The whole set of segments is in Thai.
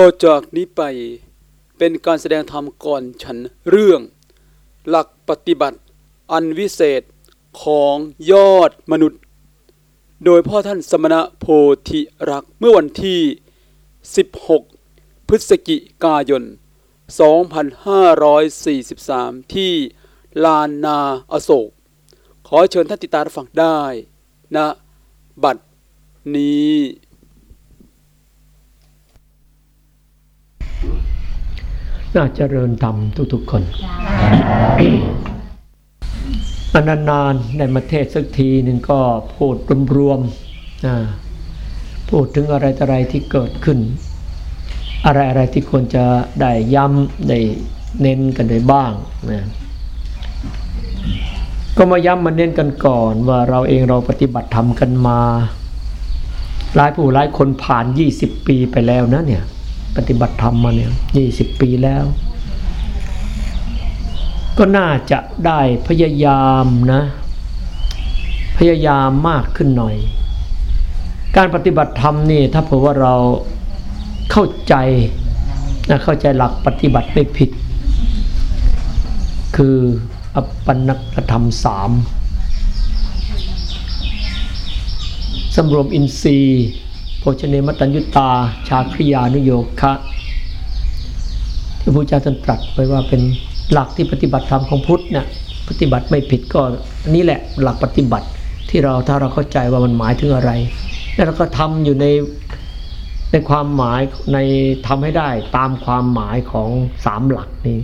ต่อจากนี้ไปเป็นการแสดงธรรมก่อนฉันเรื่อง หลักปฏิบัติอันวิเศษของยอดมนุษย์ โดยพ่อท่านสมณะโพธิรักเมื่อวันที่ 16 พฤศจิกายน 2543 ที่ลานนาอโศก ขอเชิญท่านติดตามฟังได้นะ บัดนี้ น่าเจริญธรรมทุกๆคนอันนานๆในประเทศสักทีหนึ่งก็พูดรวมๆพูดถึงอะไรอะไรที่เกิดขึ้น อะไรอะไรที่ควรจะได้ย้ำได้เน้นกันได้บ้างนะก็มาย้ำมาเน้นกันก่อนว่าเราเองเราปฏิบัติธรรมกันมา หลายผู้หลายคนผ่าน 20 ปีไปแล้วนะเนี่ย ปฏิบัติธรรมมาเนี่ยยี่สิบปีแล้ว ก็น่าจะได้พยายามนะ พยายามมากขึ้นหน่อย การปฏิบัติธรรมนี่ถ้าเผื่อว่าเราเข้าใจนะเข้าใจหลักปฏิบัติไม่ผิด คืออปันนกธรรมสามสำรวมอินทรีย์ โภชเนมตัญยุตา ชาคริยานุโยคะที่พระเจ้าท่านตรัสไปว่าเป็นหลักที่ปฏิบัติธรรมของพุทธเนี่ยปฏิบัติไม่ผิดก็นี่แหละหลักปฏิบัติที่เราถ้าเราเข้าใจว่ามันหมายถึงอะไร แล้วเราก็ทำอยู่ในในความหมายในทำให้ได้ตามความหมายของสามหลักนี้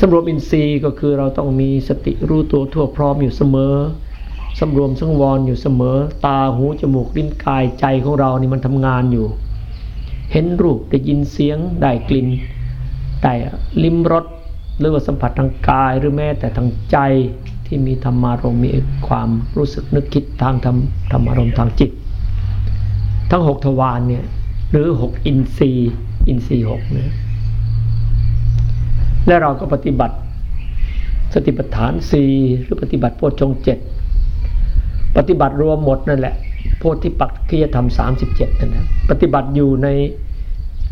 สำรวมอินทรีย์ก็คือเราต้องมีสติรู้ตัวทั่วพร้อมอยู่เสมอ สำรวมสังวรอยู่เสมอ ตาหูจมูกลิ้นกายใจของเรานี่มันทำงานอยู่ เห็นรูปได้ยินเสียงได้กลิ่นได้ลิ้มรสหรือว่าสัมผัสทางกายหรือแม้แต่ทางใจที่มีธรรมารมมีความรู้สึกนึกคิดทางธรรมธรรมารมทางจิต ทั้งหกทวารเนี่ยหรือหกอินทรีย์อินทรีย์หกเนี่ยและเราก็ปฏิบัติสติปัฏฐานสี่หรือปฏิบัติโพชฌงเจ็ด ปฏิบัติรวมหมดนั่นแหละโพธิปักขียธรรม 37นั่นนะปฏิบัติอยู่ใน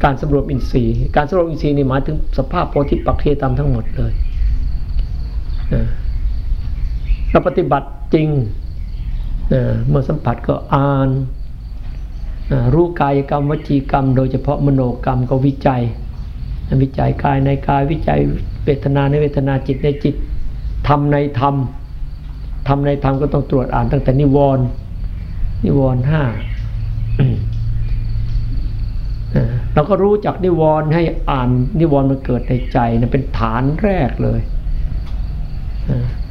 การสำรวมอินทรีย์ การสำรวมอินทรีย์นี่หมายถึงสภาพโพธิปักขียธรรมทั้งหมดเลยเราปฏิบัติจริงเมื่อสัมผัสก็อ่านรู้กายกรรมวจีกรรม โดยเฉพาะมโนกรรมก็วิจัย วิจัยกายในกายวิจัยเวทนาในเวทนาจิตในจิตธรรมในธรรม ทำในธรรมก็ต้องตรวจอ่านตั้งแต่นิวรณ์นิวรณ์ห้าเราก็รู้จักนิวรณ์ให้อ่านนิวรณ์มันเกิดในใจนะเป็นฐานแรกเลย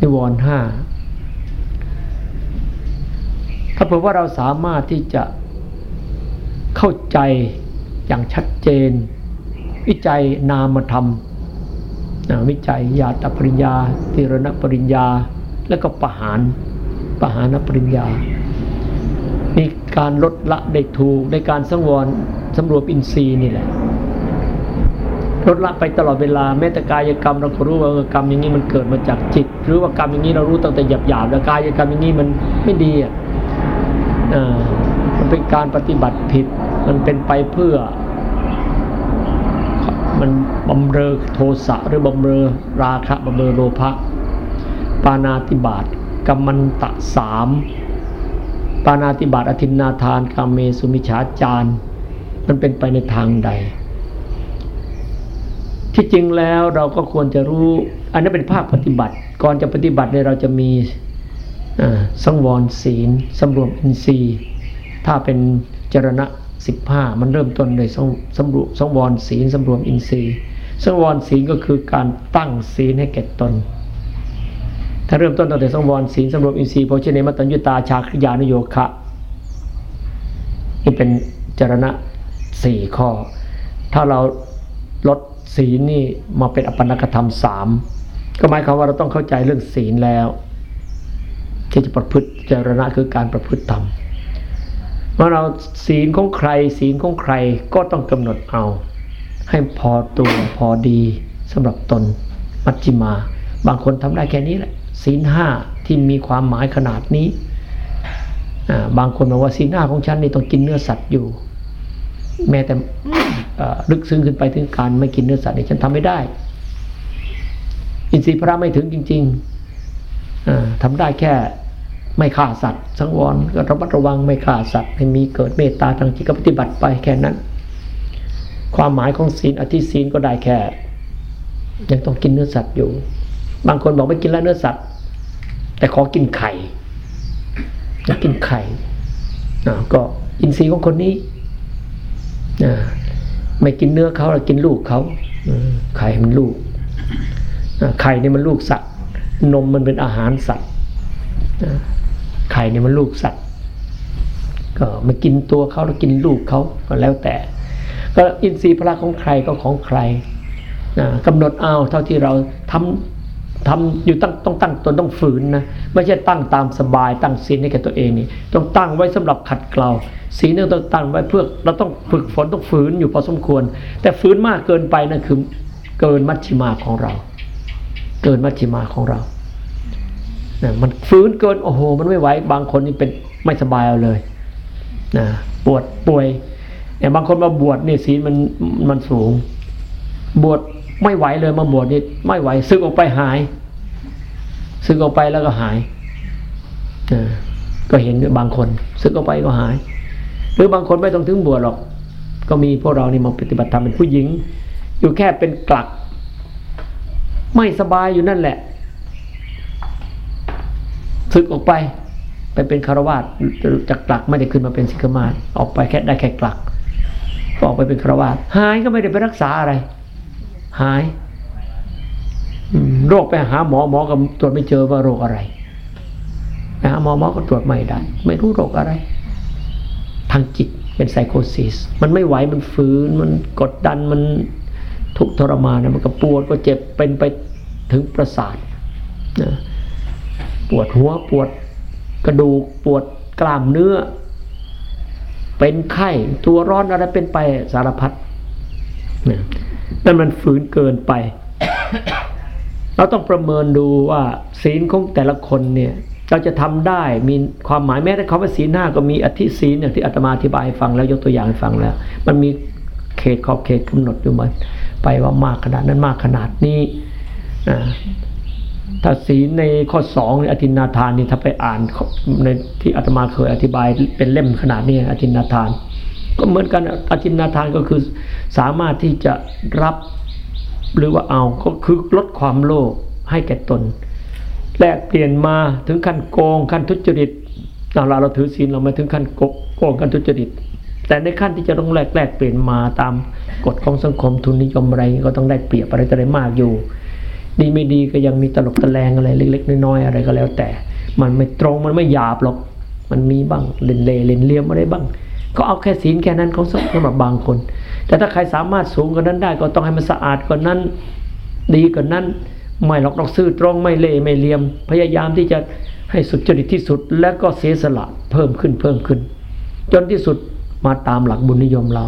นิวรณ์ห้าถ้าเผื่อว่าเราสามารถที่จะเข้าใจอย่างชัดเจน วิจัยนามธรรมวิจัยญาตปริญญาติรณปริญญา แล้วก็ประหารประหารปริญญา มีการลดละได้ถูกในการสังวรสำรวมอินทรีย์นี่แหละลดละไปตลอดเวลาแม้แต่กายกรรมเราก็รู้ว่ากรรมอย่างนี้มันเกิดมาจากจิต หรือว่ากรรมอย่างนี้เรารู้ตั้งแต่หยาบหยาบแล้วกายกรรมอย่างนี้มันไม่ดีอะมันเป็นการปฏิบัติผิด มันเป็นไปเพื่อ มันบำเรอโทสะหรือบำเรอราคะบำเรอโลภะ ปานาติบาตกัมมันตะสามปานาติบาตอธินนาทานกามเมสุมิชาจารมันเป็นไปในทางใด ที่จริงแล้วเราก็ควรจะรู้ อันนั้นเป็นภาคปฏิบัติ ก่อนจะปฏิบัติเนี่ยเราจะมีสังวรศีลสำรวมอินทรีย์ ถ้าเป็นจรณะสิบห้ามันเริ่มต้นโดยสำสำรวมสังวรศีลสำรวมอินทรีย์สังวรศีลก็คือการตั้งศีลให้แก่ตน ถ้าเริ่มต้นตั้งแต่สังวรศีลสำรวมอินทรีย์โภชเนมัตัญญุตาชาคริยานุโยคะนี่เป็นจรณะสี่ข้อ ถ้าเราลดศีลนี่มาเป็นอปนกธรรมสามก็หมายความว่าเราต้องเข้าใจเรื่องศีลแล้ว ที่จะประพฤติจรณะคือการประพฤติธรรมเมื่อเราศีลของใคร ศีลของใครก็ต้องกำหนดเอา ให้พอตัวพอดีสำหรับตนมัจจิมา บางคนทำได้แค่นี้แหละ ศีลห้าที่มีความหมายขนาดนี้ บางคนบอกว่าศีลห้าของฉันนี่ต้องกินเนื้อสัตว์อยู่ แม้แต่ลึกซึ้งขึ้นไปถึงการไม่กินเนื้อสัตว์นี่ฉันทำไม่ได้ อินทรีย์พระไม่ถึงจริงๆทำได้แค่ไม่ฆ่าสัตว์สังวรก็ระมัดระวังไม่ฆ่าสัตว์ให้มีเกิดเมตตาทางจิตก็ปฏิบัติไปแค่นั้น ความหมายของศีลอธิศีลก็ได้แค่ยังต้องกินเนื้อสัตว์อยู่ บางคนบอกไม่กินแล้วเนื้อสัตว์ แต่ขอกินไข่อยากกินไข่ก็อินทรีย์ของคนนี้ไม่กินเนื้อเขาเรากินลูกเขาไข่มันลูกไข่นี่มันลูกสัตว์ นมมันเป็นอาหารสัตว์ไข่นี่มันลูกสัตว์ ก็มากินตัวเขาแล้วกินลูกเขาก็แล้วแต่ ก็อินทรีย์พละของใครก็ของใครกำหนดเอาเท่าที่เราทำ ทำอยู่ตั้งต้องตั้งตนต้องฝืนนะไม่ใช่ตั้งตามสบายตั้งศีลให้แก่ตัวเองนี่ต้องตั้งไว้สำหรับขัดเกลาศีลนี่ต้องตั้งไว้เพื่อเราต้องฝึกฝนต้องฝืนอยู่พอสมควร แต่ฝืนมากเกินไปนั่นคือเกินมัชชิมาของเรา เกินมัชชิมาของเรานะมันฟื้นเกินโอ้โห มันไม่ไหวบางคนนี่เป็นไม่สบายเอาเลยนะปวดป่วยเนี่ยบางคนมาบวชนี่ศีลมันมันสูง บวช ไม่ไหวเลยมาบวชนี่ไม่ไหวซึกออกไปหายซึกออกไปแล้วก็หายก็เห็นบางคนซึกออกไปก็หาย หรือบางคนไม่ต้องถึงบวชหรอก ก็มีพวกเรานี่มาปฏิบัติธรรมเป็นผู้หญิง อยู่แค่เป็นกลัก ไม่สบายอยู่นั่นแหละศึกออกไปไปเป็นคารวาสจากกลักไม่ได้ขึ้นมาเป็นสิกขามาออกไปแค่ได้แค่กลักออกไปเป็นคารวาสหายก็ไม่ได้ไปรักษาอะไร หายโรคไปหาหมอหมอก็ตรวจไม่เจอว่าโรคอะไรไปหาหมอหมอก็ตรวจไม่ได้ ไม่รู้โรคอะไร ทางจิตเป็นไซโคซิส มันไม่ไหวมันฝืน มันกดดันมันทุกทรมานมันก็ปวดก็เจ็บเป็นไปถึงประสาทนะปวดหัวปวดกระดูกปวดกล้ามเนื้อ เป็นไข้ตัวร้อนอะไรเป็นไปสารพัดนั่ นั่นมันฝืนเกินไป เราต้องประเมินดูว่าศีลของแต่ละคนเนี่ยเราจะทำได้มีความหมายแม้แต่คำว่าศีลห้าก็มีอธิศีลอย่างที่อาตมาอธิบายฟังแล้วยกตัวอย่างให้ฟังแล้ว มันมีเขตขอบเขตกำหนดอยู่มันไปว่ามากขนาดนั้นมากขนาดนี้ถ้าศีลในข้อสองในอธินาทานนี่ถ้าไปอ่านในที่อาตมาเคยอธิบายเป็นเล่มขนาดนี้อธินาทาน ก็เหมือนกันอธินาทานก็คือ สามารถที่จะรับหรือว่าเอาก็คือลดความโลภให้แก่ตนแลกเปลี่ยนมาถึงขั้นโกงขั้นทุจริตเราเราถือศีลเราไม่ถึงขั้นโกงขั้นทุจริต แต่ในขั้นที่จะต้องแลกแลกเปลี่ยนมาตามกฎของสังคมทุนนิยมอะไรก็ต้องได้เปรียบอะไรอะไรมากอยู่ ดีไม่ดีก็ยังมีตลกตะแลงอะไรเล็ก ๆ น้อยๆอะไรก็แล้ว แต่มันไม่ตรงมันไม่หยาบหรอก มันมีบ้างเลนเล่เลนเลี่ยมอะไรบ้าง ก็เอาแค่ศีลแค่นั้นเขาสำหรับบางคน แต่ถ้าใครสามารถสูงกว่านั้นได้ก็ต้องให้มันสะอาดกว่านั้น ดีกว่านั้น ไม่หลอกหลอกซื่อตรงไม่เล่ไม่เลี่ยม พยายามที่จะให้สุดจริตที่สุด แล้วก็เสียสละเพิ่มขึ้นเพิ่มขึ้น จนที่สุดมาตามหลักบุญนิยมเรา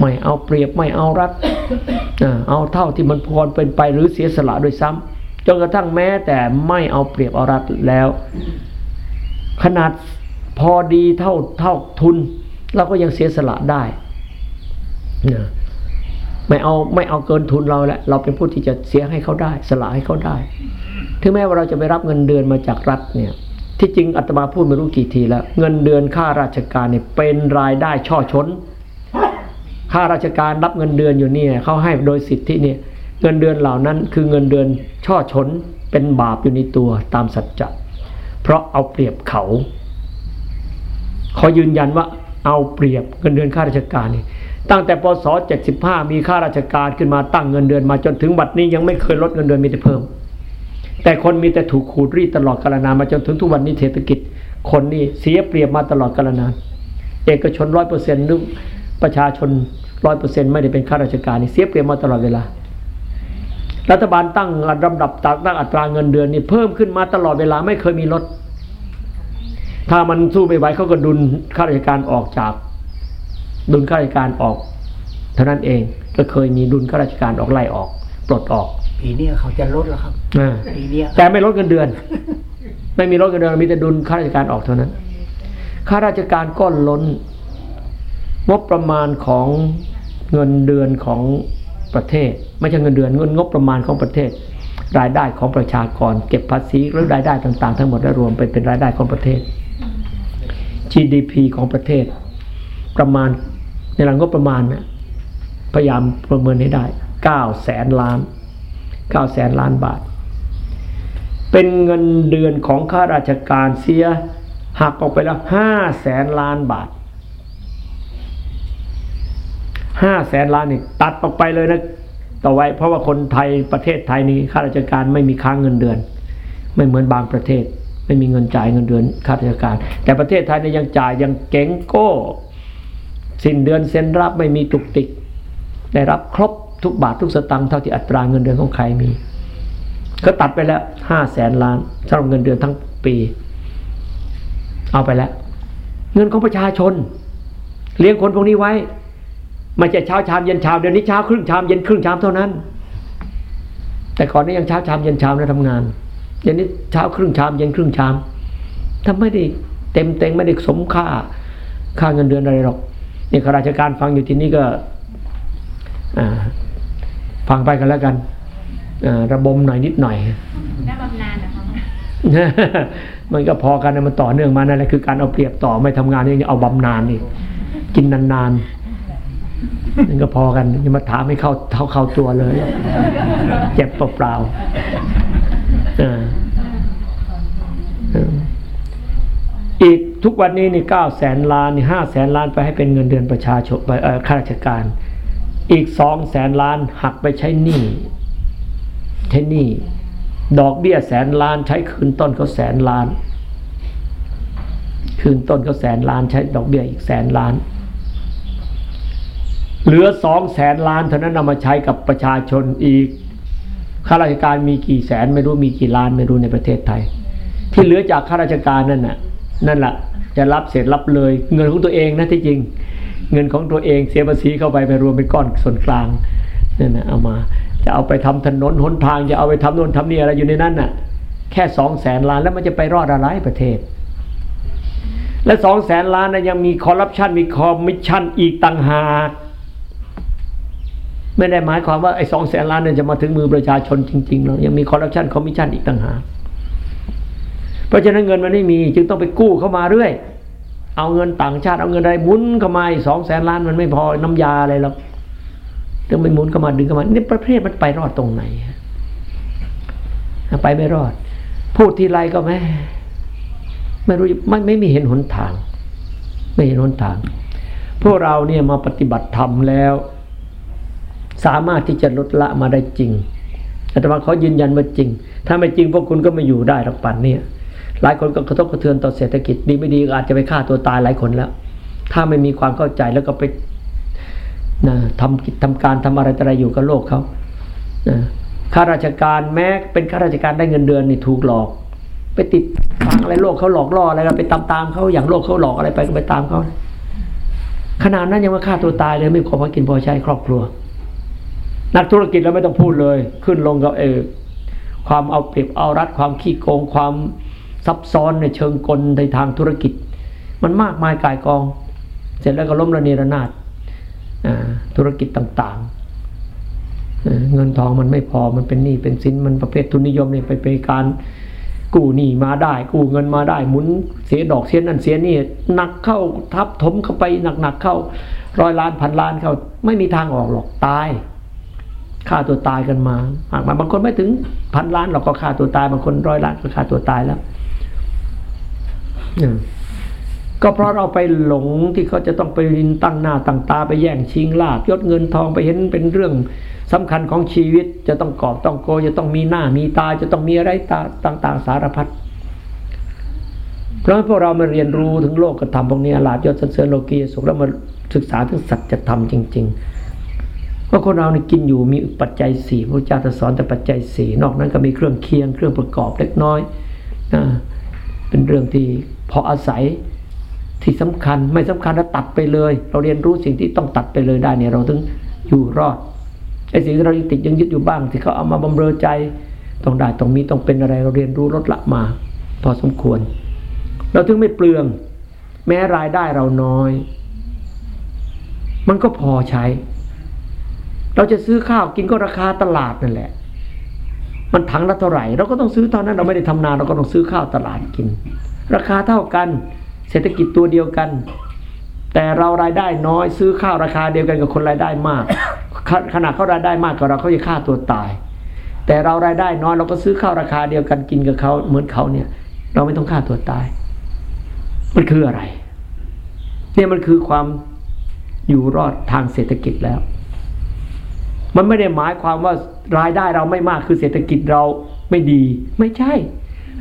ไม่เอาเปรียบไม่เอารัดเอาเท่าที่มันพรเป็นไปหรือเสียสละโดยซ้ำจนกระทั่งแม้แต่ไม่เอาเปรียบเอารัดแล้ว ขนาดพอดีเท่าเท่าทุนเราก็ยังเสียสละได้ ไม่เอาไม่เอาเกินทุนเราแหละเราเป็นผู้ที่จะเสียให้เขาได้ สละให้เขาได้ ถึงแม้ว่าเราจะไปรับเงินเดือนมาจากรัฐเนี่ย ที่จริงอาตมาพูดไม่รู้กี่ทีแล้ว เงินเดือนค่าราชการเนี่ยเป็นรายได้ช่อชนข้าราชการรับเงินเดือนอยู่เนี่ยเขาให้โดยสิทธิเนี่ยเงินเดือนเหล่านั้นคือเงินเดือนช่อชนเป็นบาปอยู่ในตัวตามสัจจะเพราะเอาเปรียบเขาเขายืนยันว่าเอาเปรียบเงินเดือนข้าราชการเนี่ย ตั้งแต่ปศ75 มีข้าราชการขึ้นมาตั้งเงินเดือนมาจนถึงบัดนี้ยังไม่เคยลดเงินเดือนมีแต่เพิ่ม แต่คนมีแต่ถูกขูดรีดตลอดกาลนานมาจนถึงทุกวันนี้เศรษฐกิจ คนนี่เสียเปรียบมาตลอดกาลนาน เอกชนร้อยเปอร์เซ็นต์นึกประชาชนร้อยเปอร์เซ็นต์ไม่ได้เป็นข้าราชการนี่เสียเปรียบมาตลอดเวลา รัฐบาลตั้งลำดับตั้งอัตราเงินเดือนนี่เพิ่มขึ้นมาตลอดเวลาไม่เคยมีลดถ้ามันสู้ไม่ไหวเขาก็ดุลข้าราชการออกจาก ดุลข้าราชการออก เท่านั้นเองก็เคยมีดุลข้าราชการออกไล่ออกปลดออกปีนี้เขาจะลดแล้วครับปีนี้แต่ไม่ลดเงินเดือน ไม่มีลดเงินเดือนมีแต่ดุลข้าราชการออกเท่านั้นข้าราชการก็ล้นงบประมาณของเงินเดือนของประเทศ ไม่ใช่เงินเดือนเงินงบประมาณของประเทศ รายได้ของประชากร เก็บภาษีหรือรายได้ต่าง ๆ ทั้งหมดแล้วรวมเป็นเป็นรายได้ของประเทศ GDP ของประเทศ ประมาณ ในหลังงบประมาณนะพยายามประเมินให้ได้9แสนล้าน9แสนล้านบาท เป็นเงินเดือนของข้าราชการเสียหักออกไปแล้ว5แสนล้านบาท5แสนล้านนี่ตัดออกไปเลยนะต่อไว้ เพราะว่าคนไทยประเทศไทยนี่ข้าราชการไม่มีค้างเงินเดือน ไม่เหมือนบางประเทศ ไม่มีเงินจ่ายเงินเดือนข้าราชการ แต่ประเทศไทยเนี่ยยังจ่ายยังเก๋งโก้ สิ้นเดือนเซ็นรับไม่มีตุกติก ได้รับครบทุกบาททุกสตางค์เท่าที่อัตราเงินเดือนของใครมี ก็ตัดไปแล้วห้าแสนล้านสำหรับเงินเดือนทั้งปี เอาไปแล้ว เงินของประชาชน เลี้ยงคนพวกนี้ไว้ไม่ใช่เช้าชามเย็นชามเดี๋ยวนี้เช้าครึ่งชามเย็นครึ่งชามเท่านั้น แต่ก่อนนี้ยังเช้าชามเย็นชามนะทำงานเดี๋ยวนี้เช้าครึ่งชามเย็นครึ่งชามทำไม่ได้เต็มเต็งไม่ได้สมค่าค่าเงินเดือนอะไรหรอก นี่ข้าราชการฟังอยู่ที่นี่ก็ฟังไปกันแล้วกันระบมหน่อยนิดหน่อยได้บำนาญนะคะมันก็พอกันมันต่อเนื่องมานั่นแหละคือการเอาเปรียบต่อไม่ทำงานนี่เอาบำนาญนี่กินนานๆนั่นก็พอกันอย่ามาถามให้เข้าเท่าเข้าตัวเลย เจ็บเปล่า อีกทุกวันนี้นี่เก้าแสนล้านนี่ห้าแสนล้านไปให้เป็นเงินเดือนประชาชนข้าราชการ อีกสองแสนล้านหักไปใช้หนี้ใช้หนี้ดอกเบี้ยแสนล้านใช้คืนต้นเขาแสนล้าน คืนต้นเขาแสนล้านใช้ดอกเบี้ยอีกแสนล้าน เหลือสองแสนล้านเท่านั้นนำมาใช้กับประชาชนอีกข้าราชการมีกี่แสนไม่รู้มีกี่ล้านไม่รู้ในประเทศไทย ที่เหลือจากข้าราชการนั่นน่ะ นั่นแหละจะรับเสร็จรับเลย เงินของตัวเองนะที่จริง เงินของตัวเองเสียภาษีเข้าไปไปรวมเป็นก้อนส่วนกลางนั่นนะเอามา จะเอาไปทำถนนหนทางจะเอาไปทำโน่นทำนี่อะไรอยู่ในนั้นน่ะ แค่สองแสนล้านแล้วมันจะไปรอดอะไรประเทศ และสองแสนล้านนะยังมีคอร์รัปชันมีคอมมิชชั่นอีกต่างหากไม่ได้หมายความว่าไอ้สองแสนล้านเนี่ยจะมาถึงมือประชาชนจริงๆหรอกยังมีคอร์รัปชันคอมมิชชั่นอีกต่างหาก เพราะฉะนั้นเงินมันไม่มี จึงต้องไปกู้เข้ามาเรื่อย เอาเงินต่างชาติเอาเงินอะไรหมุนเข้ามาสองแสนล้านมันไม่พอน้ำยาอะไรหรอกต้องไปหมุนเข้ามาดึงเข้ามานี่ประเทศมันไปรอดตรงไหนไปไม่รอด พูดทีไรก็แม่ไม่รู้ไม่ไม่มีเห็นหนทาง ไม่เห็นหนทาง พวกเราเนี่ยมาปฏิบัติธรรมแล้ว สามารถที่จะลดละมาได้จริงแต่ว่าเขายืนยันว่าจริง ถ้าไม่จริงพวกคุณก็ไม่อยู่ได้หรอกปันเนี่ย หลายคนก็กระทบกระเทือนต่อเศรษฐกิจดีไม่ดีอาจจะไปฆ่าตัวตายหลายคนแล้ว ถ้าไม่มีความเข้าใจแล้วก็ไปนะทำกิจทำการทำอะไรอะไรอยู่กับโลกเขานะข้าราชการแม้เป็นข้าราชการได้เงินเดือนนี่ถูกหลอก ไปติดฟังอะไรโลกเขาหลอกล่ออะไรกันไปตามตามเขาอย่างโลกเขาหลอกอะไรไปก็ไปตามเขาขนาดนั้นยังมาฆ่าตัวตายเลยไม่พอพอกินพอใช้ครอบครัว นักธุรกิจเราไม่ต้องพูดเลย ขึ้นลงกับเออความเอาเปรียบเอารัดความขี้โกงความ ซับซ้อนในเชิงกลในทางธุรกิจ มันมากมายกายกอง เสร็จแล้วก็ล้มระเนระนาดธุรกิจต่างๆ เงินทองมันไม่พอมันเป็นหนี้เป็นสินมันประเภททุนนิยมนี่ไปไปการกู้หนี้มาได้ กู้เงินมาได้หมุนเสียดอกเสียนั่นเสียนี่หนักเข้าทับถมเข้าไปหนักๆเข้าร้อยล้านพันล้านเข้าไม่มีทางออกหรอกตายฆ่าตัวตายกันมาากมาบางคนไม่ถึงพันล้านเราก็ฆ่าตัวตายบางคนร้อยล้านก็ฆ่าตัวตายแล้ว ก็เพราะเราไปหลงที่เขาจะต้องไปลินตั้งหน้าตั้งตาไปแย่งชิงลาบยศเงินทองไปเห็นเป็นเรื่องสำคัญของชีวิตจะต้องกอบต้องโกจะต้องมีหน้ามีตาจะต้องมีอะไรตต่างๆสารพัดเพราะพวกเรามาเรียนรู้ถึงโลกกระทำพวกนี้ลาบยศเสริญโลกีสุขแล้วมาศึกษาถึงสัจธรรมจริงๆเพราคนเราเนี่กินอยู่มีปัจจัยสี่พระเจ้าจะสอนแต่ปัจจัยสี่นอกนั้นก็มีเครื่องเคียงเครื่องประกอบเล็กน้อยนะเป็นเรื่องที่ พออาศัยที่สำคัญไม่สำคัญแล้วตัดไปเลย เราเรียนรู้สิ่งที่ต้องตัดไปเลยได้เนี่ยเราถึงอยู่รอดไอ้สิ่งที่เรายังติดยังยึดอยู่บ้างที่เขาเอามาบำเรอใจต้องได้ต้องมีต้องเป็นอะไรเราเรียนรู้ลดละมา พอสมควร เราถึงไม่เปลือง แม้รายได้เราน้อย มันก็พอใช้ เราจะซื้อข้าวกินก็ราคาตลาดนั่นแหละ มันถังละเท่าไหร่ เราก็ต้องซื้อเท่านั้นเราไม่ได้ทำนาเราก็ต้องซื้อข้าวตลาดกิน ราคาเท่ากัน เศรษฐกิจตัวเดียวกัน แต่เรารายได้น้อยซื้อข้าวราคาเดียวกันกับคนรายได้มากขนาดเขารายได้มากกว่าเราเขาจะฆ่าตัวตาย แต่เรารายได้น้อยเราก็ซื้อข้าวราคาเดียวกันกินกับเขาเหมือนเขาเนี่ย เราไม่ต้องฆ่าตัวตาย มันคืออะไร เนี่ยมันคือความอยู่รอดทางเศรษฐกิจแล้ว มันไม่ได้หมายความว่ารายได้เราไม่มากคือเศรษฐกิจเราไม่ดี ไม่ใช่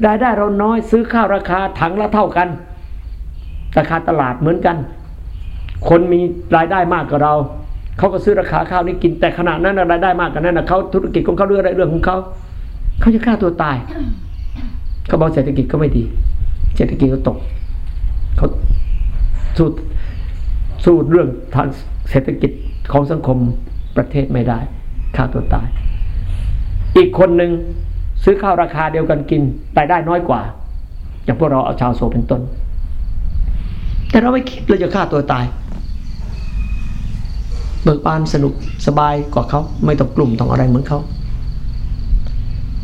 รายได้เราน้อยซื้อข้าวราคาถังละเท่ากัน ราคาตลาดเหมือนกัน คนมีรายได้มากกว่าเราเขาก็ซื้อราคาข้าวนี้กินแต่ขณะนั้นรายได้มากกว่านั้นนะเขาธุรกิจของเขาเรื่องอะไรเรื่องของเขาเขาจะฆ่าตัวตายเขาบอกเศรษฐกิจก็ไม่ดี เศรษฐกิจก็ตกเขาสู้สู้เรื่องทางเศรษฐกิจของสังคมประเทศไม่ได้ฆ่าตัวตาย อีกคนหนึ่ง ซื้อข้าวราคาเดียวกันกินรายได้น้อยกว่า อย่างพวกเราเอาชาวโซเป็นต้น แต่เราไม่คิดเราจะฆ่าตัวตาย เบิกบานสนุกสบายกว่าเขาไม่ต้องกลุ่มต้องอะไรเหมือนเขา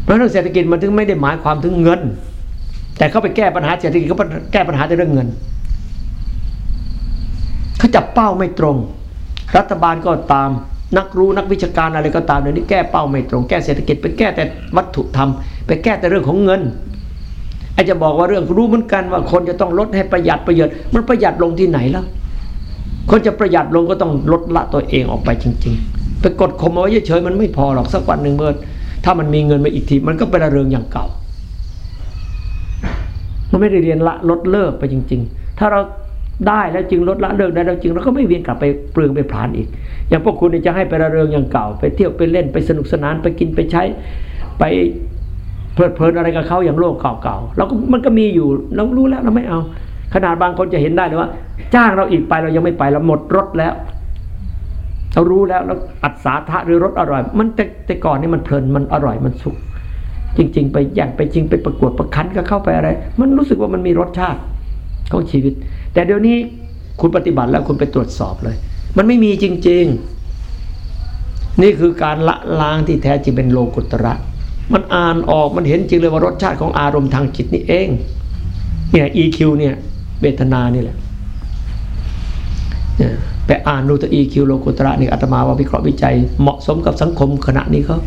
เพราะเรื่องเศรษฐกิจมันถึงไม่ได้หมายความถึงเงิน แต่เขาไปแก้ปัญหาเศรษฐกิจเขาแก้ปัญหาในเรื่องเงินเขาจับเป้าไม่ตรง รัฐบาลก็ตาม นักรู้นักวิชาการอะไรก็ตามเดี๋ยวนี้แก้เป้าไม่ตรงแก้เศรษฐกิจไปแก้แต่วัตถุธรรม ไปแก้แต่เรื่องของเงินไอจะบอกว่าเรื่องรู้เหมือนกันว่าคนจะต้องลดให้ประหยัดประหยัดมันประหยัดลงที่ไหนแล้ว คนจะประหยัดลงก็ต้องลดละตัวเองออกไปจริง ๆ ไปกดข่มเอาไว้เฉยๆมันไม่พอหรอกสักวันหนึ่งเมื่อถ้ามันมีเงินมาอีกที มันก็เป็นเรื่องอย่างเก่า มันไม่ได้เรียนละลดเลิกไปจริง ๆ ถ้าเรา ได้แล้วจึงลดละเลิกได้แล้วจึงเราก็ไม่เวียนกลับไปเปลืองไปผลาญอีก อย่างพวกคุณจะให้ไประเริงอย่างเก่า ไปเที่ยวไปเล่นไปสนุกสนานไปกินไปใช้ไปเพลิดเพลินอะไรกับเขาอย่างโลกเก่าๆเราก็มันก็มีอยู่เรารู้แล้วเราไม่เอา ขนาดบางคนจะเห็นได้เลยว่า จ้างเราอีกไปเรายังไม่ไปเราหมดรถแล้วเรารู้แล้วแล้วอัศาทะหรือรสอร่อย มันแต่แต่ก่อนนี่มันเพลินมันอร่อยมันสุข จริง ๆ ไปย่างไปจริงไปประกวดประคันก็เข้าไปอะไร มันรู้สึกว่ามันมีรสชาติของชีวิต แต่เดี๋ยวนี้คุณปฏิบัติแล้วคุณไปตรวจสอบเลย มันไม่มีจริง ๆ นี่คือการละล้างที่แท้จริงเป็นโลกุตระ มันอ่านออกมันเห็นจริงเลยว่ารสชาติของอารมณ์ทางจิตนี่เองเนี่ย EQ เนี่ยเวทนานี่แหละไปอ่านดูตัว EQ โลกุตระนี่อาตมาว่าวิเคราะห์วิจัย เหมาะสมกับสังคมขณะนี้เขา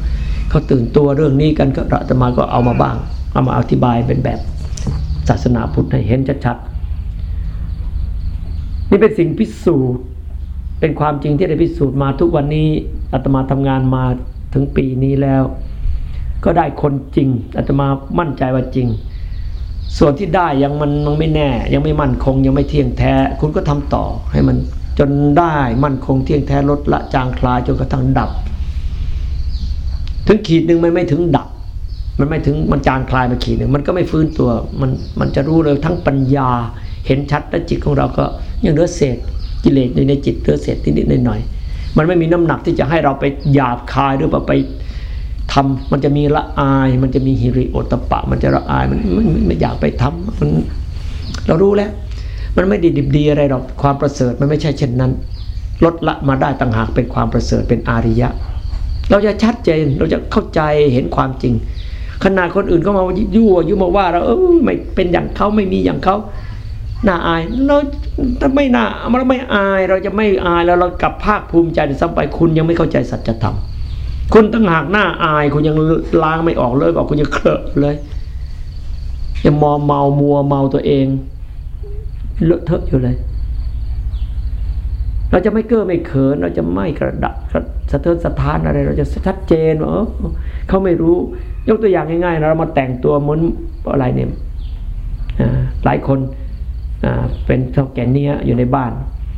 เขาตื่นตัวเรื่องนี้กันก็อาตมาก็เอามาบ้าง เอามาอธิบายเป็นแบบศาสนาพุทธให้เห็นชัดๆ นี่เป็นสิ่งพิสูจน์เป็นความจริงที่ได้พิสูจน์มาทุกวันนี้อาตมาทำงานมาถึงปีนี้แล้ว ก็ได้คนจริงอาตมามั่นใจว่าจริง ส่วนที่ได้ยังมันมันไม่แน่ ยังไม่มั่นคงยังไม่เที่ยงแท้ คุณก็ทำต่อให้มันจนได้มั่นคงเที่ยงแท้ลดละจางคลายจนกระทั่งดับ ถึงขีดหนึ่งมันไม่ถึงดับ มันไม่ถึงมันจางคลายมาขีดหนึ่งมันก็ไม่ฟื้นตัวมันมันจะรู้เลยทั้งปัญญาเห็นชัดและจิตของเราก็ยังเหลือเศษกิเลสในจิตเหลือเศษนิดๆหน่อยๆมันไม่มีน้ำหนักที่จะให้เราไปหยาบคายหรือว่าไปทำมันจะมีละอาย มันจะมีหิริโอตปะ มันจะละอายมันไม่ไม่อยากไปทำมันเรารู้แล้ว มันไม่ดีดิบดีอะไรหรอกความประเสริฐมันไม่ใช่เช่นนั้น ลดละมาได้ต่างหากเป็นความประเสริฐเป็นอาริยะ เราจะชัดเจนเราจะเข้าใจเห็นความจริงขนาดคนอื่นก็มายั่วยุมาว่าเราเออไม่เป็นอย่างเขาไม่มีอย่างเขา น่าอายเราถ้าไม่น่าเราไม่อายเราจะไม่อายแล้วเรากลับภาคภูมิใจซ้ำไปคุณยังไม่เข้าใจสัจธรรมคุณตั้งหากหน้าอายคุณยังล้างไม่ออกเลยบอกคุณยังเคลอะเลยยังมอมเมามัวเมาตัวเองเลอะเทอะอยู่เลย เราจะไม่เก้อไม่เขิน เราจะไม่กระดับสะเทือนสะท้านอะไร เราจะชัดเจนว่าเขาไม่รู้ ยกตัวอย่างง่ายๆนะเรามาแต่งตัวเหมือนอะไรเนี่ยหลายคน เป็นเท่าแก่เนี้ยอยู่ในบ้าน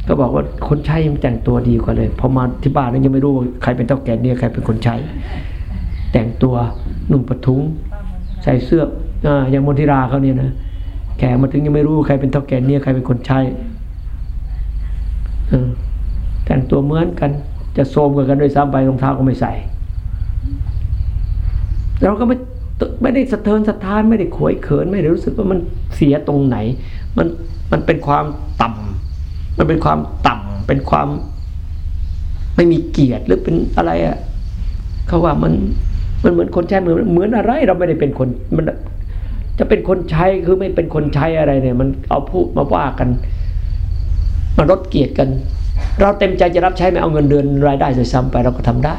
ก็บอกว่าคนใช้มันแต่งตัวดีกว่าเลยพอมาที่บ้านนั้นยังไม่รู้ว่าใครเป็นเท่าแก่เนี้ยใครเป็นคนใช้ แต่งตัวนุ่งปะทุงใส่เสื้ออย่างมนทิราเขาเนี่ยนะแขกมาถึงยังไม่รู้ใครเป็นเท่าแก่เนี่ยใครเป็นคนใช้แต่งตัวเหมือนกันจะโซมกันด้วยซ้ำไปรองเท้าก็ไม่ใส่ เราก็ไม่ไม่ได้สะเทินสะท้านไม่ได้ขวยเขินไม่ได้รู้สึกว่ามันเสียตรงไหน มันมันเป็นความต่ำมันเป็นความต่ำเป็นความไม่มีเกียรติหรือเป็นอะไรอะเขาว่ามันมันเหมือนคนใช้เหมือนเหมือนอะไร เราไม่ได้เป็นคนมันจะเป็นคนใช้คือไม่เป็นคนใช้อะไรเนี่ย มันเอาพูดมาว่ากันมาลดเกียรติกัน เราเต็มใจจะรับใช้ไม่เอาเงินเดือนรายได้เลยซ้ำไปเราก็ทำได้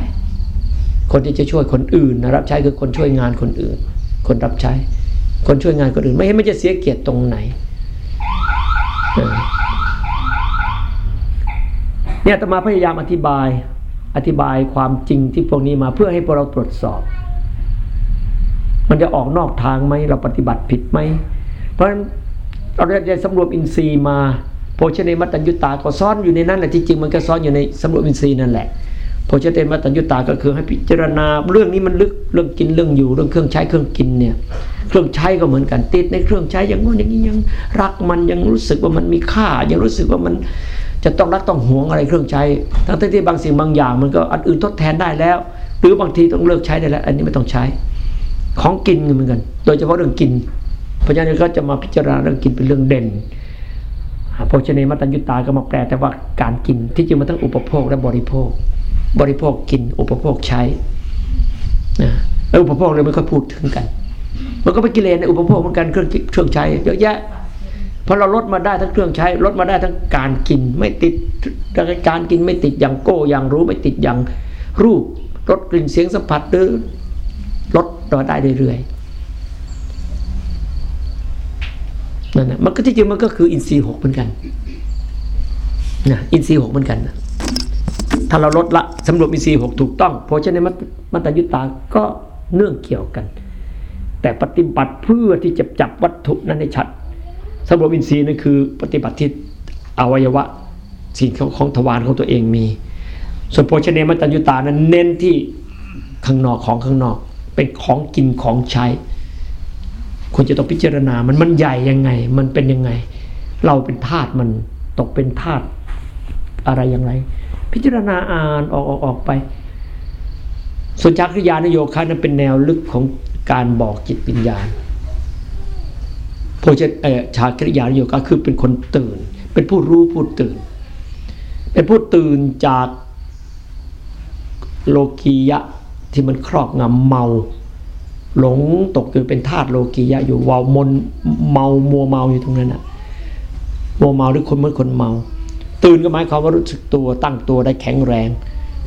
คนที่จะช่วยคนอื่นนะรับใช้คือคนช่วยงานคนอื่น คนรับใช้ คนช่วยงานคนอื่น ไม่ให้ไม่จะเสียเกียรติตรงไหน เนี่ยตมาพยายามอธิบายอธิบายความจริงที่พวกนี้มาเพื่อให้พวกเราตรวจสอบ มันจะออกนอกทางไหมเราปฏิบัติผิดไหม เพราะฉะนั้นเราได้สำรวมอินทรีย์มาโพชเนมัตตัญญุตาก็ซ่อนอยู่ในนั้นแหละที่จริงมันก็ซ่อนอยู่ในสำรวมอินทรีย์นั่นแหละ โภชเนมัตตัญญุตาก็คือให้พิจารณาเรื่องนี้มันลึกเรื่องกินเรื่องอยู่เรื่องเครื่องใช้เครื่องกินเนี่ยเครื่องใช้ก็เหมือนกันติดในเครื่องใช้อย่างงู้นอย่างนี้ยังรักมันยังรู้สึกว่ามันมีค่า ยังรู้สึกว่ามันจะต้องรักต้องหวงอะไรเครื่องใช้ทั้งที่บางสิ่งบางอย่างมันก็อันอื่นทดแทนได้แล้ว หรือบางทีต้องเลิกใช้ได้แล้ว อันนี้ไม่ต้องใช้ ของกินเหมือนกัน โดยเฉพาะเรื่องกิน เพราะฉะนั้นก็จะมาพิจารณาเรื่องกินเป็นเรื่องเด่นโภชเนมัตตัญญุตาก็มาแปลแต่ว่าการกินที่จริงมันต้องอุปโภคและบริโภค บริโภคกินอุปโภคใช้นะแล้วอุปโภคเลยไม่ค่อยพูดถึงกัน มันก็เป็นกิเลสในอุปโภคเหมือนกันเครื่องเครื่องใช้เยอะแยะพอเราลดมาได้ทั้งเครื่องใช้ลดมาได้ทั้งการกิน ไม่ติดการกินไม่ติดอย่างโก้อย่างรู้ไม่ติดอย่างรูปลดกลิ่นเสียงสัมผัสหรือลดเราได้เรื่อยๆนั่นนะมันก็ที่จริงมันก็คืออินทรีย์หกเหมือนกันนะอินทรีย์หกเหมือนกันนะ ถ้าเราลดละสำรวจอินทรีย์หกถูกต้องเพราะฉะนั้นมัตตยุตตาก็เนื่องเกี่ยวกัน แต่ปฏิบัติเพื่อที่จะจับวัตถุนั้นให้ชัดสำรวจอินทรีย์นั่นคือปฏิบัติที่อวัยวะสิ่งของของทวารของตัวเองมี ส่วนโภชเนมัตตัญญุตานั้นเน้นที่ข้างนอกของข้างนอก เป็นของกินของใช้ควรจะต้องพิจารณามันมันใหญ่ยังไง มันเป็นยังไง เราเป็นธาตุมันตกเป็นธาตุอะไรอย่างไร พิจารณาอ่านออกออกออกไปส่วนจักริยานโยคะนั้นเป็นแนวลึกของการบอกจิตวิญญาณโพชชาคริยานโยคะคือเป็นคนตื่น เป็นผู้รู้ผู้ตื่น เป็นผู้ตื่นจากโลกียะที่มันครอบงำเมาหลงตกอยู่เป็นธาตุโลกียะอยู่วาวมนเมามัวเมาอยู่ตรงนั้นน่ะมัวเมาหรือคนเมื่อคนเมา ตื่นก็หมายความว่ารู้สึกตัวตั้งตัวได้แข็งแรง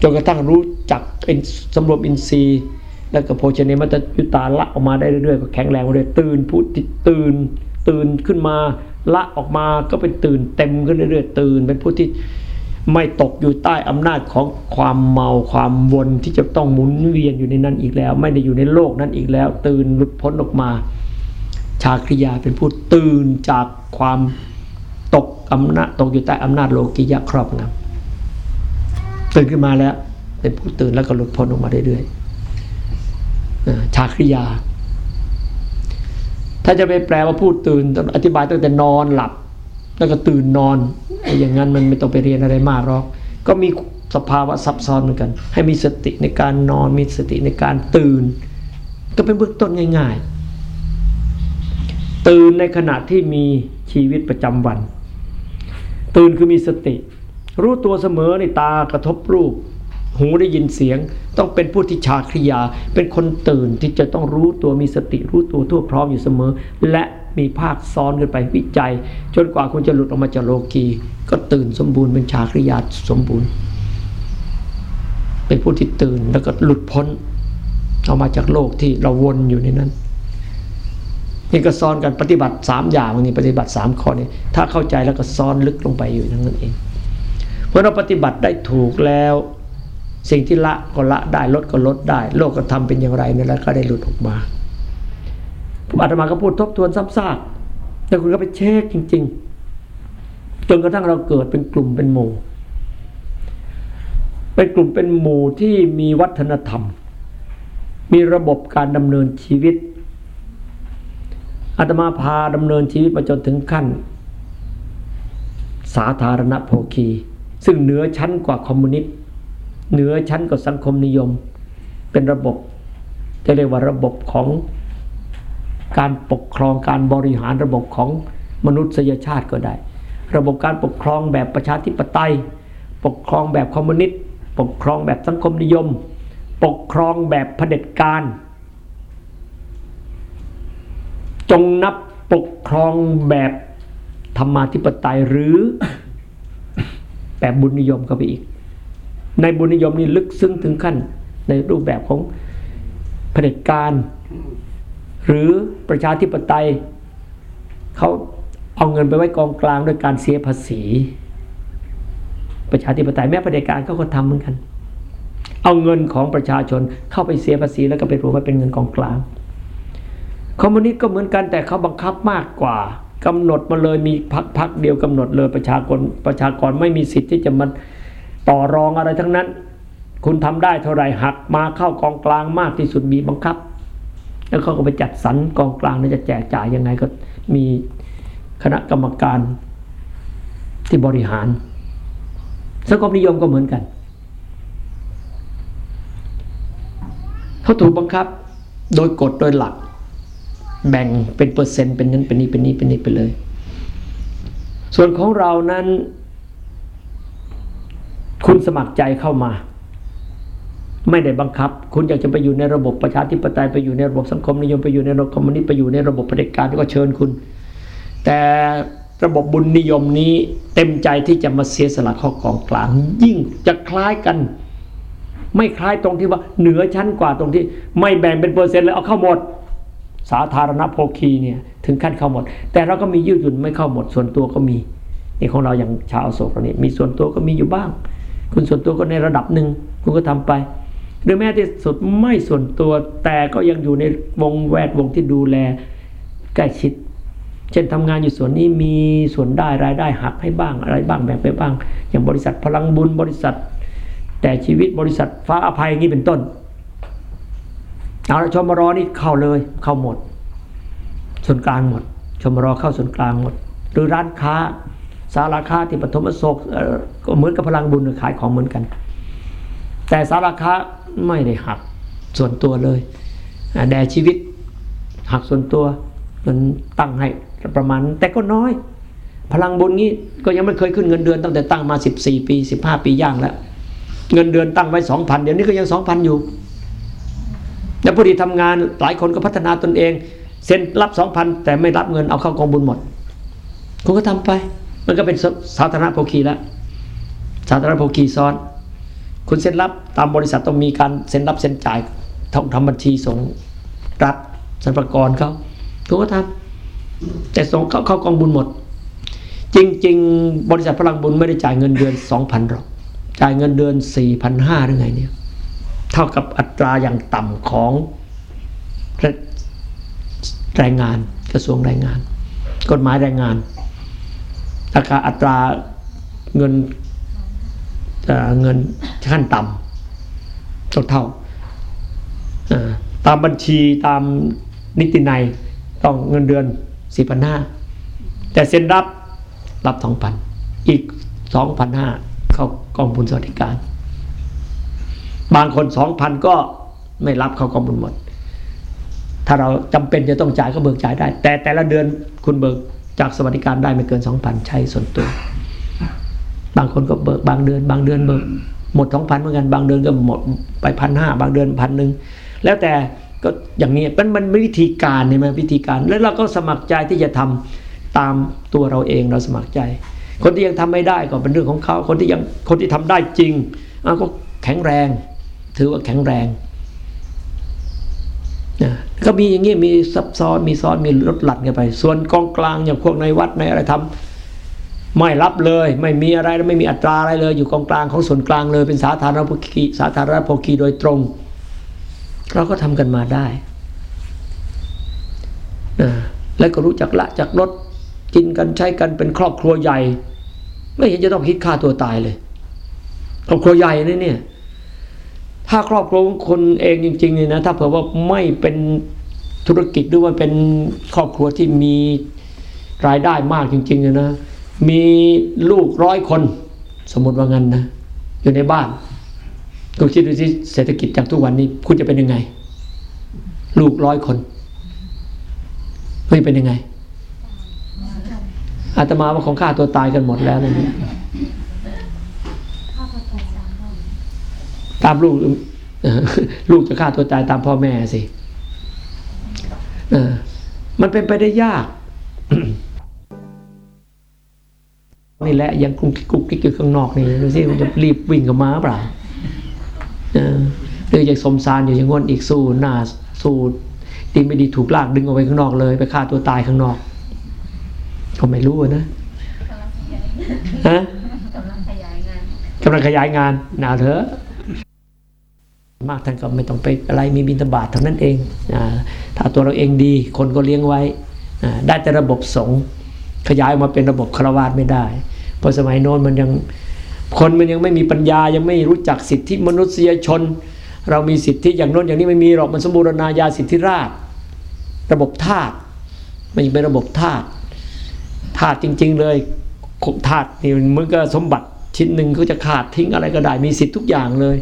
จนกระทั่งรู้จักเป็นสำรวมอินทรีย์ แล้วก็โภชเนมัตยุตาละออกมาได้เรื่อยๆก็แข็งแรงเรื่อยตื่นพูดตื่นตื่นขึ้นมาละออกมาก็เป็นตื่นเต็มขึ้นเรื่อยๆตื่นเป็นผู้ที่ไม่ตกอยู่ใต้อำนาจของความเมาความวนที่จะต้องหมุนเวียนอยู่ในนั้นอีกแล้ว ไม่ได้อยู่ในโลกนั้นอีกแล้ว ตื่นหลุดพ้นออกมา ชาคริยาเป็นผู้ตื่นจากความ ตกอำนาจตกอยู่ใต้อำนาจโลกิยะครอบงำตื่นขึ้นมาแล้ว เป็นผู้ตื่นแล้วก็หลุดพ้นออกมาเรื่อยๆชาคริยา ถ้าจะไปแปลว่าพูดตื่นอธิบายตั้งแต่นอนหลับ แล้วก็ตื่นนอนอย่างนั้นมันไม่ต้องไปเรียนอะไรมากหรอก ก็มีสภาวะซับซ้อนเหมือนกัน ให้มีสติในการนอนมีสติในการตื่น ก็เป็นเบื้องต้นง่าย ๆ ตื่นในขณะที่มีชีวิตประจำวัน ตื่นคือมีสติ รู้ตัวเสมอในตากระทบรูป หูได้ยินเสียง ต้องเป็นผู้ที่ชาคริยา เป็นคนตื่นที่จะต้องรู้ตัวมีสติ รู้ตัวทั่วพร้อมอยู่เสมอ และมีภาคซ้อนขึ้นไปวิจัย จนกว่าคุณจะหลุดออกมาจากโลกีก็ตื่นสมบูรณ์เป็นชาคริยาสมบูรณ์ เป็นผู้ที่ตื่นแล้วก็หลุดพ้นออกมาจากโลกที่เราวนอยู่ในนั้น นี่ก็ซ้อนกันปฏิบัติสามอย่างนี่ปฏิบัติสามข้อนี้ถ้าเข้าใจแล้วก็ซ้อนลึกลงไปอยู่ทั้งนั้นเองเมื่อเราปฏิบัติได้ถูกแล้ว สิ่งที่ละก็ละได้ลดก็ลดได้ โลกก็ทำเป็นอย่างไรนี่แล้วก็ได้หลุดออกมาผมอาตมาก็พูดทบทวนซ้ำซากแต่คุณก็ไปเช็คจริง ๆ จนกระทั่งเราเกิดเป็นกลุ่มเป็นหมู่เป็นกลุ่มเป็นหมู่ที่มีวัฒนธรรม มีระบบการดำเนินชีวิต อาตมาพาดำเนินชีวิตมาจนถึงขั้น สาธารณโภคี ซึ่งเหนือชั้นกว่าคอมมิวนิสต์เหนือชั้นกว่าสังคมนิยม เป็นระบบจะเรียกว่าระบบของการปกครองการบริหารระบบของมนุษยชาติก็ได้ ระบบการปกครองแบบประชาธิปไตย ปกครองแบบคอมมิวนิสต์ปกครองแบบสังคมนิยม ปกครองแบบเผด็จการ จงนับปกครองแบบธรรมาธิปไตยหรือแบบบุญนิยมเข้าไปอีก ในบุญนิยมนี่ลึกซึ้งถึงขั้นในรูปแบบของเผด็จการหรือประชาธิปไตยเขาเอาเงินไปไว้กองกลางโดยการเสียภาษี ประชาธิปไตยแม้เผด็จการเขาก็ทำเหมือนกัน เอาเงินของประชาชนเข้าไปเสียภาษีแล้วก็ไปรวมไว้เป็นเงินกองกลาง คอมมิวนิสต์ก็เหมือนกันแต่เขาบังคับมากกว่ากำหนดมาเลยมีพักพักเดียวกำหนดเลยประชากรประชากรไม่มีสิทธิ์ที่จะมาต่อรองอะไรทั้งนั้น คุณทำได้เท่าไหร่หักมาเข้ากองกลางมากที่สุดมีบังคับ แล้วเขาก็ไปจัดสรรกองกลางนี่จะแจกจ่ายยังไงก็มีคณะกรรมการที่บริหารสังคมนิยมก็เหมือนกันเขาถูกบังคับโดยกฎโดยหลัก แบ่งเป็นเปอร์เซ็นต์เป็นนั้นเป็นนี้เป็นนี้เป็นนี้ไปเลย ส่วนของเรานั้น คุณสมัครใจเข้ามา ไม่ได้บังคับ คุณอยากจะไปอยู่ในระบบประชาธิปไตยไปอยู่ในระบบสังคมนิยมไปอยู่ในระบบคอมมิวนิสต์ไปอยู่ในระบบเผด็จการก็เชิญคุณ แต่ระบบบุญนิยมนี้เต็มใจที่จะมาเสียสละข้อกองกลาง ยิ่งจะคล้ายกัน ไม่คล้ายตรงที่ว่าเหนือชั้นกว่าตรงที่ ไม่แบ่งเป็นเปอร์เซ็นต์เลยเอาเข้าหมด สาธารณโภคีเนี่ยถึงขั้นเข้าหมด แต่เราก็มียืดหยุ่นไม่เข้าหมด ส่วนตัวก็มีนี่ของเราอย่างชาวอโศกเรานี่มีส่วนตัวก็มีอยู่บ้าง คุณส่วนตัวก็ในระดับหนึ่งคุณก็ทำไป หรือแม้ที่สุดไม่ส่วนตัวแต่ก็ยังอยู่ในวงแวดวงที่ดูแลใกล้ชิด เช่นทำงานอยู่ส่วนนี้มีส่วนได้รายได้หักให้บ้างอะไรบ้างแบ่งไปบ้าง อย่างบริษัทพลังบุญบริษัท แต่ชีวิตบริษัทฟ้าอภัยอย่างนี้เป็นต้น เอาละชมรอนี่เข้าเลยเข้าหมด ส่วนกลางหมด ชมรอเข้าส่วนกลางหมด หรือร้านค้าสาราค้าที่ปฐมโศกเอ่อก็เหมือนกับพลังบุญขายของเหมือนกัน แต่สาราค้าไม่ได้หักส่วนตัวเลยแด่ชีวิตหักส่วนตัวมันตั้งให้ประมาณ แต่ก็น้อย พลังบุญนี้ก็ยังไม่เคยขึ้นเงินเดือนตั้งแต่ตั้งมา 14 ปี 15 ปีย่างแล้ว เงินเดือนตั้งไว้ 2,000 เดี๋ยวนี้ก็ยัง 2,000 อยู่ แล้วพอดีทำงานหลายคนก็พัฒนาตนเอง เซ็นรับ2,000แต่ไม่รับเงินเอาเข้ากองบุญหมด คุณก็ทำไป มันก็เป็นสาธารณโภคีแล้วสาธารณโภคีซ้อน คุณเซ็นรับตามบริษัทต้องมีการเซ็นรับเซ็นจ่ายต้องทำบัญชีส่งรัฐสรรพากรเขาคุณก็ทำแต่ส่งเข้าเข้ากองบุญหมด จริง ๆ บริษัทพลังบุญไม่ได้จ่ายเงินเดือน2,000หรอกจ่ายเงินเดือน4,500หรือไงเนี่ย เท่ากับอัตราอย่างต่ำของแรงงานกระทรวงแรงงาน กฎหมายแรงงานราคาอัตราเงินเอ่อเงินขั้นต่ำเท่าเท่าตามบัญชีตามนิตินัยต้องเงินเดือน4,500แต่เซ็นรับรับ2,000อีก2,500เข้ากองบุญสวัสดิการ บางคนสองพันก็ไม่รับเขากองบุญหมด ถ้าเราจำเป็นจะต้องจ่ายก็เบิกจ่ายได้ แต่แต่ละเดือนคุณเบิกจากสวัสดิการได้ไม่เกินสองพันใช้ส่วนตัว บางคนก็เบิกบางเดือน บางเดือนเบิกหมดสองพันเหมือนกันบางเดือนก็หมดไปพันห้าบางเดือนพันหนึ่งแล้วแต่ก็อย่างนี้มันมันวิธีการเนี่ยมันวิธีการ แล้วเราก็สมัครใจที่จะทำตามตัวเราเองเราสมัครใจ คนที่ยังทำไม่ได้ก็เป็นเรื่องของเขาคนที่ยังคนที่ทำได้จริงก็แข็งแรง ถือว่าแข็งแรงนะก็มีอย่างนี้มีซับซ้อนมีซ้อนมีลดหลั่นกันไป ส่วนกองกลางอย่างพวกในวัดในอะไรทำไม่รับเลย ไม่มีอะไรแล้วไม่มีอัตราอะไรเลย อยู่กองกลางของส่วนกลางเลยเป็นสาธารณภคีสาธารณภคีโดยตรง เราก็ทำกันมาได้นะแล้วก็รู้จักละจักลดกินกันใช้กันเป็นครอบครัวใหญ่ ไม่เห็นจะต้องคิดฆ่าตัวตายเลยครอบครัวใหญ่นี่เนี่ย ถ้าครอบครัวคนเองจริงๆเนี่ยนะถ้าเผื่อว่าไม่เป็นธุรกิจหรือว่าเป็นครอบครัวที่มีรายได้มากจริงๆเนี่ยนะมีลูกร้อยคนสมมติว่างั้นนะอยู่ในบ้านคุณคิดดูสิเศรษฐกิจจากทุกวันนี้ คุณจะเป็นยังไง ลูกร้อยคนคุณจะเป็นยังไงอาตมาว่าของข้าตัวตายกันหมดแล้วนะเนี่ย ข้าวผัดไทยสามรอบ ตามลูกเอ่อลูกจะฆ่าตัวตายตามพ่อแม่สิเออมันเป็นไปได้ยากนี่แหละยังกุกกิ๊กกุกกิ๊กอยู่ข้างนอกนี่ดูสิมันจะรีบวิ่งกับมาเปล่าเออหรือจะสมสารอยู่อย่างงนอีกสู้หน้าสู้ดีไม่ดีถูกลากดึงออกไปข้างนอกเลย ไปฆ่าตัวตายข้างนอกก็ไม่รู้อะนะฮะกำลังขยายงานกำลังขยายงานหนาเถอะ มากท่านก็ไม่ต้องไปอะไรมีบินตบาทเท่านั้นเองอถ้าตัวเราเองดีคนก็เลี้ยงไว้ ได้แต่ระบบสงฆ์ขยายมาเป็นระบบคารวาสไม่ได้ เพราะสมัยโน้นมันยังคนมันยังไม่มีปัญญายังไม่รู้จักสิทธิมนุษยชน เรามีสิทธิอย่างโน้นอย่างนี้ไม่มีหรอกมันสมบูรณาญาสิทธิราชระบบทาสมันยังเป็นระบบทาสทาสจริง ๆ เลยทาสนี่มันเหมือนกับสมบัติชิ้นหนึ่งเขาจะขาดทิ้งอะไรก็ได้มีสิทธิทุกอย่างเลย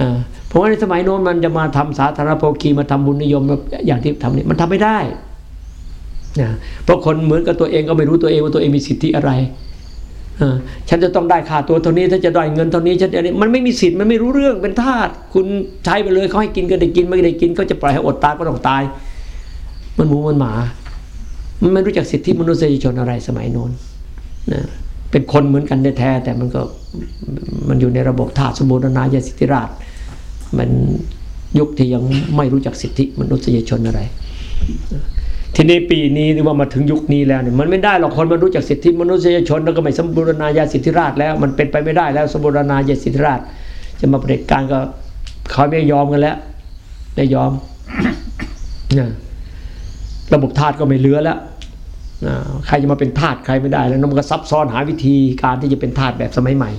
อ่า เพราะว่าในสมัยโน้นมันจะมาทำสาธารณโภคีมาทำบุญนิยมแบบอย่างที่ทำนี่มันทำไม่ได้นะเพราะคนเหมือนกับตัวเองก็ไม่รู้ตัวเองว่าตัวเองมีสิทธิอะไรอ่าฉันจะต้องได้ค่าตัวเท่านี้ถ้าจะได้เงินเท่านี้ฉันจะมันไม่มีสิทธิ์มันไม่รู้เรื่องเป็นทาสคุณใช้ไปเลยเขาให้กินก็ได้กินไม่ได้กินก็จะปล่อยให้อดตายก็ต้องตาย มันหมูมันหมา มันไม่รู้จักสิทธิมนุษยชนอะไรสมัยโน้นนะเป็นคนเหมือนกันแท้แต่มันก็มันอยู่ในระบบทาสสมบูรณาญาสิทธิราช มันยุคที่ยังไม่รู้จักสิทธิมนุษยชนอะไร ทีนี้ปีนี้หรือว่ามาถึงยุคนี้แล้วเนี่ยมันไม่ได้หรอกคนมันรู้จักสิทธิมนุษยชนแล้วก็ไม่สมบูรณาญาสิทธิราชแล้ว มันเป็นไปไม่ได้แล้วสมบูรณาญาสิทธิราช จะมาเผด็จการก็เขาไม่ยอมกันแล้วไม่ยอมนะระบบทาสก็ไม่เหลือแล้วใครจะมาเป็นทาสใครไม่ได้แล้วมันก็ซับซ้อนหาวิธีการที่จะเป็นทาสแบบสมัยใหม่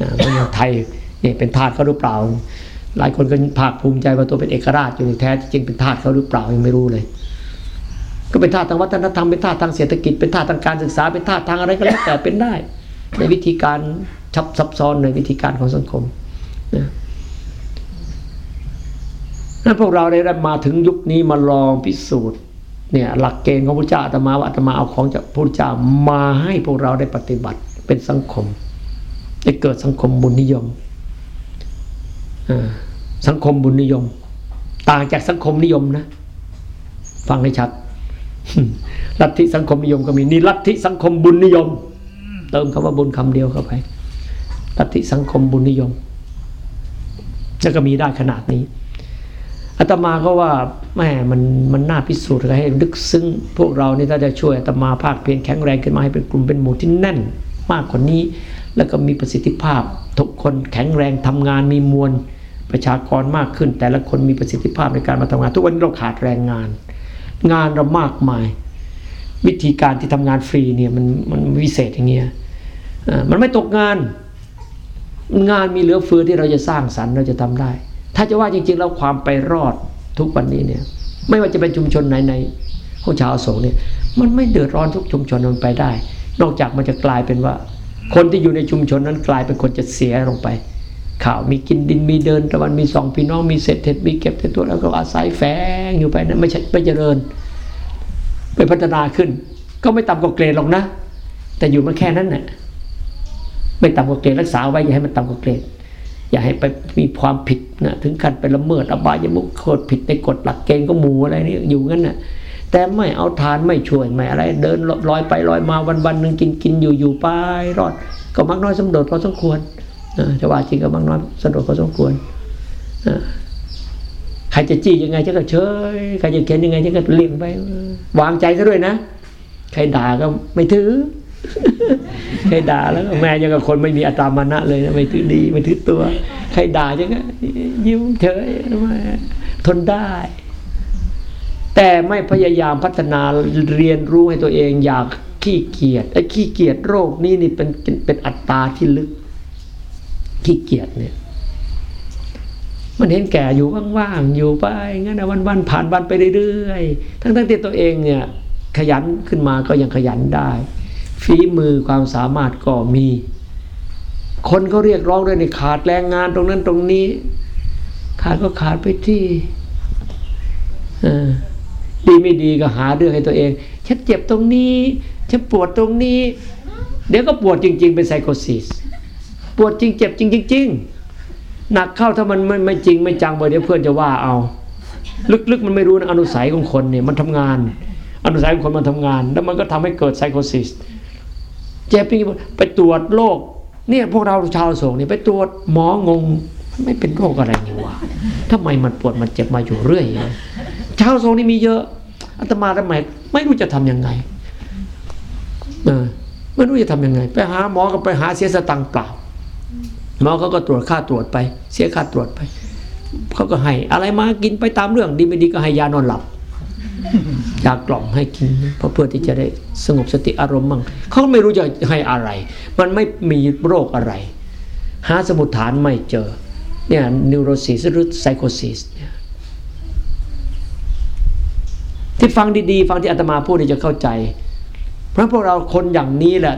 อ่าเมืองไทย เนี่ยเป็นทาสเขาหรือเปล่า หลายคนก็ภาคภูมิใจว่าตัวเป็นเอกราชอยู่ในแท้จริงเป็นทาสเขาหรือเปล่ายังไม่รู้เลย ก็เป็นทาสทางวัฒนธรรมเป็นทาสทางเศรษฐกิจเป็นทาสทางการศึกษาเป็นทาสทางอะไรก็แล้วแต่เป็นได้ ในวิธีการชับซับซ้อนในวิธีการของสังคมนะนั้นพวกเราได้มาถึงยุคนี้มาลองพิสูจน์เนี่ยหลักเกณฑ์ของพระเจ้าอาตมาว่าอาตมาเอาของจากพระเจ้ามาให้พวกเราได้ปฏิบัติเป็นสังคมได้เกิดสังคมบุญนิยม สังคมบุญนิยม ต่างจากสังคมนิยมนะ ฟังให้ชัด ลัทธิสังคมนิยมก็มีนี่ลัทธิสังคมบุญนิยม เติมคำว่าบุญคำเดียวเข้าไปลัทธิสังคมบุญนิยมแล้วก็มีได้ขนาดนี้อาตมาก็ว่าแม่มันมันน่าพิสูจน์ให้ลึกซึ้งพวกเรานี่ถ้าจะช่วยอาตมาภาคเพียรแข็งแรงขึ้นมาให้เป็นกลุ่มเป็นหมู่ที่แน่น มากกว่านี้ แล้วก็มีประสิทธิภาพทุกคนแข็งแรงทำงานมีมวล ประชากรมากขึ้น แต่ละคนมีประสิทธิภาพในการมาทำงาน ทุกวันนี้เราขาดแรงงาน งานเรามากมาย วิธีการที่ทำงานฟรีเนี่ยมันมันวิเศษอย่างเงี้ยมันไม่ตกงาน งานมีเหลือเฟือที่เราจะสร้างสรรค์เราจะทำได้ ถ้าจะว่าจริงๆแล้วความไปรอดทุกวันนี้เนี่ยไม่ว่าจะเป็นชุมชนไหนในของชาวอโศกเนี่ยมันไม่เดือดร้อนทุกชุมชนมันไปได้ นอกจากมันจะกลายเป็นว่า คนที่อยู่ในชุมชนนั้นกลายเป็นคนจะเสียลงไป ข่าวมีกินดินมีเดินตะวันมีสองพี่น้องมีเศษเท็ดมีเก็บเท็ดตัวแล้วก็อาศัยแฝงอยู่ไปนะไม่ใช่ไม่เจริญ ไปพัฒนาขึ้น ก็ไม่ต่ำกว่าเกรดหรอกนะ แต่อยู่มันแค่นั้นแหละไม่ต่ำกว่าเกรดรักษาไว้อย่าให้มันต่ำกว่าเกรดอย่าให้ไปมีความผิดนะถึงขั้นไปละเมิดอบายมุขโคตรผิดในกฎหลักเกณฑ์ก็หมูอะไรนี่อยู่งั้นน่ะแต่ไม่เอาทานไม่ช่วยไม่อะไร เดินลอยไปลอยมาวันวันหนึ่งกินกินอยู่อยู่ไปรอด ก็มักน้อยสมโดดพอสมควร จะว่าจริงก็มักน้อยสมโดดพอสมควรใครจะจี้ยังไงฉันก็เฉยใครจะเขียนยังไงฉันก็เลี่ยงไป วางใจซะด้วยนะใครด่าก็ไม่ถือใครด่าแล้วแม่ยังกับคนไม่มีอัตามานะเลยนะไม่ถือดีไม่ถือตัว ใครด่าจังก็ยิ้มเฉยไมทนได้ แต่ไม่พยายามพัฒนาเรียนรู้ให้ตัวเองอยากขี้เกียจไอ้ขี้เกียจโรคนี้นี่เป็นเป็นเป็นอัตตาที่ลึก ขี้เกียจเนี่ย มันเห็นแก่อยู่ว่างๆอยู่ไปงั้นนะวันๆผ่านวันไปเรื่อยๆทั้งๆที่ตัวเองเนี่ยขยันขึ้นมาก็ยังขยันได้ ฝีมือความสามารถก็มี คนเขาเรียกร้องด้วยในขาดแรงงานตรงนั้นตรงนี้ ขาดก็ขาดไปที่ดีไม่ดีก็หาเรื่องให้ตัวเองฉันเจ็บตรงนี้ฉันปวดตรงนี้ เดี๋ยวก็ปวดจริง ๆ เป็นไซโคซิส ปวดจริงเจ็บจริงจริงหนักเข้าถ้ามันไม่ไม่จริงไม่จังไปเดี๋ยวเพื่อนจะว่าเอา ลึกๆมันไม่รู้นะอนุสัยของคนเนี่ยมันทำงาน อนุสัยของคนมันทำงาน แล้วมันก็ทำให้เกิดไซโคซิสเจ็บปีไปตรวจโรคเนี่ยพวกเราชาวโศกเนี่ยไปตรวจหมองงไม่เป็นโรคอะไรนี่วะทำไมมันปวดมันเจ็บมาอยู่เรื่อยชาวโศกนี่มีเยอะอาตมาทำไมไม่รู้จะทำยังไงเออไม่รู้จะทำยังไง ไปหาหมอก็ไปหาเสียสตังค์เปล่า หมอเขาก็ตรวจค่าตรวจไป เสียค่าตรวจไปเขาก็ให้อะไรมากินไปตามเรื่องดีไม่ดีก็ให้ยานอนหลับยากล่อมให้กินเพราะเพื่อที่จะได้สงบสติอารมณ์มั่งเขาไม่รู้จะให้อะไร มันไม่มีโรคอะไร หาสมุดฐานไม่เจอเนี่ยนิวโรซิสหรือไซโคซิสเนี่ยที่ฟังดีๆ ฟังที่อาตมาพูดนี่จะเข้าใจ เพราะพวกเราคนอย่างนี้แหละ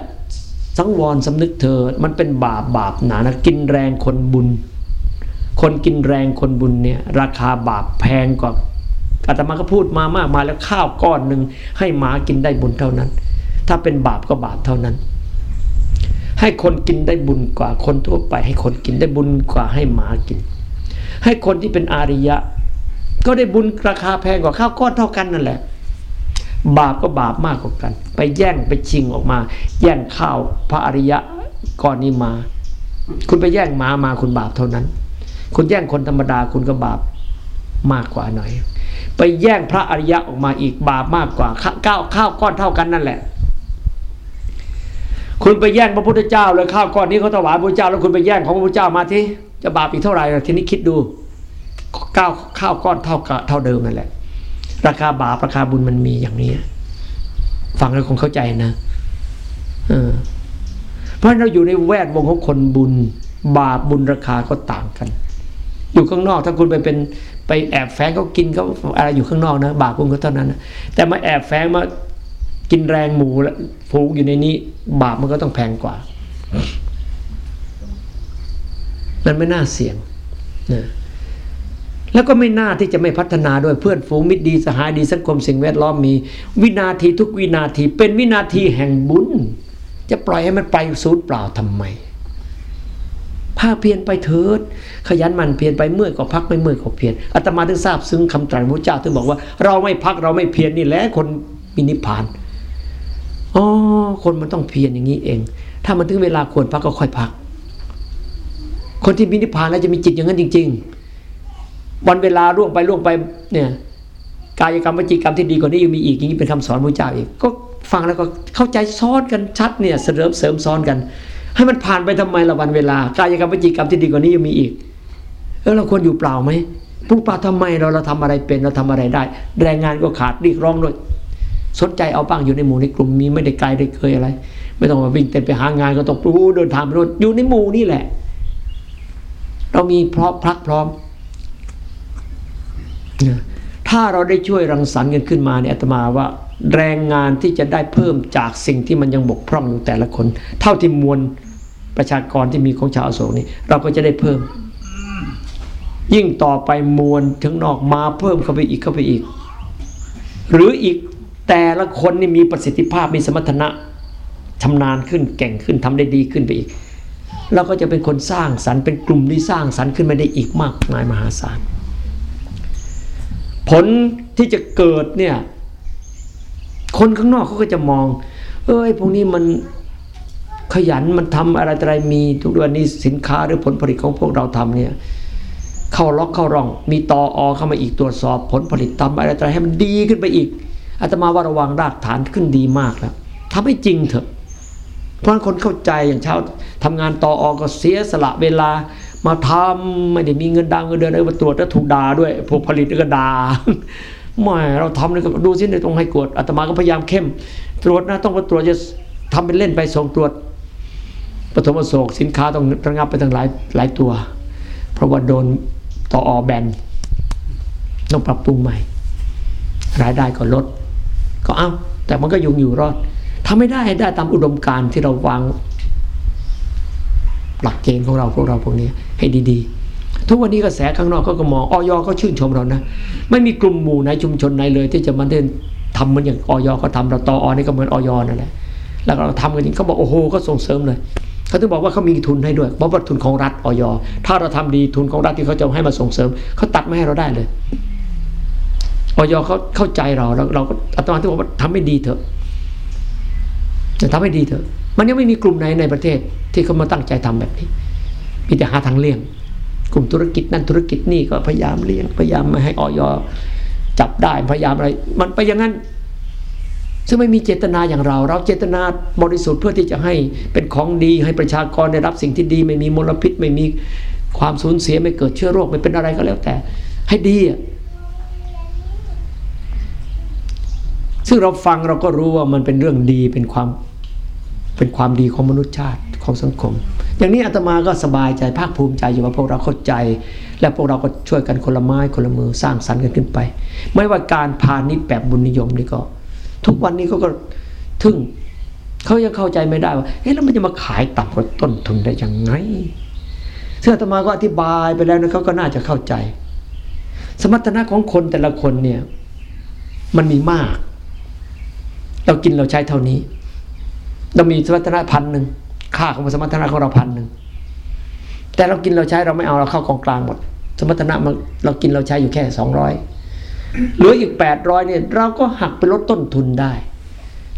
สังวรสำนึกเธอ มันเป็นบาปบาปหนานะกินแรงคนบุญ คนกินแรงคนบุญเนี่ยราคาบาปแพงกว่าอาตมาก็พูดมามากมาแล้วข้าวก้อนหนึ่งให้หมากินได้บุญเท่านั้น ถ้าเป็นบาปก็บาปเท่านั้น ให้คนกินได้บุญกว่าคนทั่วไป ให้คนกินได้บุญกว่าให้หมากิน ให้คนที่เป็นอาริยะ ก็ได้บุญราคาแพงกว่าข้าวก้อนเท่ากันนั่นแหละ บาปก็บาปมากกว่ากัน ไปแย่งไปชิงออกมา แย่งข้าวพระอริยะก้อนนี้มา คุณไปแย่งหมามาคุณบาปเท่านั้น คุณแย่งคนธรรมดาคุณก็บาปมากกว่าหน่อย ไปแย่งพระอริยะออกมาอีกบาปมากกว่าข้าวข้าวก้อนเท่ากันนั่นแหละ คุณไปแย่งพระพุทธเจ้าเลยข้าวก้อนนี้เขาถวายพระพุทธเจ้า แล้วคุณไปแย่งของพระพุทธเจ้ามาที่จะบาปอีกเท่าไหร่ทีนี้คิดดูข้าวข้าวก้อนเท่ากับเท่าเดิมนั่นแหละ ราคาบาปราคาบุญมันมีอย่างนี้ ฟังแล้วคงเข้าใจนะเออเพราะเราอยู่ในแวดวงของคนบุญ บาปบุญราคาก็ต่างกัน อยู่ข้างนอกถ้าคุณไปเป็นไปแอบแฝงเขากินเขาอะไรอยู่ข้างนอกนะ บาปบุญก็เท่านั้นนะแต่มาแอบแฝงมากินแรงหมูแล้วผูกอยู่ในนี้ บาปมันก็ต้องแพงกว่า มันไม่น่าเสี่ยงนะ แล้วก็ไม่น่าที่จะไม่พัฒนาด้วยเพื่อนฝูงมิตรดีสหายดีสังคมสิ่งแวดล้อมมี วินาทีทุกวินาทีเป็นวินาทีแห่งบุญ จะปล่อยให้มันไปสูญเปล่าทำไมภาคเพียรไปเถิด ขยันมันเพียรไปเมื่อยก็พักไม่เมื่อยก็เพียรอาตมาถึงทราบซึ้งคำตรัสพระเจ้าถึงบอกว่าเราไม่พักเราไม่เพียรนี่แหละคนมีนิพพานอ๋อคนมันต้องเพียรอย่างนี้เอง ถ้ามันถึงเวลาควรพักก็ค่อยพัก คนที่มีนิพพานแล้วจะมีจิตอย่างนั้นจริง ๆ วันเวลาล่วงไปล่วงไปเนี่ยกายกรรมวจีกรรมที่ดีกว่านี้ยังมีอีกอย่างนี้เป็นคำสอนพระเจ้าอีก ก็ฟังแล้วก็เข้าใจซ้อนกันชัดเนี่ยเสริมเสริมซ้อนกัน ให้มันผ่านไปทำไมละวันเวลากายกรรมวจีกรรมที่ดีกว่านี้ยังมีอีกเออเราควรอยู่เปล่าไหมผู้เปล่าทำไมเราเราทำอะไรเป็นเราทำอะไรได้ แรงงานก็ขาดเรียกร้องด้วยสนใจเอาบ้างอยู่ในหมู่ในกลุ่มมีไม่ได้ไกลได้เคยอะไร ไม่ต้องมาวิ่งเต้นไปหางานก็ต้องรู้เดินทางไปรถอยู่ในหมู่นี่แหละ เรามีพร้อมพรักพร้อม ถ้าเราได้ช่วยรังสรรค์กันขึ้นมาเนี่ยอาตมาว่าแรงงานที่จะได้เพิ่มจากสิ่งที่มันยังบกพร่องอยู่แต่ละคน เท่าที่มวลประชากรที่มีของชาวอโศกนี่เราก็จะได้เพิ่ม ยิ่งต่อไปมวลถึงนอกมาเพิ่มเข้าไปอีกเข้าไปอีก หรืออีกแต่ละคนนี่มีประสิทธิภาพมีสมรรถนะชำนาญขึ้นเก่งขึ้นทำได้ดีขึ้นไปอีกเราก็จะเป็นคนสร้างสรรค์เป็นกลุ่มที่สร้างสรรค์ขึ้นมาได้อีกมากมายมหาศาล ผลที่จะเกิดเนี่ยคนข้างนอกเขาก็จะมอง เอ้ยพวกนี้มันขยันมันทำอะไรอะไรมีทุกวันนี้สินค้าหรือผลผลิตของพวกเราทำเนี่ยเข้าล็อกเข้าร่อง มีตออเข้ามาอีกตรวจสอบผลผลิตทำอะไรอะไรให้มันดีขึ้นไปอีกอาตมาว่าระวังรากฐานขึ้นดีมากแล้วทำให้จริงเถอะเพราะคนเข้าใจอย่างเช้าทำงานต่ออก็เสียสละเวลา มาทำไม่ได้มีเงินดังเงินเดือนอะไรมาตรวจแล้วถูกด่าด้วยพวกผลิตก็ด่าไม่เราทำเลยก็ดูสิในตรงให้กวดอาตมาก็พยายามเข้ม ตรวจนะต้องมาตรวจจะทำเป็นเล่นไปส่งตรวจปฐมโศกสินค้าต้องระงับไปตั้งหลายหลายตัว เพราะว่าโดนต่ออแบนต้องปรับปรุงใหม่ รายได้ก็ลด ก็เอาแต่มันก็ยุงอยู่รอดทำไม่ได้ให้ได้ตามอุดมการณ์ที่เราวาง หลักเกณฑ์ของเราพวกเราพวกนี้ให้ดีๆ ทุกวันนี้กระแสข้างนอกก็ก็มองออยเขาชื่นชมเรานะ ไม่มีกลุ่มหมู่ในชุมชนไหนเลย ที่จะมาเดินทำเหมือนอย่างออยเขาทำเราตออนี่ก็เหมือนออยนั่นแหละแล้วเราทำกันจริงเขาบอกโอ้โหก็ส่งเสริมเลยเขาถึงบอกว่าเขามีทุนให้ด้วยเพราะว่าทุนของรัฐออยถ้าเราทำดีทุนของรัฐที่เขาจะให้มาส่งเสริมเขาตัดไม่ให้เราได้เลยออยเขาเข้าใจเราแล้วเราก็อาตมาที่บอกว่าทำให้ดีเถอะจะทำให้ดีเถอะ มันยังไม่มีกลุ่มไหนในประเทศที่เขามาตั้งใจทำแบบนี้มีแต่หาทางเลี่ยง กลุ่มธุรกิจนั่นธุรกิจนี่ก็พยายามเลี่ยงพยายามไม่ให้ออยจับได้พยายามอะไร มันไปอย่างนั้นซึ่งไม่มีเจตนาอย่างเรา เราเจตนาบริสุทธิ์เพื่อที่จะให้เป็นของดีให้ประชากรได้รับสิ่งที่ดี ไม่มีมลพิษ ไม่มีความสูญเสียไม่เกิดเชื้อโรคไม่เป็นอะไรก็แล้วแต่ ให้ดีซึ่งเราฟังเราก็รู้ว่ามันเป็นเรื่องดีเป็นความ เป็นความดีของมนุษยชาติของสังคม อย่างนี้อาตมาก็สบายใจภาคภูมิใจอยู่ว่าพวกเราเข้าใจ และพวกเราก็ช่วยกันคนละไม้คนละมือสร้างสรรค์กันขึ้นไป ไม่ว่าการพาณิชย์แบบบุญนิยมนี่ก็ ทุกวันนี้เขาก็ทึ่งเขายังเข้าใจไม่ได้ว่าเอ๊ะแล้วมันจะมาขายต่ำกว่าต้นทุนได้ยังไงซึ่งอาตมาก็อธิบายไปแล้วนะเขาก็น่าจะเข้าใจ สมรรถนะของคนแต่ละคนเนี่ย มันมีมาก เรากินเราใช้เท่านี้ เรามีสมรรถนะพันหนึ่งค่าของสมรรถนะของเราพันหนึ่งแต่เรากินเราใช้เราไม่เอาเราเข้ากองกลางหมด สมรรถนะมันเรากินเราใช้อยู่แค่สองร้อยเหลืออีกแปดร้อยเนี่ยเราก็หักไปลดต้นทุนได้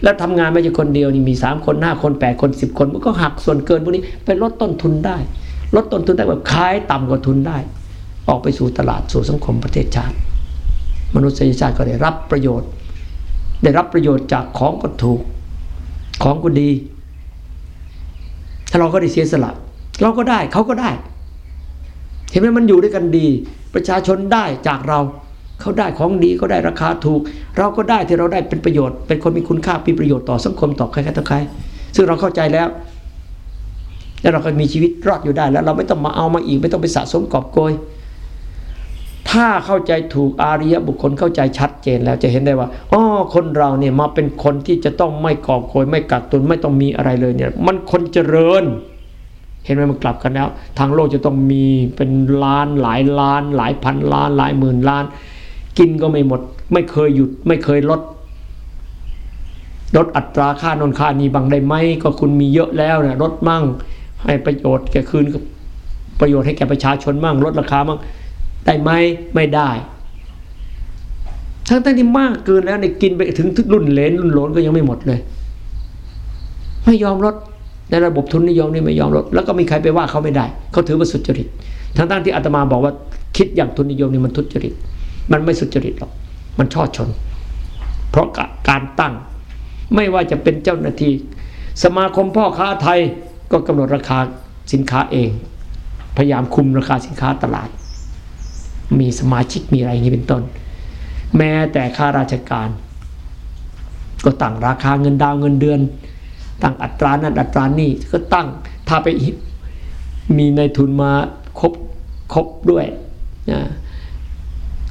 แล้วทำงานไม่ใช่คนเดียวนี่มีสามคนห้าคนแปดคนสิบคนมันก็หักส่วนเกินพวกนี้ไปลดต้นทุนได้ ลดต้นทุนได้แบบขายต่ำกว่าทุนได้ ออกไปสู่ตลาดสู่สังคมประเทศชาติ มนุษยชาติก็ได้รับประโยชน์ ได้รับประโยชน์จากของก็ถูก ของก็ดี ถ้าเราก็ได้เสียสละ เราก็ได้เขาก็ได้ เห็นไหมมันอยู่ด้วยกันดี ประชาชนได้จากเรา เขาได้ของดีก็ได้ราคาถูก เราก็ได้ที่เราได้เป็นประโยชน์ เป็นคนมีคุณค่ามีประโยชน์ต่อสังคมต่อใครๆต่อใครซึ่งเราเข้าใจแล้วแล้วเราก็มีชีวิตรอดอยู่ได้แล้ว เราไม่ต้องมาเอามาอีกไม่ต้องไปสะสมกอบโกย ถ้าเข้าใจถูกอาริยบุคคลเข้าใจชัดเจนแล้วจะเห็นได้ว่าอ๋อคนเราเนี่ยมาเป็นคนที่จะต้องไม่กอบโกยไม่กักตุนไม่ต้องมีอะไรเลยเนี่ย มันคนเจริญ เห็นไหมมันกลับกันแล้ว ทางโลกจะต้องมีเป็นล้านหลายล้าน หลายพันล้าน หลายหมื่นล้าน กินก็ไม่หมด ไม่เคยหยุด ไม่เคยลดลดอัตราค่านนค่านี้บางได้ไหมก็คุณมีเยอะแล้วเนี่ยลดมั่ง ให้ประโยชน์แก่คืนประโยชน์ให้แก่ประชาชนมั่งลดราคามั่ง ได้ไหมไม่ได้ ทั้งทั้งที่มากเกินแล้วในกินไปถึงรุ่นเลนรุ่นหลนก็ยังไม่หมดเลย ไม่ยอมลดในระบบทุนนิยมนี่ไม่ยอมลดแล้วก็มีใครไปว่าเขาไม่ได้เขาถือว่าสุจริต ทั้งทั้งที่อาตมาบอกว่าคิดอย่างทุนนิยมนี่มันทุจริต มันไม่สุจริตหรอกมันช่อชน เพราะการตั้งไม่ว่าจะเป็นเจ้าหน้าที่สมาคมพ่อค้าไทยก็กำหนดราคาสินค้าเอง พยายามคุมราคาสินค้าตลาด มีสมาชิกมีอะไรอย่างนี้เป็นต้น แม้แต่ข้าราชการ ก็ตั้งราคาเงินดาวเงินเดือน ตั้งอัตรานั้นอัตรานี้ก็ตั้งถ้าไปมีในทุนมาครบครบด้วยนะ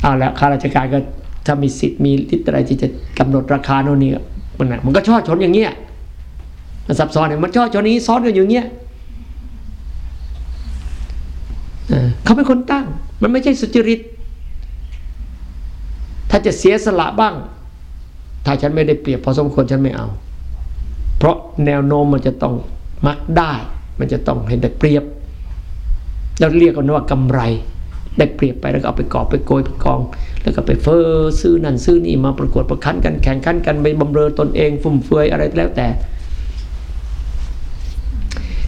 เอาแล้วข้าราชการก็ถ้ามีสิทธิ์มีทิศอะไรที่จะกำหนดราคาโน่นนี่มันมันก็ช่อชนอย่างเงี้ยมันซับซ้อนเนี่ยมันช่อชนนี้ซ้อนกันอย่างเงี้ย เขาเป็นคนตั้ง มันไม่ใช่สุจริต ถ้าจะเสียสละบ้าง ถ้าฉันไม่ได้เปรียบพอสมควรฉันไม่เอา เพราะแนวโน้มมันจะต้องมักได้ มันจะต้องให้ได้เปรียบ เราเรียกกันว่ากำไร ได้เปรียบไปแล้วก็เอาไปกอบไปโกยไปกอง แล้วก็ไปเฟอ้อซื้อนั่นซื้อนี่มาประกวดประคันกันแข่งขันกันไปบำเรอตนเองฟุ่มเฟือยอะไรแล้วแต่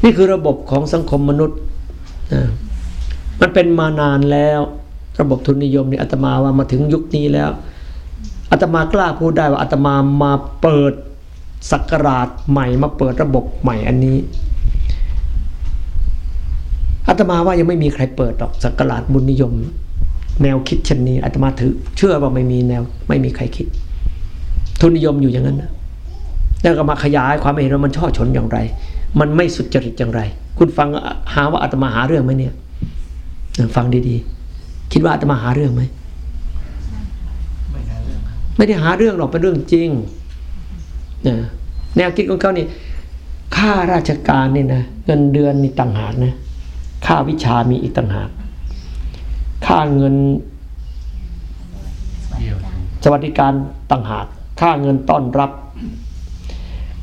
นี่คือระบบของสังคมมนุษย์นะ มันเป็นมานานแล้ว ระบบทุนนิยมเนี่ยอาตมาว่ามาถึงยุคนี้แล้วอาตมากล้าพูดได้ว่าอาตมามาเปิดสักราชใหม่มาเปิดระบบใหม่อันนี้อาตมาว่ายังไม่มีใครเปิดหรอกสักราชบุญนิยม แนวคิดเช่นนี้อาตมาถือ เชื่อว่าไม่มีแนวไม่มีใครคิด ทุนนิยมอยู่อย่างนั้นนะแล้วก็มาขยายความเห็นว่ามันช่อชนอย่างไร มันไม่สุจริตอย่างไร คุณฟังหาว่าอาตมาหาเรื่องไหมเนี่ย ฟังดีๆ คิดว่าอาตมาหาเรื่องไหมไม่ได้หาเรื่องหรอกเป็นเรื่องจริงแนวคิดของเขานี่ค่าราชการนี่นะเงินเดือนนี่ต่างหากนะค่าวิชามีอีกต่างหากค่าเงิน สวัสดิการต่างหาก ค่าเงินต้อนรับ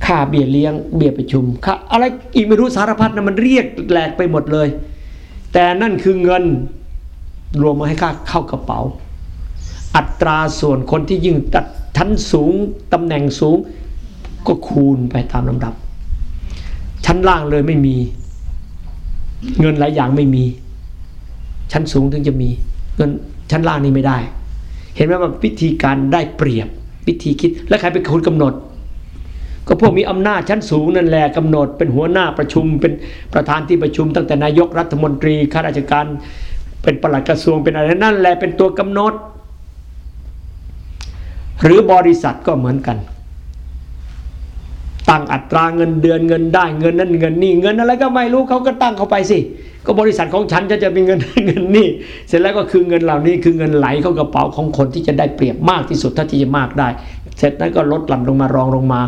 ค่าเบี้ยเลี้ยง เบี้ยประชุมค่าอะไรอีกไม่รู้สารพัดนะมันเรียกแหลกไปหมดเลย แต่นั่นคือเงินรวมมาให้ค่าเข้ากระเป๋า อัตราส่วนคนที่ยิ่งตัดชั้นสูงตำแหน่งสูงก็คูณไปตามลำดับ ชั้นล่างเลยไม่มี เงินหลายอย่างไม่มี ชั้นสูงถึงจะมี เงินชั้นล่างนี่ไม่ได้ เห็นไหมว่าวิธีการได้เปรียบวิธีคิดและใครเป็นคนกำหนด ก็พวกมีอำนาจชั้นสูงนั่นแหละกำหนดเป็นหัวหน้าประชุม เป็นประธานที่ประชุม ตั้งแต่นายกรัฐมนตรีข้าราชการ เป็นปลัดกระทรวงเป็นอะไรนั่นแหละเป็นตัวกำหนด หรือบริษัทก็เหมือนกันตั้งอัตราเงินเดือนเงินได้เงินนั่นเงินนี่เงินอะไรก็ไม่รู้เขาก็ตั้งเข้าไปสิ ก็บริษัทของฉันจะจะมีเงินเงินนี่ เสร็จแล้วก็คือเงินเหล่านี้คือเงินไหลเข้ากระเป๋าของคนที่จะได้เปรียบมากที่สุดเท่าที่จะมากได้ เสร็จนั้นก็ลดหลั่นลงมารองลงมา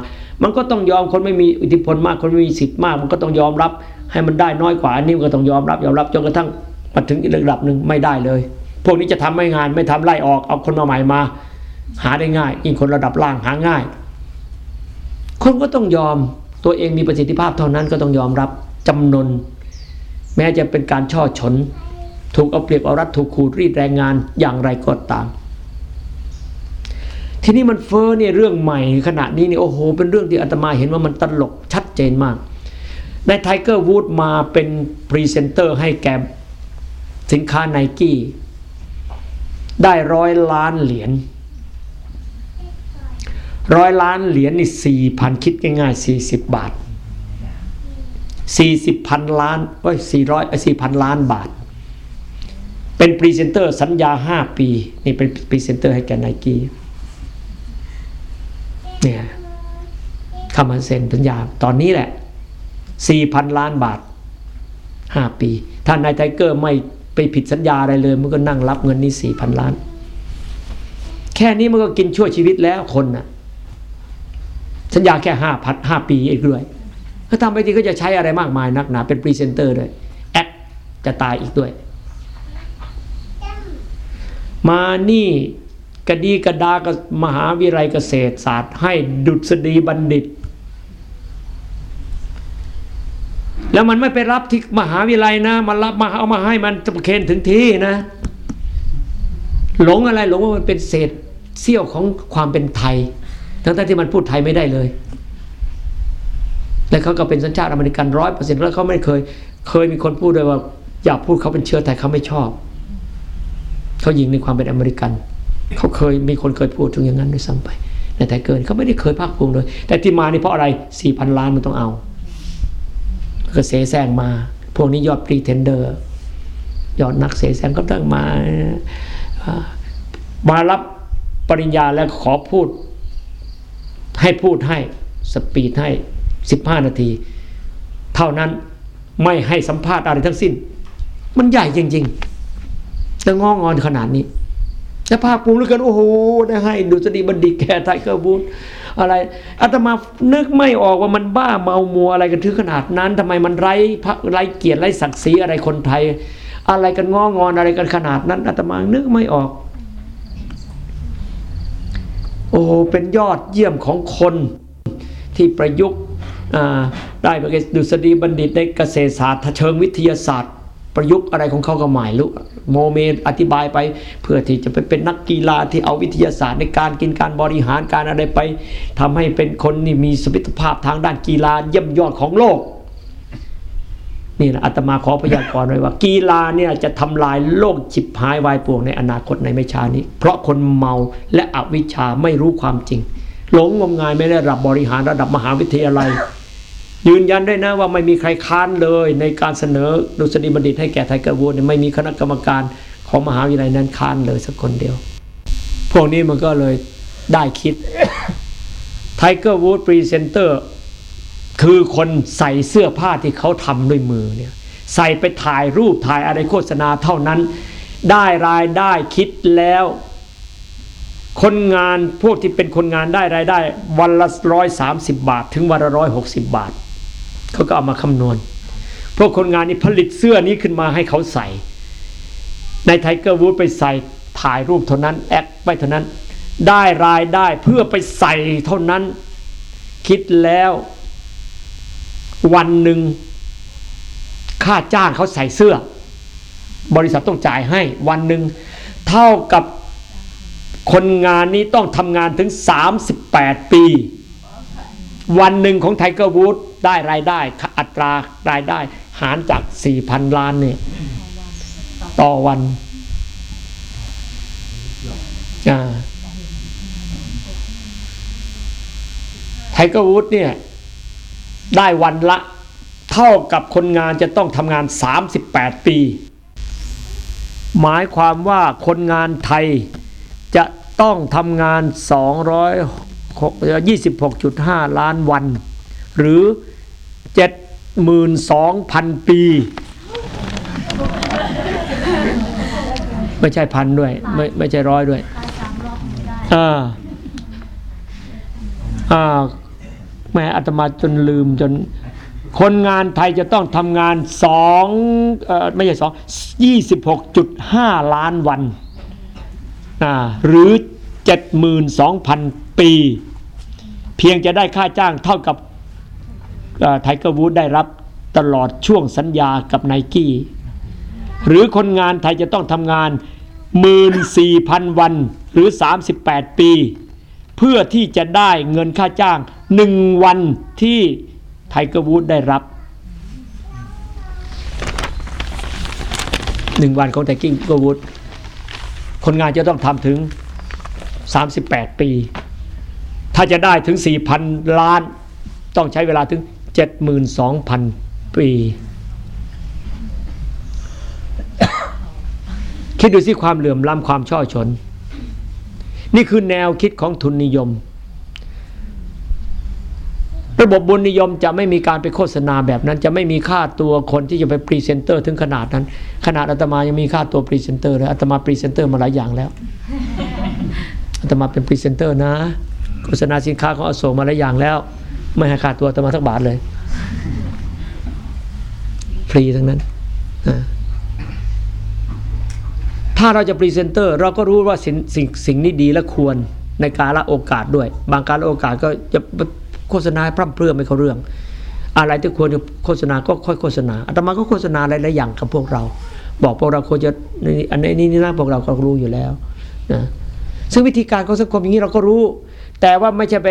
มันก็ต้องยอมคนไม่มีอิทธิพลมากคนไม่มีสิทธิ์มาก มันก็ต้องยอมรับ ให้มันได้น้อยกว่าอันนี้มันก็ต้องยอมรับยอมรับจนกระทั่งมาถึงอีกระดับหนึ่งไม่ได้เลย พวกนี้จะทำไม่งานไม่ทำไล่ออกเอาคนมาใหม่มา หาได้ง่ายยิ่งคนระดับล่างหาง่าย คนก็ต้องยอมตัวเองมีประสิทธิภาพเท่านั้นก็ต้องยอมรับจำนน แม้จะเป็นการฉ้อฉล ถูกเอาเปรียบเอารัดถูกขูดรีดแรงงานอย่างไรก็ตาม ทีนี้มันเฟ้อเนี่ยเรื่องใหม่ขณะนี้เนี่ยโอ้โห เป็นเรื่องที่อาตมาเห็นว่ามันตลกชัดเจนมาก นายไทเกอร์วูดมาเป็นพรีเซนเตอร์ให้แกสินค้าไนกี้ได้ร้อยล้านเหรียญร้อยล้านเหรียญนี่สี่พันคิดง่ายๆสี่สิบบาทสี่สิบพันล้านเอ้ยสี่ร้อยสี่พันล้านบาท เป็นพรีเซนเตอร์สัญญาห้าปี นี่เป็นพรีเซนเตอร์ให้แกไนกี้ เนี่ยเข้ามาเซ็นสัญญาตอนนี้แหละสี่พันล้านบาทห้าปี ถ้านายไทเกอร์ไม่ไปผิดสัญญาอะไรเลย มันก็นั่งรับเงินนี้สี่พันล้าน แค่นี้มันก็กินชั่วชีวิตแล้วคนน่ะสัญญาแค่ห้าพันห้าปีอีกด้วยถ้าทำไปทีก็จะใช้อะไรมากมายนักหนาเป็นพรีเซนเตอร์ด้วย act จะตายอีกด้วย มานี่ กระดีกระดากับมหาวิทยาลัยเกษตรศาสตร์ ให้ดุษฎีบัณฑิต แล้วมันไม่ไปรับที่มหาวิทยาลัยนะมันรับมาเอามาให้มันจะเคนถึงที่นะ หลงอะไรหลงว่ามันเป็นเศษเสี้ยวของความเป็นไทย ทั้งที่มันพูดไทยไม่ได้เลยและเขาก็เป็นสัญชาติอเมริกันร้อยเปอร์เซ็นต์แล้วเขาไม่เคย เคยมีคนพูดเลยว่า อย่าพูดเขาเป็นเชื้อไทยเขาไม่ชอบ เขายิงในความเป็นอเมริกัน เขาเคยมีคนเคยพูดถึงอย่างนั้นด้วยซ้ำไปแต่เกินเขาไม่ได้เคยภาคภูมิเลย แต่ที่มานี่เพราะอะไรสี่พันล้านมันต้องเอาก็เสแสร้งมา พวกนี้ยอด pretender ยอดนักเสแสร้งก็ต้องมา มารับปริญญาแล้วขอพูด ให้พูดให้ speech ให้สิบห้านาที เท่านั้นไม่ให้สัมภาษณ์อะไรทั้งสิ้น มันใหญ่จริงๆแต่งองอนขนาดนี้ จะภาคภูมิเหลือกินโอ้โหได้ให้ดุษฎีบัณฑิตแก่ไทเกอร์บูธอะไรอาตมานึกไม่ออกว่ามันบ้าเมามัวอะไรกันถึงขนาดนั้นทำไมมันไร้พระไร้เกียรติไร้ศักดิ์ศรีอะไรคนไทย อะไรกันงองอนอะไรกันขนาดนั้นอาตมานึกไม่ออก โอ้เป็นยอดเยี่ยมของคนที่ประยุกต์ได้ไปดุษฎีบัณฑิตในเกษตรศาสตร์เชิงวิทยาศาสตร์ ประยุกต์อะไรของเขาก็หมายรู้โมเมอธิบายไป เพื่อที่จะไปเป็นนักกีฬาที่เอาวิทยาศาสตร์ในการกินการบริหารการอะไรไปทำให้เป็นคนนี่มีสมรรถภาพทางด้านกีฬาเยี่ยมยอดของโลกนี่นะอาตมาขอพยากรณ์ไว้ว่า กีฬาเนี่ยจะทำลายโลกฉิบหายวายป่วงในอนาคตในไม่ช้านี้ เพราะคนเมาและอวิชชาไม่รู้ความจริง หลงงมงายไม่ได้ระดับบริหารระดับมหาวิทยาลัย ยืนยันได้นะว่าไม่มีใครค้านเลยในการเสนอดุษฎีบัณฑิตให้แก่ไทเกอร์วูดไม่มีคณะกรรมการของมหาวิทยาลัยนั้นค้านเลยสักคนเดียว พวกนี้มันก็เลยได้คิดไทเกอร์วูดพรีเซนเตอร์คือคนใส่เสื้อผ้าที่เขาทำด้วยมือเนี่ยใส่ไปถ่ายรูปถ่ายอะไรโฆษณาเท่านั้น ได้รายได้คิดแล้ว คนงานพวกที่เป็นคนงานได้รายได้ วันละร้อยสามสิบบาท ถึงวันละร้อยหกสิบบาท เขาก็เอามาคำนวณ พวกคนงานนี้ผลิตเสื้อนี้ขึ้นมาให้เขาใส่ นายไทเกอร์วูดไปใส่ถ่ายรูปเท่านั้น act ไปเท่านั้น ได้รายได้เพื่อไปใส่เท่านั้น คิดแล้ว วันหนึ่งค่าจ้างเขาใส่เสื้อ บริษัทต้องจ่ายให้วันหนึ่งเท่ากับคนงานนี้ต้องทำงานถึง 38 ปี วันหนึ่งของไทเกอร์วูด ได้รายได้ อัตรารายได้ หารจาก4,000ล้านเนี่ยต่อวันไทเกอร์วูดเนี่ย ได้วันละ เท่ากับคนงานจะต้องทำงาน 38 ปี หมายความว่าคนงานไทยจะต้องทำงาน 226.5 ล้านวัน หรือ 72,000ปี ไม่ใช่พันด้วย ไม่ไม่ใช่ร้อยด้วยอ่าอ่าแม่อาตมาจนลืมจนคนงานไทยจะต้องทำงานสองไม่ใช่สองยี่สิบหกจุดห้าล้านวันหรือเจ็ดหมื่นสองพันปี เพียงจะได้ค่าจ้างเท่ากับ ไทเกอร์วูดได้รับตลอดช่วงสัญญากับไนกี้หรือคนงานไทยจะต้องทำงานหมื่นสี่พันวันหรือ 38 ปี เพื่อที่จะได้เงินค่าจ้างหนึ่งวันที่ไทเกอร์วูดได้รับหนึ่งวันของไทเกอร์วูดคนงานจะต้องทำถึง 38 ปี ถ้าจะได้ถึง 4,000 ล้าน ต้องใช้เวลาถึง 72,000 ปี คิดดูสิความเหลื่อมล้ำความฉ้อฉล นี่คือแนวคิดของทุนนิยม ระบบบุญนิยมจะไม่มีการไปโฆษณาแบบนั้น จะไม่มีค่าตัวคนที่จะไปพรีเซนเตอร์ถึงขนาดนั้น ขนาดอาตมายังมีค่าตัวพรีเซนเตอร์เลยอาตมาพรีเซนเตอร์มาหลายอย่างแล้วอาตมาเป็นพรีเซนเตอร์นะโฆษณาสินค้าของอโศกมาหลายอย่างแล้ว ไม่ให้ค่าตัวอาตมาสักบาทเลย ฟรีทั้งนั้นถ้าเราจะพรีเซนเตอร์เราก็รู้ว่าสิ่งสิ่งสิ่งนี้ดีและควรในการละโอกาสด้วย บางการละโอกาสก็จะโฆษณาพร่ำเพรื่อไม่เขาเรื่อง อะไรที่ควรจะโฆษณาก็ค่อยโฆษณาอาตมาก็โฆษณาหลายๆอย่างกับพวกเรา บอกพวกเราควรจะอันนี้นี่นะพวกเราก็รู้อยู่แล้วนะซึ่งวิธีการของสังคมอย่างนี้เราก็รู้ แต่ว่าไม่ใช่ไป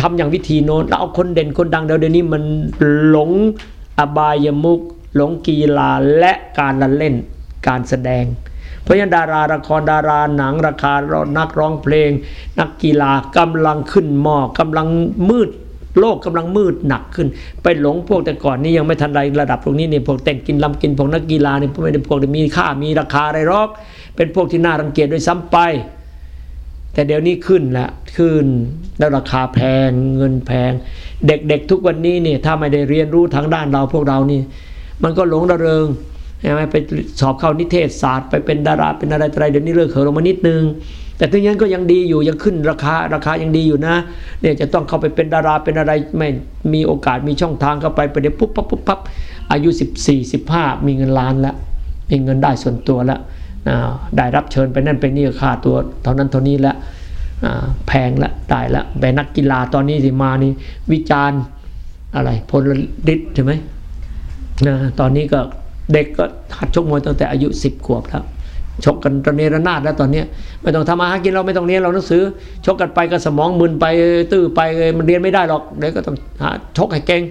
ทำอย่างวิธีโน้นเราเอาคนเด่นคนดังเดี๋ยวนี้มันหลงอบายมุกหลงกีฬาและการละเล่นการแสดง เพราะฉะนั้นดาราละครดาราหนังราคานักร้องเพลง นักกีฬากำลังขึ้นหมอกกำลังมืด โลกกำลังมืดหนักขึ้น ไปหลงพวกแต่ก่อนนี้ยังไม่ทันไรระดับตรงนี้เนี่ยพวกแต่งกินลำกินพวกนักกีฬาเนี่ยไม่ได้พวกมีค่ามีราคาอะไรหรอก เป็นพวกที่น่ารังเกียจโดยซ้ำไป แต่เดี๋ยวนี้ขึ้นละขึ้นแล้วราคาแพงเงินแพง เด็กๆทุกวันนี้นี่ถ้าไม่ได้เรียนรู้ทางด้านเราพวกเรานี่ มันก็หลงระเริงใช่ไหมไปสอบเข้านิเทศศาสตร์ไปเป็นดาราเป็นอะไรอะไรเดี๋ยวนี้เลิกเขิลงมานิดนึง แต่ถึงอย่างนั้นก็ยังดีอยู่ยังขึ้นราคาราคายังดีอยู่นะเนี่ยจะต้องเข้าไปเป็นดาราเป็นอะไรไม่มีโอกาสมีช่องทางเข้าไปไปเดี๋ยวปุ๊บปั๊บปุ๊บปั๊บอายุ 14 15 มีเงินล้านแล้วมีเงินได้ส่วนตัวแล้ว ได้รับเชิญไปนั่นไปนี่ค่าตัวเท่านั้นเท่านี้แล้วแพงละได้ละแต่นักกีฬาตอนนี้ที่มานี่วิจารณ์อะไรพลฤทธิ์ใช่ไหมนะตอนนี้ก็เด็กก็หัดชกมวยตั้งแต่อายุ 10 ขวบแล้วชกกันระเนระนาดแล้วตอนนี้ไม่ต้องทำอาหารกินเราไม่ต้องเรียนเราหนังสือ ชกกันไปก็สมองมึนไปตื้อไปมันเรียนไม่ได้หรอกเดี๋ยวก็ต้องหาชกให้เก่ง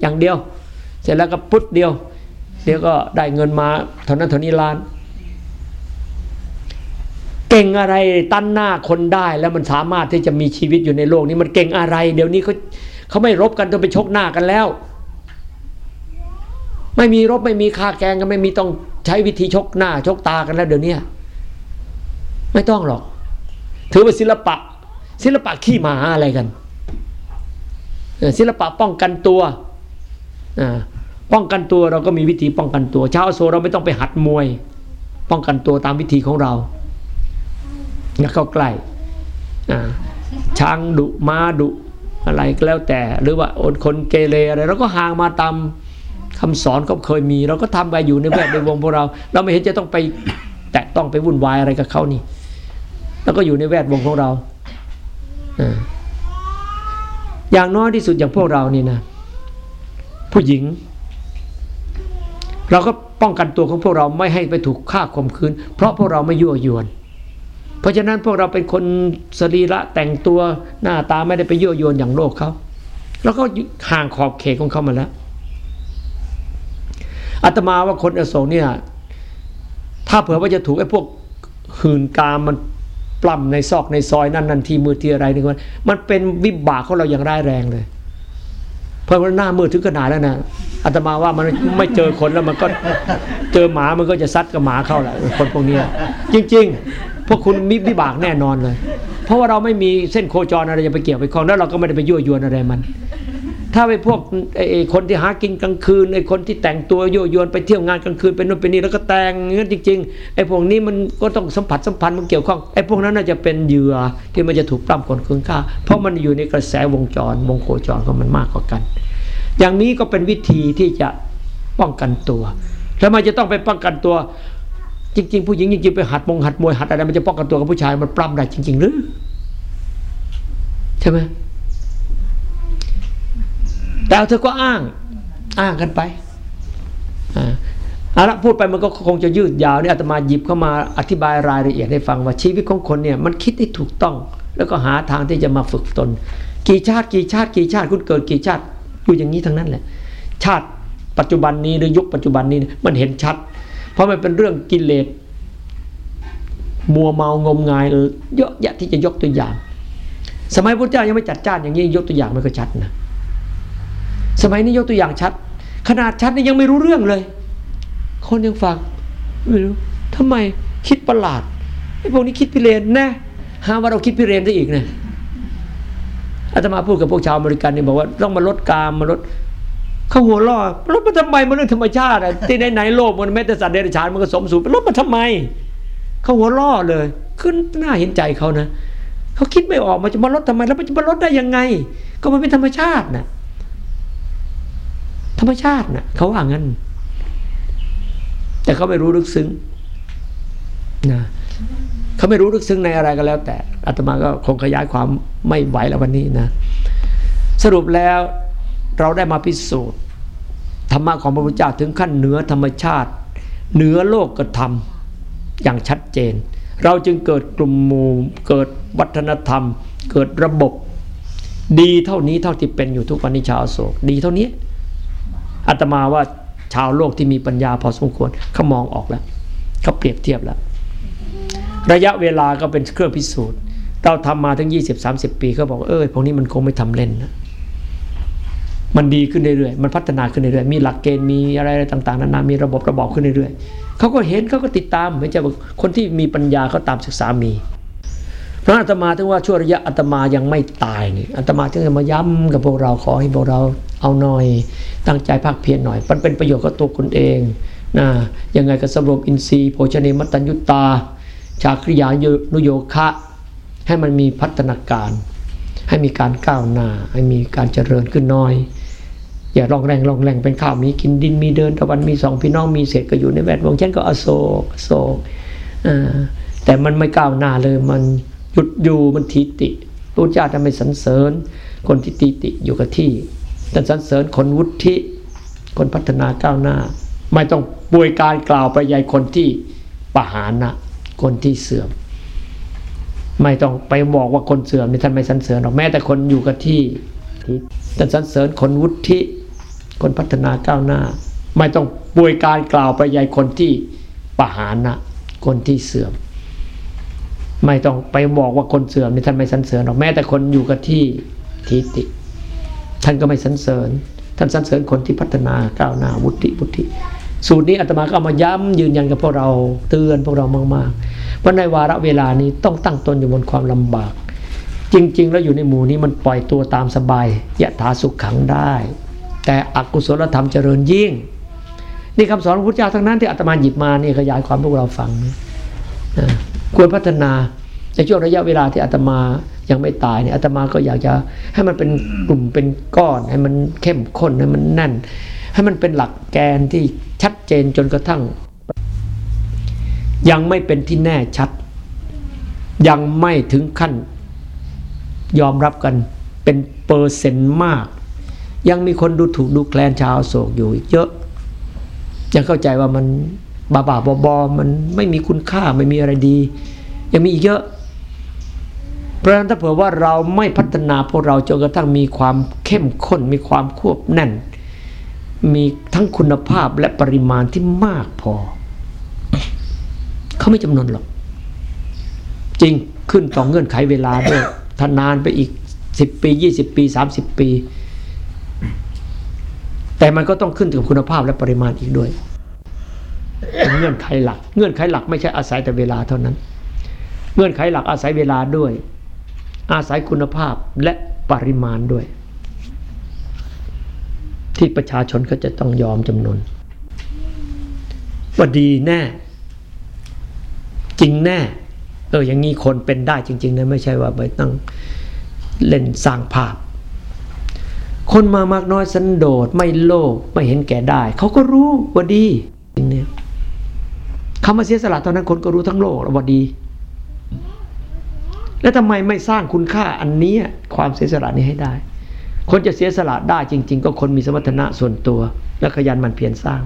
อย่างเดียว เสร็จแล้วก็ปุ๊บเดียว เดี๋ยวก็ได้เงินมาเท่านั้นเท่านี้ล้าน เก่งอะไรตั้นหน้าคนได้ แล้วมันสามารถที่จะมีชีวิตอยู่ในโลกนี้มันเก่งอะไร เดี๋ยวนี้เขาเขาไม่รบกันต้องไปชกหน้ากันแล้ว ไม่มีรบไม่มีคาแกงกันไม่มีต้องใช้วิธีชกหน้าชกตากันแล้วเดี๋ยวนี้ไม่ต้องหรอก ถือว่าศิลปะ ศิลปะขี้หมาอะไรกันศิลปะป้องกันตัวป้องกันตัวเราก็มีวิธีป้องกันตัวชาวโซเราไม่ต้องไปหัดมวย ป้องกันตัวตามวิธีของเรา อย่าเข้าใกล้ช้างดุม้าดุอะไรก็แล้วแต่ หรือว่าคนเกเรอะไรเราก็ห่างมาตามคำสอนก็เคยมี เราก็ทำไปอยู่ในแวดในวงพวกเรา เราไม่เห็นจะต้องไปแตะต้องไปวุ่นวายอะไรกับเขานี่แล้วก็อยู่ในแวดวงของเราอย่างน้อยที่สุดอย่างพวกเรานี่นะ ผู้หญิง เราก็ป้องกันตัวของพวกเราไม่ให้ไปถูกฆ่าข่มขืน เพราะพวกเราไม่ยั่วยวน เพราะฉะนั้นพวกเราเป็นคนสรีระแต่งตัวหน้าตาไม่ได้ไปยั่วยวนอย่างโลกเขาแล้วก็ห่างขอบเขตของเขามาแล้วอาตมาว่าคนอโศกเนี่ย ถ้าเผื่อว่าจะถูกไอ้พวกหื่นกามมันปล้ำในซอกในซอยนั่นนั่นทีมือทีอะไรนี่มันมันเป็นวิบากของเราอย่างร้ายแรงเลย เพราะว่าหน้ามืดถึงขนาดแล้วนะอาตมาว่ามันไม่เจอคนแล้วมันก็เจอหมามันก็จะซัดกับหมาเข้าแหละคนพวกนี้จริง ๆ พวกคุณมีวิบากแน่นอนเลย เพราะว่าเราไม่มีเส้นโคจรอะไรจะไปเกี่ยวไปคล้องแล้วเราก็ไม่ได้ไปยั่วยวนอะไรมัน ถ้าไปพวกไอ้คนที่หากินกลางคืนไอ้คนที่แต่งตัวยั่วยวนไปเที่ยวงานกลางคืนเป็นนู่นเป็นนี่แล้วก็แต่งอย่างนั้นจริงๆไอ้พวกนี้มันก็ต้องสัมผัสสัมพันธ์มันเกี่ยวข้องไอ้พวกนั้นน่าจะเป็นเหยื่อที่มันจะถูกปล้ำกดคืนค่า เพราะมันอยู่ในกระแสวงจรวงโคจรของมันมากกว่ากัน อย่างนี้ก็เป็นวิธีที่จะป้องกันตัวแล้วมันจะต้องไปป้องกันตัว จริง ๆ ผู้หญิงจริงๆไปหัดมงหัดมวยหัดอะไรมันจะป้องกันตัวกับผู้ชายมันปล้ำได้จริง ๆ หรือใช่ไหมแต่เธอก็อ้าง อ้างกันไปอ่าเอาละพูดไปมันก็คงจะยืดยาวนี่อาตมาหยิบเข้ามาอธิบายรายละเอียดให้ฟังว่าชีวิตของคนเนี่ยมันคิดได้ถูกต้อง แล้วก็หาทางที่จะมาฝึกตน กี่ชาติกี่ชาติกี่ชาติคุณเกิดกี่ชาติอยู่อย่างนี้ทั้งนั้นแหละ ชาติปัจจุบันนี้หรือยุคปัจจุบันนี้มันเห็นชัด เพราะมันเป็นเรื่องกิเลสมัวเมางมงายเยอะแยะที่จะยกตัวอย่าง สมัยพุทธเจ้ายังไม่จัดจ้านอย่างนี้ยกตัวอย่างไม่ก็ชัดนะสมัยนี้ยกตัวอย่างชัด ขนาดชัดนี่ยังไม่รู้เรื่องเลย คนยังฟังไม่รู้ทำไมคิดประหลาดไอ้พวกนี้คิดพิเรนแน่หาว่าเราคิดพิเรนซะอีกเนี่ยอาตมาพูดกับพวกชาวอเมริกันเนี่ยบอกว่าต้องมาลดกามมาลด เขาหัวล่อลดมาทำไมมันเรื่องธรรมชาติที่ไหนไหนโลกมันแม้แต่สัตว์เดรัจฉานมันก็สมสู่ลดมาทำไม เขาหัวล่อเลยขึ้นหน่าเห็นใจเขานะเขาคิดไม่ออกมันจะมาลดทำไม แล้วมันจะมาลดได้ยังไง ก็มันเป็นธรรมชาตินะธรรมชาติน่ะเขาว่างั้น แต่เขาไม่รู้ลึกซึ้งนะเขาไม่รู้ลึกซึ้งในอะไรก็แล้ว แต่อาตมาก็คงขยายความไม่ไหวแล้ววันนี้นะ สรุปแล้ว เราได้มาพิสูจน์ ธรรมะของพระพุทธเจ้าถึงขั้นเหนือธรรมชาติ เหนือโลกกระทำอย่างชัดเจน เราจึงเกิดกลุ่มหมู่เกิดวัฒนธรรม เกิดระบบ ดีเท่านี้เท่าที่เป็นอยู่ทุกวันนี้ชาวโศกดีเท่านี้อาตมาว่าชาวโลกที่มีปัญญาพอสมควรเขามองออกแล้วเขาเปรียบเทียบแล้ว ระยะเวลาก็เป็นเครื่องพิสูจน์ เราทำมาทั้ง20-30 ปีเขาบอกเออพวกนี้มันคงไม่ทำเล่นนะ มันดีขึ้นเรื่อยๆ มันพัฒนาขึ้นเรื่อยๆ มีหลักเกณฑ์ มีอะไรต่างๆ นานา มีระบบระบอบขึ้นเรื่อยๆ เขาก็เห็นเขาก็ติดตามไม่ใช่ว่าคนที่มีปัญญาเขาตามศึกษามี พระอาตมาถึงว่าช่วระยะอาตมายังไม่ตายนี่อาตมาถึงจะมาย้ำกับพวกเราขอให้พวกเราเอาหน่อย ตั้งใจภาคเพียรหน่อย มันเป็นประโยชน์กับตัวคุณเองนะยังไงก็สรวมอินทรีย์โภชเนมัตตัญญุตา ชาคริยานุโยคะ ให้มันมีพัฒนาการ ให้มีการก้าวหน้า ให้มีการเจริญขึ้นน้อย อย่าลองแรงลองแรงเป็นข้าวมีกินดินมีเดินตะวันมีสองพี่น้องมีเศษก็อยู่ในแวดวงฉันก็อโศกโศกแต่มันไม่ก้าวหน้าเลยมันหยุดอยู่มันทีติพระเจ้าทำไมสรรเสริญ คนที่ตีติอยู่กับที่แต่สรรเสริญคนวุฒิคนพัฒนาก้าวหน้า ไม่ต้องป่วยการกล่าวไปยายคนที่ปหานะ คนที่เสื่อม ไม่ต้องไปบอกว่าคนเสื่อมนี่ท่านไม่สรรเสริญหรอกแม้แต่คนอยู่กับที่ที่สรรเสริญคนวุฒิ คนพัฒนาก้าวหน้า ไม่ต้องป่วยการกล่าวไปยายคนที่ปหานะคนที่เสื่อม ไม่ต้องไปบอกว่าคนเสื่อมนี่ท่านไม่สรรเสริญหรอกแม้แต่คนอยู่กับที่ทิติ ท่านก็ไม่สรรเสริญ ท่านสรรเสริญคนที่พัฒนาก้าวหน้าวุฒิวุฒิสูตรนี้อาตมาก็เอามาย้ำยืนยันกับพวกเราเตือนพวกเรามากๆว่าในวาระเวลานี้ต้องตั้งตนอยู่บนความลำบาก จริง ๆ แล้วอยู่ในหมู่นี้มันปล่อยตัวตามสบายยะถาสุขขังได้ แต่อกุศลธรรมเจริญยิ่ง นี่คำสอนของพระเจ้าทั้งนั้นที่อาตมาหยิบมานี่ขยายความพวกเราฟังนะควรพัฒนาในช่วงระยะเวลาที่อาตมายังไม่ตายเนี่ยอาตมาก็อยากจะให้มันเป็นกลุ่มเป็นก้อน ให้มันเข้มข้นให้มันแน่น ให้มันเป็นหลักแกนที่ชัดเจนจนกระทั่ง ยังไม่เป็นที่แน่ชัด ยังไม่ถึงขั้นยอมรับกันเป็นเปอร์เซ็นต์มาก ยังมีคนดูถูกดูแคลนชาวโศกอยู่อีกเยอะ ยังเข้าใจว่ามันบาบาบอบอมันไม่มีคุณค่าไม่มีอะไรดี ยังมีอีกเยอะ เพราะฉะนั้นถ้าเผื่อว่าเราไม่พัฒนาพวกเราจนกระทั่งมีความเข้มข้น มีความควบแน่น มีทั้งคุณภาพและปริมาณที่มากพอ เขาไม่จำนวนหรอก จริงขึ้นต่อเงื่อนไขเวลาด้วยถ้านานไปอีกสิบปียี่สิบปีสามสิบปี แต่มันก็ต้องขึ้นกับคุณภาพและปริมาณอีกด้วยเป็นเงื่อนไขหลัก เงื่อนไขหลักไม่ใช่อาศัยแต่เวลาเท่านั้น เงื่อนไขหลักอาศัยเวลาด้วย อาศัยคุณภาพและปริมาณด้วย ที่ประชาชนก็จะต้องยอมจำนวนว่าดีแน่ จริงแน่ เอออย่างนี้คนเป็นได้จริง ๆนะไม่ใช่ว่าไปตั้งเล่นสร้างภาพ คนมามากน้อยสันโดษไม่โลภไม่เห็นแก่ได้ เขาก็รู้ว่าดีจริงเนี่ยคำว่าเสียสละตอนนั้นคนก็รู้ทั้งโลกว่าดี แล้วทำไมไม่สร้างคุณค่าอันนี้ความเสียสละนี้ให้ได้ คนจะเสียสละได้จริง ๆ ก็คนมีสมรรถนะส่วนตัว และขยันหมันเพียรสร้าง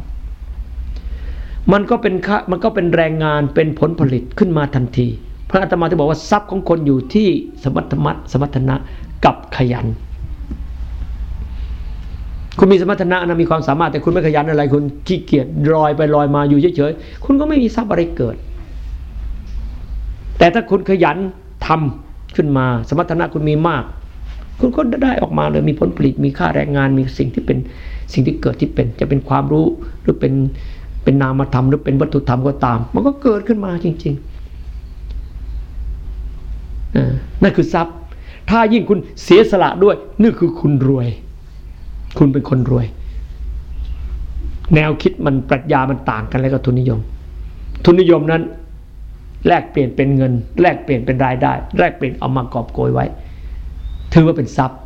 มันก็เป็นค่ามันก็เป็นแรงงานเป็นผลผลิตขึ้นมาทันที พระอาตมาจะบอกว่าทรัพย์ของคนอยู่ที่สมรรถนะสมรรถนะกับขยัน คุณมีสมรรถนะนะมีความสามารถแต่คุณไม่ขยันอะไร คุณขี้เกียจลอยไปลอยมาอยู่เฉยๆคุณก็ไม่มีทรัพย์อะไรเกิด แต่ถ้าคุณขยันทำขึ้นมา สมรรถนะคุณมีมาก คุณก็ได้ออกมาเลยมีผลผลิตมีค่าแรงงานมีสิ่งที่เป็นสิ่งที่เกิดที่เป็นจะเป็นความรู้หรือเป็นเป็นนามธรรมหรือเป็นวัตถุธรรมก็ตาม มันก็เกิดขึ้นมาจริงๆนั่นคือทรัพย์ ถ้ายิ่งคุณเสียสละด้วยนี่คือคุณรวย คุณเป็นคนรวย แนวคิดมันปรัชญามันต่างกันแล้วก็ทุนนิยม ทุนนิยมนั้น แลกเปลี่ยนเป็นเงิน แลกเปลี่ยนเป็นรายได้ แลกเปลี่ยนเอามากอบโกยไว้ ถือว่าเป็นทรัพย์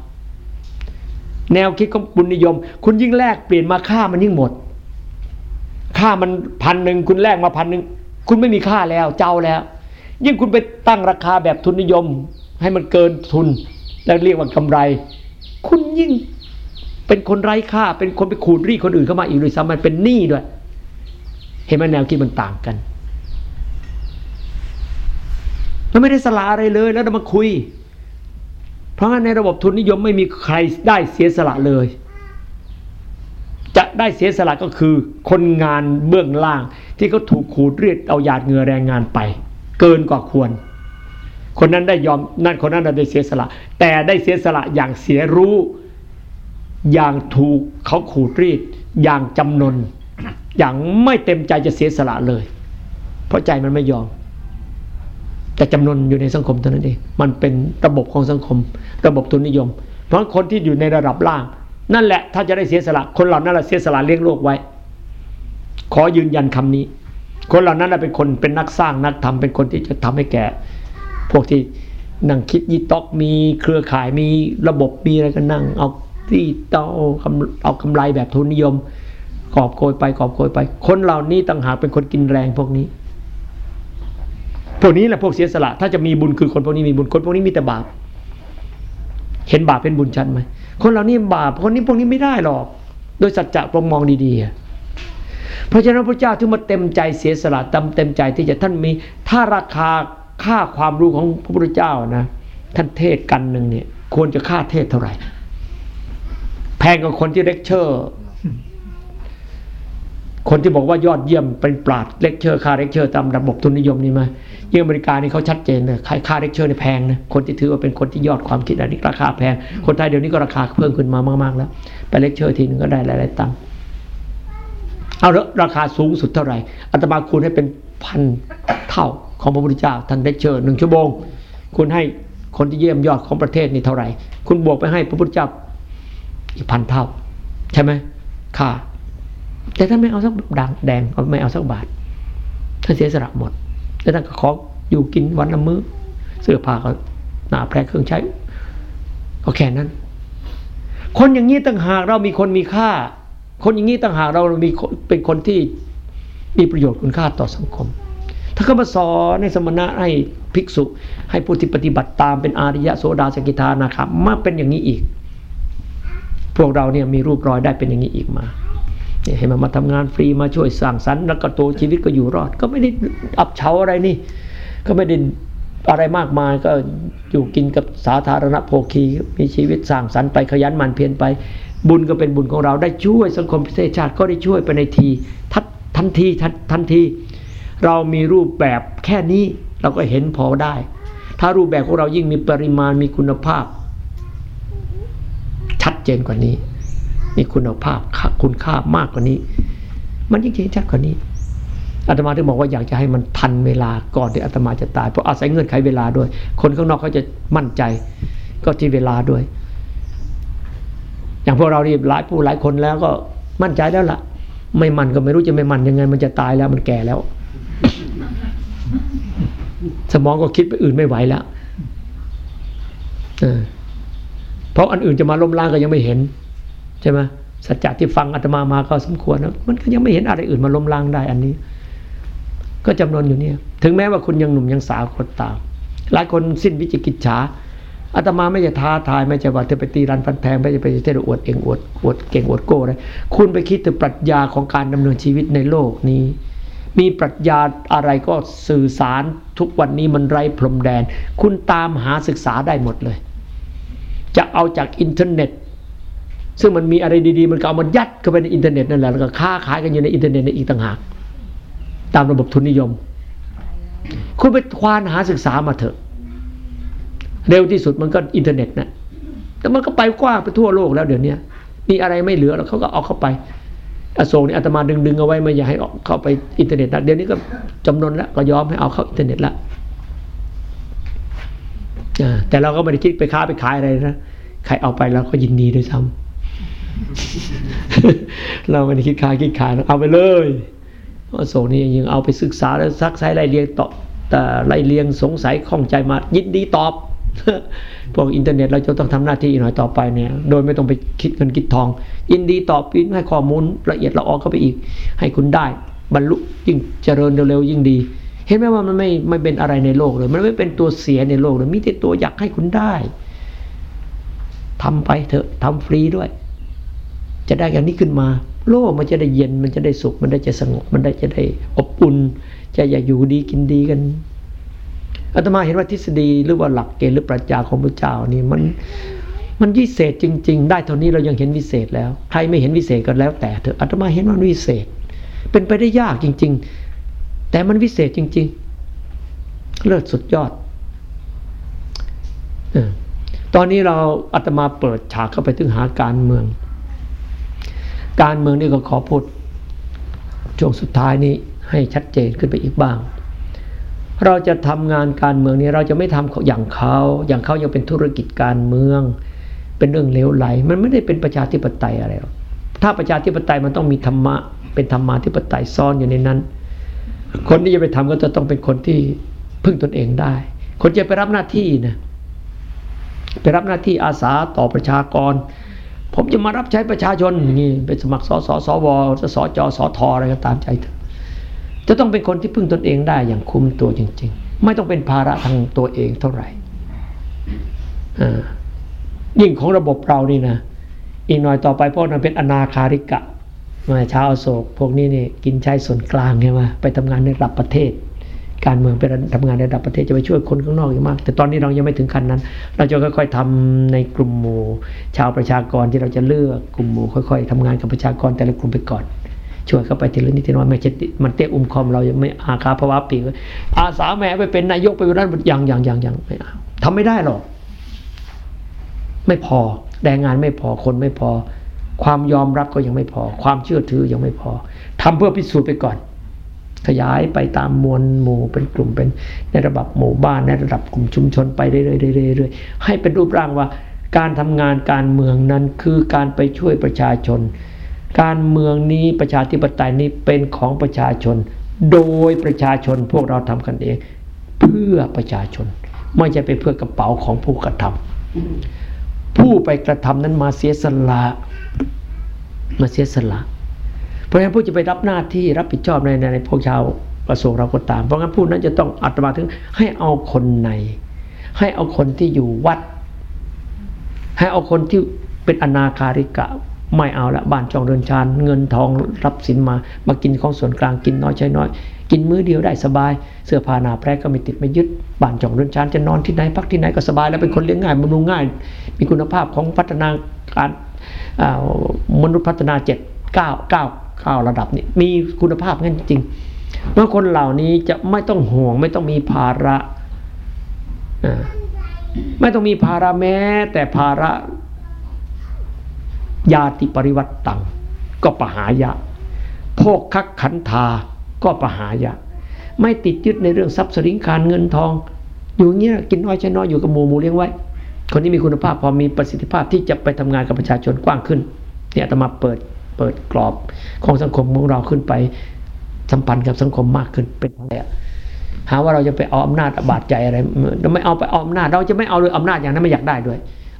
แนวคิดของบุญนิยม คุณยิ่งแลกเปลี่ยนมาค่ามันยิ่งหมด ค่ามันพันหนึ่งคุณแลกมาพันหนึ่งคุณไม่มีค่าแล้วเจ้าแล้ว ยิ่งคุณไปตั้งราคาแบบทุนนิยม ให้มันเกินทุน แล้วเรียกว่ากำไร คุณยิ่ง เป็นคนไร้ค่า เป็นคนไปขูดรีดคนอื่นเข้ามาอีกด้วยซ้ำมันเป็นหนี้ด้วย เห็นไหมแนวคิดมันต่างกันมันไม่ได้สละอะไรเลยแล้วเรามาคุย เพราะงั้นในระบบทุนนิยมไม่มีใครได้เสียสละเลย จะได้เสียสละก็คือ คนงานเบื้องล่าง ที่เขาถูกขูดรีดเอาหยาดเหงื่อแรงงานไป เกินกว่าควร คนนั้นได้ยอมนั่นคนนั้นได้เสียสละ แต่ได้เสียสละอย่างเสียรู้ อย่างถูกเขาขูดรีด อย่างจำนน อย่างไม่เต็มใจจะเสียสละเลย เพราะใจมันไม่ยอม แต่จำนวนอยู่ในสังคมเท่านั้นเอง มันเป็นระบบของสังคม ระบบทุนนิยม เพราะคนที่อยู่ในระดับล่าง นั่นแหละถ้าจะได้เสียสละ คนเหล่านั้นแหละเสียสละเลี้ยงโลกไว้ ขอยืนยันคำนี้ คนเหล่านั้นเป็นคนเป็นนักสร้างนักทำเป็นคนที่จะทำให้แก่ พวกที่นั่งคิดยีตอกมีเครือข่ายมีระบบมีอะไรก็นั่งเอา ที่เอากำเอากำไรแบบทุนนิยม กอบโกยไปกอบโกยไป คนเหล่านี้ต่างหากเป็นคนกินแรงพวกนี้ พวกนี้แหละพวกเสียสละ ถ้าจะมีบุญคือคนพวกนี้มีบุญคนพวกนี้มีแต่บาป เห็นบาปเป็นบุญชัดไหมคนเหล่านี้บาปคนนี้พวกนี้ไม่ได้หรอก โดยสัจจะปรมองดีๆพราะฉะนั้นพระเจ้าถึงมาเต็มใจเสียสละต็มเต็มใจที่จะท่านมี ถ้าราคาค่าความรู้ของพระพุทธเจ้านะ ท่านเทศกันหนึ่งเนี่ย ควรจะค่าเทศเท่าไหร่ แพงกว่าคนที่เลคเชอร์ คนที่บอกว่ายอดเยี่ยมเป็นปราชญ์ค่าเลคเชอร์ตามระบบทุนนิยมนี่ไหมยิ่งอเมริกานี่เขาชัดเจนเลยค่าค่าเลคเชอร์นี่แพงนะคนที่ถือว่าเป็นคนที่ยอดความคิดอันนี้ราคาแพง คนไทยเดี๋ยวนี้ก็ราคาเพิ่มขึ้นมามากๆแล้วไปเลคเชอร์ทีนึงก็ได้หลายๆตังค์เอาละราคาสูงสุดเท่าไหร่อาตมาคูณให้เป็นพันเท่าของพระพุทธเจ้าท่านเลคเชอร์หนึ่งชั่วโมงคุณให้คนที่เยี่ยมยอดของประเทศนี่เท่าไหร่ คุณบวกไปให้พระพุทธเจ้า อีกพันเท่า ใช่ไหมค่าแต่ท่านไม่เอาสักดังแดงไม่เอาสักบาทท่านเสียสละหมดแล้วท่านก็ขออยู่กินวันละมื้อเสื้อผ้าก็หนาแพรเครื่องใช้ ก็แค่นั้น คนอย่างนี้ต่างหากเรามีคนมีค่า คนอย่างนี้ต่างหากเรามีเป็นคนที่มีประโยชน์คุณค่าต่อสังคมถ้าเขามาสอนในสมณะให้ภิกษุ ให้ผู้ที่ปฏิบัติตามเป็นอาริยะโสดาสกิทานาคามาเป็นอย่างนี้อีก พวกเราเนี่ยมีรูปรอยได้เป็นอย่างนี้อีกมาเนี่ยให้มันมาทำงานฟรีมาช่วยสร้างสรรค์แล้วก็ตัวชีวิตก็อยู่รอด ก็ไม่ได้อับเฉาอะไรนี่ ก็ไม่ได้อะไรมากมายก็อยู่กินกับสาธารณโภคีมีชีวิตสร้างสรรค์ไปขยันหมั่นเพียรไป บุญก็เป็นบุญของเราได้ช่วยสังคมประเทศชาติก็ได้ช่วยไปในทีทันทันทีทันทันที เรามีรูปแบบแค่นี้เราก็เห็นพอได้ ถ้ารูปแบบของเรายิ่งมีปริมาณมีคุณภาพ ชัดเจนกว่านี้ มีคุณภาพคุณค่ามากกว่านี้ มันยิ่งเห็นชัดกว่านี้อาตมาถึงบอกว่าอยากจะให้มันทันเวลาก่อนที่อาตมาจะตายเพราะอาศัยเงื่อนไขเวลาด้วย คนข้างนอกเขาจะมั่นใจ ก็ที่เวลาด้วย อย่างพวกเรานี่หลายผู้หลายคนแล้วก็มั่นใจแล้วล่ะ ไม่มันก็ไม่รู้จะไม่มันยังไง มันจะตายแล้วมันแก่แล้ว สมองก็คิดไปอื่นไม่ไหวแล้ว เพราะอันอื่นจะมาล้มล้างก็ยังไม่เห็นใช่ไหมสัจจะที่ฟังอาตมามาก็สมควรนะมันก็ยังไม่เห็นอะไรอื่นมาล้มล้างได้อันนี้ ก็จำนวนอยู่เนี่ย ถึงแม้ว่าคุณยังหนุ่มยังสาวคนตาม หลายคนสิ้นวิจิกิจฉาอาตมาไม่จะท้าทายไม่จะว่าจะไปตีรันฟันแทงไม่จะไปเทศอวดเองอวดอวดเก่งอวดโก้เลยคุณไปคิดถึงปรัชญาของการดำเนินชีวิตในโลกนี้ มีปรัชญาอะไรก็สื่อสารทุกวันนี้มันไร้พรมแดน คุณตามหาศึกษาได้หมดเลย จะเอาจากอินเทอร์เน็ต ซึ่งมันมีอะไรดีๆ มันก็เอามันยัดเข้าไปในอินเทอร์เน็ตนั่นแหละแล้วก็ค้าขายกันอยู่ในอินเทอร์เน็ตในอีกต่างหาก ตามระบบทุนนิยม คุณไปควานหาศึกษามาเถอะ เร็วที่สุดมันก็อินเทอร์เน็ตนะแต่มันก็ไปกว้างไปทั่วโลกแล้วเดี๋ยวนี้มีอะไรไม่เหลือแล้วเขาก็เอาเข้าไปอโศกนี่อาตมาดึงดึงเอาไว้ไม่อยากให้ออกเข้าไปอินเทอร์เน็ตนะเดี๋ยวนี้ก็จำนนแล้วก็ยอมให้เอาเข้าอินเทอร์เน็ตแล้ว แต่เราก็ไม่ได้คิดไปค้าไปขายอะไรนะใครเอาไปเราก็ยินดีด้วยซ้ำเราไม่ได้คิดค้าคิดขายเอาไปเลยอโศกนี่ยังเอาไปศึกษาแล้วซักไซ้ไล่เรียงต่อแต่ไล่เรียงสงสัยข้องใจมายินดีตอบพวกอินเทอร์เน็ตเราจะต้องทำหน้าที่หน่อยต่อไปเนี่ย โดยไม่ต้องไปคิดเงินคิดทอง ยินดีตอบพิให้ข้อมูลละเอียดละออเข้าไปอีก ให้คุณได้ บรรลุยิ่งเจริญเร็วๆยิ่งดี เห็นไหมว่ามันไม่ไม่เป็นอะไรในโลกเลย มันไม่เป็นตัวเสียในโลกเลยมีแต่ตัวอยากให้คุณได้ทำไปเถอะทำฟรีด้วย จะได้อย่างนี้ขึ้นมา โลกมันจะได้เย็นมันจะได้สุข มันได้จะสงบ มันได้จะได้อบอุ่นจะอย่าอยู่ดีกินดีกันอาตมาเห็นว่าทฤษฎีหรือว่าหลักเกณฑ์หรือปรัชญาของพระเจ้านี่มันมันวิเศษจริง ๆ ได้เท่านี้เรายังเห็นวิเศษแล้ว ใครไม่เห็นวิเศษก็แล้วแต่เถอะอาตมาเห็นว่าวิเศษ เป็นไปได้ยากจริง ๆ แต่มันวิเศษจริง ๆ เลิศสุดยอด ตอนนี้เราอาตมาเปิดฉากเข้าไปถึงหาการเมือง การเมืองนี่ก็ขอพูดช่วงสุดท้ายนี้ให้ชัดเจนขึ้นไปอีกบ้าง เราจะทำงานการเมืองนี้เราจะไม่ทำอย่างเขาอย่างเขายังเป็นธุรกิจการเมือง เป็นเรื่องเลวไหล มันไม่ได้เป็นประชาธิปไตยอะไรหรอกถ้าประชาธิปไตยมันต้องมีธรรมะเป็นธรรมาธิปไตยซ่อนอยู่ในนั้น คนที่จะไปทำก็จะต้องเป็นคนที่พึ่งตนเองได้ คนจะไปรับหน้าที่นะไปรับหน้าที่อาสาต่อประชากร ผมจะมารับใช้ประชาชนอย่างนี้ไปสมัครสสสวสจสทอะไรก็ตามใจเถอะจะต้องเป็นคนที่พึ่งตนเองได้อย่างคุ้มตัวจริง ๆ ไม่ต้องเป็นภาระทางตัวเองเท่าไหร่ยิ่งของระบบเรานี่นะ อีกหน่อยต่อไปพวกนั้นเป็นอนาคาริกะ มาชาวโศกพวกนี้นี่กินใช้ส่วนกลางใช่ไหมไปทำงานในระดับประเทศ การเมืองไปทำงานในระดับประเทศจะไปช่วยคนข้างนอกอย่างมาก แต่ตอนนี้เรายังไม่ถึงขั้นนั้น เราจะค่อยๆทำในกลุ่มหมู่ ชาวประชากรที่เราจะเลือกกลุ่มหมู่ค่อย ๆทำงานกับประชากรแต่ละกลุ่มไปก่อนช่วยเข้าไปทีละนิดทีละน้อยไม่ใช่มันเตะอุ้มคอมเรายังไม่อาคาภาวะปีกอาสาแม่ไปเป็นนายกไปเป็นนั้นยังอยังอยังอยังไม่เอาทำไม่ได้หรอก ไม่พอแรงงานไม่พอคนไม่พอ ความยอมรับก็ยังไม่พอ ความเชื่อถือยังไม่พอทำเพื่อพิสูจน์ไปก่อน ขยายไปตามมวลหมู่เป็นกลุ่มเป็นในระดับหมู่บ้านในระดับกลุ่มชุมชนไปเรื่อยๆๆให้เป็นรูปร่างว่า การทำงานการเมืองนั้นคือการไปช่วยประชาชน การเมืองนี้ประชาธิปไตยนี้เป็นของประชาชน โดยประชาชนพวกเราทำกันเอง เพื่อประชาชน ไม่ใช่ไปเพื่อกระเป๋าของผู้กระทำผู้ไปกระทำนั้นมาเสียสละ มาเสียสละ เพราะฉะนั้นผู้จะไปรับหน้าที่รับผิดชอบในในพวกชาวกระทรวงเราก็ตาม เพราะงั้นผู้นั้นจะต้องอัตมาถึงให้เอาคนใน ให้เอาคนที่อยู่วัด ให้เอาคนที่เป็นอนาคาริกะไม่เอาละบ้านจองเดินชานเงินทองรับสินมามากินของส่วนกลางกินน้อยใช้น้อย กินมื้อเดียวได้สบาย เสื้อผ้าหนาแพรก็ไม่ติดไม่ยึดบ้านจองเรือนชานจะนอนที่ไหนพักที่ไหนก็สบาย แล้วเป็นคนเลี้ยงง่ายบำรุงง่าย มีคุณภาพของพัฒนาการมนุษย์พัฒนาเจ็ดเก้าเก้าเก้าระดับนี่มีคุณภาพงั้นจริงเมื่อคนเหล่านี้จะไม่ต้องห่วง ไม่ต้องมีภาระไม่ต้องมีภาระแม้ แต่ภาระญาติปริวัติตังก็ปหายะ โภคคักขันธา ก็ปหายะ ไม่ติดยึดในเรื่องทรัพย์สินคารเงินทอง อยู่เงี้ยกินน้อยใช้น้อยอยู่กับหมูหมูเลี้ยงไว้ คนที่มีคุณภาพพอมีประสิทธิภาพที่จะไปทำงานกับประชาชนกว้างขึ้นเนี่ยอาตมาเปิดเปิดกรอบของสังคมของเราขึ้นไปสัมพันธ์กับสังคมมากขึ้นเป็นอะไรหาว่าเราจะไปเอาอำนาจบาดใจอะไรเราไม่เอาไปเอาอำนาจ เราจะไม่เอาเลยอำนาจอย่างนั้นไม่อยากได้ด้วย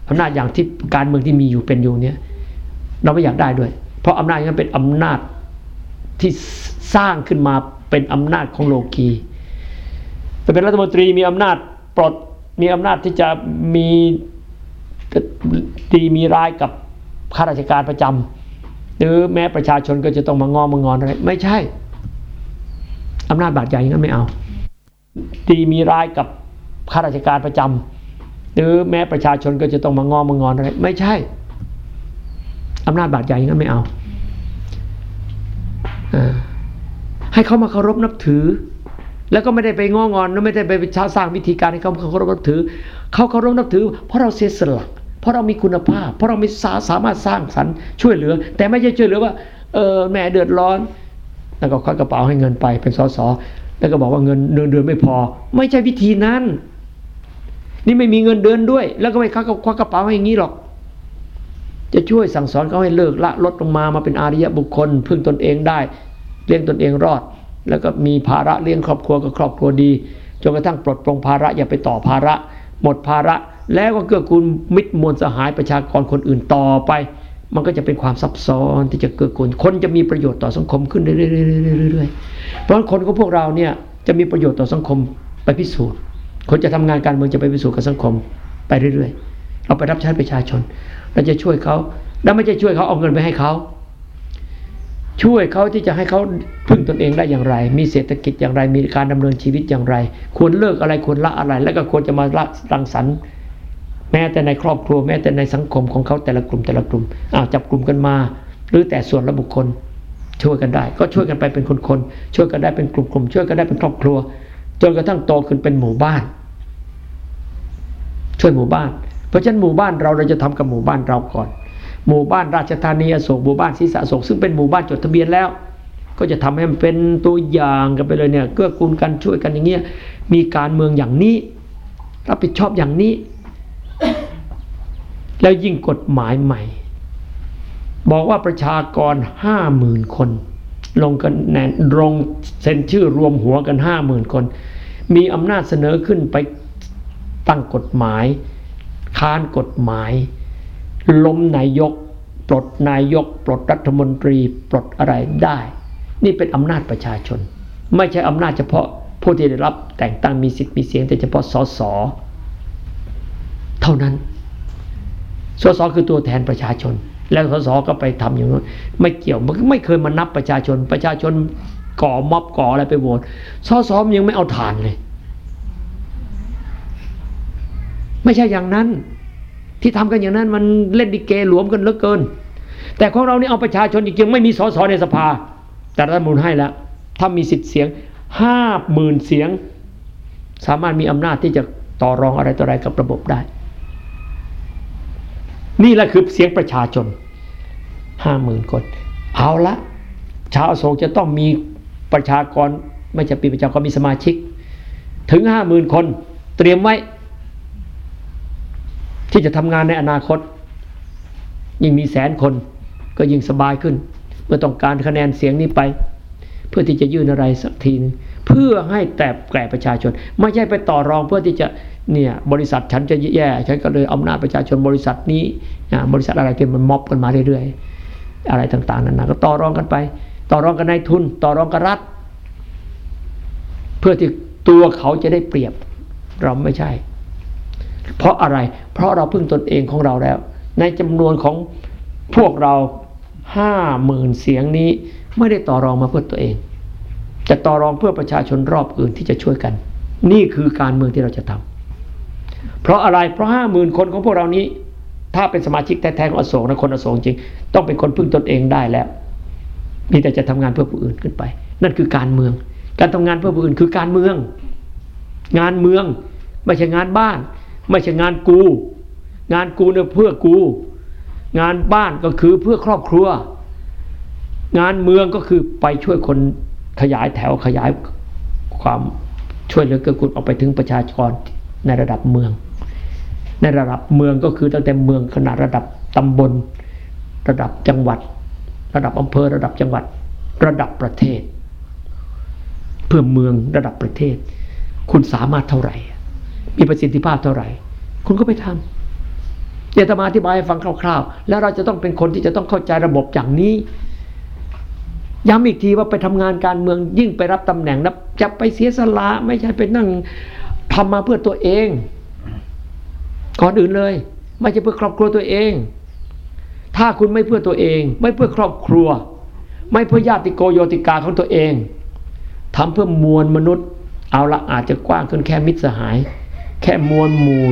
อำนาจอย่างที่การเมืองที่มีอยู่เป็นอยู่เนี่ย เราไม่อยากได้ด้วย เพราะอำนาจนั้นเป็นอำนาจ ที่สร้างขึ้นมาเป็นอำนาจของโลกีไปเป็นรัฐมนตรีมีอำนาจปลดมีอำนาจที่จะมีดีมีร้ายกับข้าราชการประจำหรือแม้ประชาชนก็จะต้องมางอมางอนอะไรไม่ใช่อำนาจบาดใหญ่งั้นไม่เอา ดีมีร้ายกับข้าราชการประจำหรือแม้ประชาชนก็จะต้องมางอมางอนอะไรไม่ใช่อำนาจบาดใหญ่งั้นไม่เอา ให้เขามาเคารพนับถือ แล้วก็ไม่ได้ไปงองอนไม่ได้ไปสร้างวิธีการให้เขาเคารพนับถือ เขาเคารพนับถือ เพราะเราเสียสละเพราะเรามีคุณภาพ เพราะเรามีสาสามารถสร้างสรรค์ช่วยเหลือ แต่ไม่ใช่ช่วยเหลือว่าเออแม่เดือดร้อน แล้วก็ควักกระเป๋าให้เงินไปเป็นสสแล้วก็บอกว่าเงินเดือนเดือนไม่พอ ไม่ใช่วิธีนั้น นี่ไม่มีเงินเดือนด้วย แล้วก็ไม่ควักควักกระเป๋าให้อย่างนี้หรอก จะช่วยสั่งสอนเขาให้เลิกละลดลงมามาเป็นอาริยบุคคล พึ่งตนเองได้ เลี้ยงตนเองรอด แล้วก็มีภาระเลี้ยงครอบครัวกับครอบครัวดีจนกระทั่งปลดปลงภาระอย่าไปต่อภาระ หมดภาระแล้วก็เกื้อกูลมิตรมวลสหายประชากรคนอื่นต่อไป มันก็จะเป็นความซับซ้อนที่จะเกื้อกูลคนจะมีประโยชน์ต่อสังคมขึ้นเรื่อยๆเพราะคนของพวกเราเนี่ยจะมีประโยชน์ต่อสังคมไปพิสูจน์ คนจะทำงานการเมืองจะไปพิสูจน์กับสังคมไปเรื่อยๆ เราไปรับใช้ประชาชน เราจะช่วยเขาแล้วไม่ใช่ช่วยเขาเอาเงินไปให้เขา ช่วยเขาที่จะให้เขาพึ่งตนเองได้อย่างไร มีเศรษฐกิจอย่างไร มีการดำเนินชีวิตอย่างไร ควรเลิกอะไรควรละอะไร แล้วก็ควรจะมาละรังสรรค์แม้แต่ในครอบครัวแม้แต่ในสังคมของเขาแต่ละกลุ่มแต่ละกลุ่มอ้าวจับกลุ่มกันมา หรือแต่ส่วนละบุคคล ช่วยกันได้ ก็ช่วยกันไปเป็นคนๆช่วยกันได้เป็นกลุ่มๆช่วยกันได้เป็นครอบครัว จนกระทั่งโตขึ้นเป็นหมู่บ้าน ช่วยหมู่บ้าน เพราะฉะนั้นหมู่บ้านเราเราจะทำกับหมู่บ้านเราก่อน หมู่บ้านราชธานีอโศกหมู่บ้านศรีสะโศกซึ่งเป็นหมู่บ้านจดทะเบียนแล้ว ก็จะทำให้มันเป็นตัวอย่างกันไปเลยเนี่ยเกื้อกูลกันช่วยกันอย่างเงี้ยมีการเมืองอย่างนี้ รับผิดชอบอย่างนี้ แล้วยิ่งกฎหมายใหม่ บอกว่าประชากรห้าหมื่นคน ลงกันแนนลงเซ็นชื่อรวมหัวกันห้าหมื่นคน มีอำนาจเสนอขึ้นไปตั้งกฎหมาย ค้านกฎหมาย ล้มนายก ปลดนายก ปลดรัฐมนตรี ปลดอะไรได้ นี่เป็นอำนาจประชาชน ไม่ใช่อำนาจเฉพาะผู้ที่ได้รับแต่งตั้งมีสิทธิ์มีเสียงแต่เฉพาะสสเท่านั้นสสคือตัวแทนประชาชน แล้วสสก็ไปทำอย่างนั้นไม่เกี่ยวมันไม่เคยมานับประชาชน ประชาชนก่อม็อบก่ออะไรไปโหวตสสยังไม่เอาฐานเลย ไม่ใช่อย่างนั้น ที่ทำกันอย่างนั้นมันเล่นดิเกหลวมกันเหลือเกิน แต่ของเรานี่เอาประชาชนจริงๆไม่มีสสในสภา แต่รัฐมนูลให้แล้วถ้ามีสิทธิ์เสียงห้าหมื่นเสียง สามารถมีอำนาจที่จะต่อรองอะไรต่ออะไรกับระบบได้ นี่แหละคือเสียงประชาชนห้าหมื่นคน เอาละชาวโศกจะต้องมีประชากรไม่จะปีประชากรมีสมาชิก ถึงห้าหมื่นคน เตรียมไว้ ที่จะทำงานในอนาคต ยิ่งมีแสนคนก็ยิ่งสบายขึ้น เมื่อต้องการคะแนนเสียงนี้ไป เพื่อที่จะยื่นอะไรสักทีนึงเพื่อให้แต่แก่ประชาชน ไม่ใช่ไปต่อรองเพื่อที่จะเนี่ยบริษัทฉันจะแย่ฉันก็เลยอำนาจประชาชนบริษัทนี้บริษัทอะไรที่มันม็อบกันมาเรื่อยๆ อะไรต่างๆนั้นนะก็ต่อรองกันไป ต่อรองกันในทุน ต่อรองกับรัฐ เพื่อที่ตัวเขาจะได้เปรียบเราไม่ใช่ เพราะอะไร เพราะเราพึ่งตนเองของเราแล้ว ในจำนวนของพวกเราห้าหมื่นเสียงนี้ไม่ได้ต่อรองมาเพื่อตัวเองจะต่อรองเพื่อประชาชนรอบอื่นที่จะช่วยกัน นี่คือการเมืองที่เราจะทำเพราะอะไรเพราะห้าหมื่นคนของพวกเรานี้ ถ้าเป็นสมาชิกแท้ๆของอโศกนะคนอโศกจริง ต้องเป็นคนพึ่งตนเองได้แล้วมีแต่จะทำงานเพื่อผู้อื่นขึ้นไป นั่นคือการเมือง การทำงานเพื่อผู้อื่นคือการเมือง งานเมืองไม่ใช่งานบ้าน ไม่ใช่งานกู งานกูเนี่ยเพื่อกู งานบ้านก็คือเพื่อครอบครัว งานเมืองก็คือไปช่วยคนขยายแถวขยายความช่วยเหลือเกื้อกูลออกไปถึงประชาชนในระดับเมือง ในระดับเมืองก็คือตั้งแต่เมืองขนาดระดับตำบล ระดับจังหวัด ระดับอำเภอระดับจังหวัด ระดับประเทศ เพื่อเมืองระดับประเทศ คุณสามารถเท่าไหร่ มีประสิทธิภาพเท่าไหร่ คุณก็ไปทำเดี๋ยวมาอธิบายให้ฟังคร่าวๆ แล้วเราจะต้องเป็นคนที่จะต้องเข้าใจระบบอย่างนี้ย้ำอีกทีว่าไปทำงานการเมืองยิ่งไปรับตำแหน่งนะจะไปเสียสละไม่ใช่ไปนั่งทำมาเพื่อตัวเอง ก่อนอื่นเลย ไม่ใช่เพื่อครอบครัวตัวเอง ถ้าคุณไม่เพื่อตัวเอง ไม่เพื่อครอบครัว ไม่เพื่อญาติโกโยติกาของตัวเองทำเพื่อมวลมนุษย์ เอาละอาจจะกว้างขึ้นแค่มิตรสหาย แค่มวลหมู่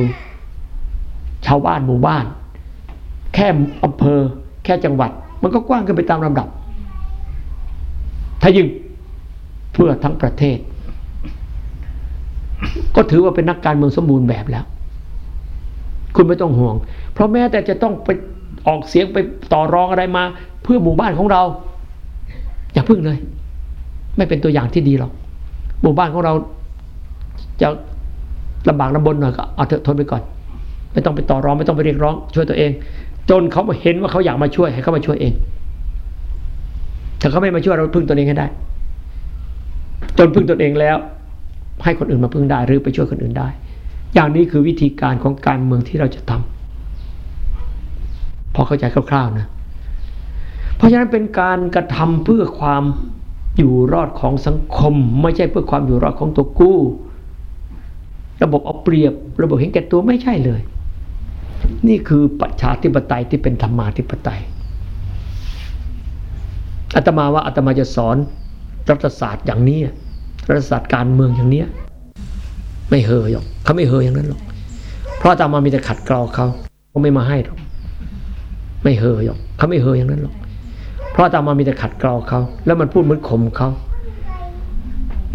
ชาวบ้านหมู่บ้าน แค่อำเภอ แค่จังหวัด มันก็กว้างขึ้นไปตามลำดับ ถ้ายิ่งเพื่อทั้งประเทศ ก็ถือว่าเป็นนักการเมืองสมบูรณ์แบบแล้ว คุณไม่ต้องห่วง เพราะแม้แต่จะต้องไปออกเสียงไปต่อรองอะไรมา เพื่อหมู่บ้านของเรา อย่าพึ่งเลย ไม่เป็นตัวอย่างที่ดีหรอกหมู่บ้านของเราจะ ลำบากลำบนหน่อยก็เอาเถอะทนไปก่อน ไม่ต้องไปต่อรองไม่ต้องไปเรียกร้อง ช่วยตัวเอง จนเขาเห็นว่าเขาอยากมาช่วยให้เขามาช่วยเองถ้าเขาไม่มาช่วยเราพึ่งตนเองให้ได้ จนพึ่งตนเองแล้ว ให้คนอื่นมาพึ่งได้หรือไปช่วยคนอื่นได้ อย่างนี้คือวิธีการของการเมืองที่เราจะทำพอเข้าใจคร่าวๆนะเพราะฉะนั้นเป็นการกระทำเพื่อความอยู่รอดของสังคม ไม่ใช่เพื่อความอยู่รอดของตัวกู้ ระบบเอาเปรียบ ระบบเห็นแก่ตัวไม่ใช่เลย นี่คือประชาธิปไตยที่เป็นธรรมาธิปไตยอาตมาว่าอาตมาจะสอนรัฐศาสตร์อย่างนี้รัฐศาสตร์การเมืองอย่างนี้ไม่เฮยหรอกเขาไม่เฮยอย่างนั้นหรอกเพราะอาตมามีแต่ขัดเกลาเขาเขาไม่มาให้หรอกไม่เฮยหรอกเขาไม่เฮยอย่างนั้นหรอกเพราะอาตมามีแต่ขัดเกลาเขาแล้วมันพูดเหมือนข่มเขา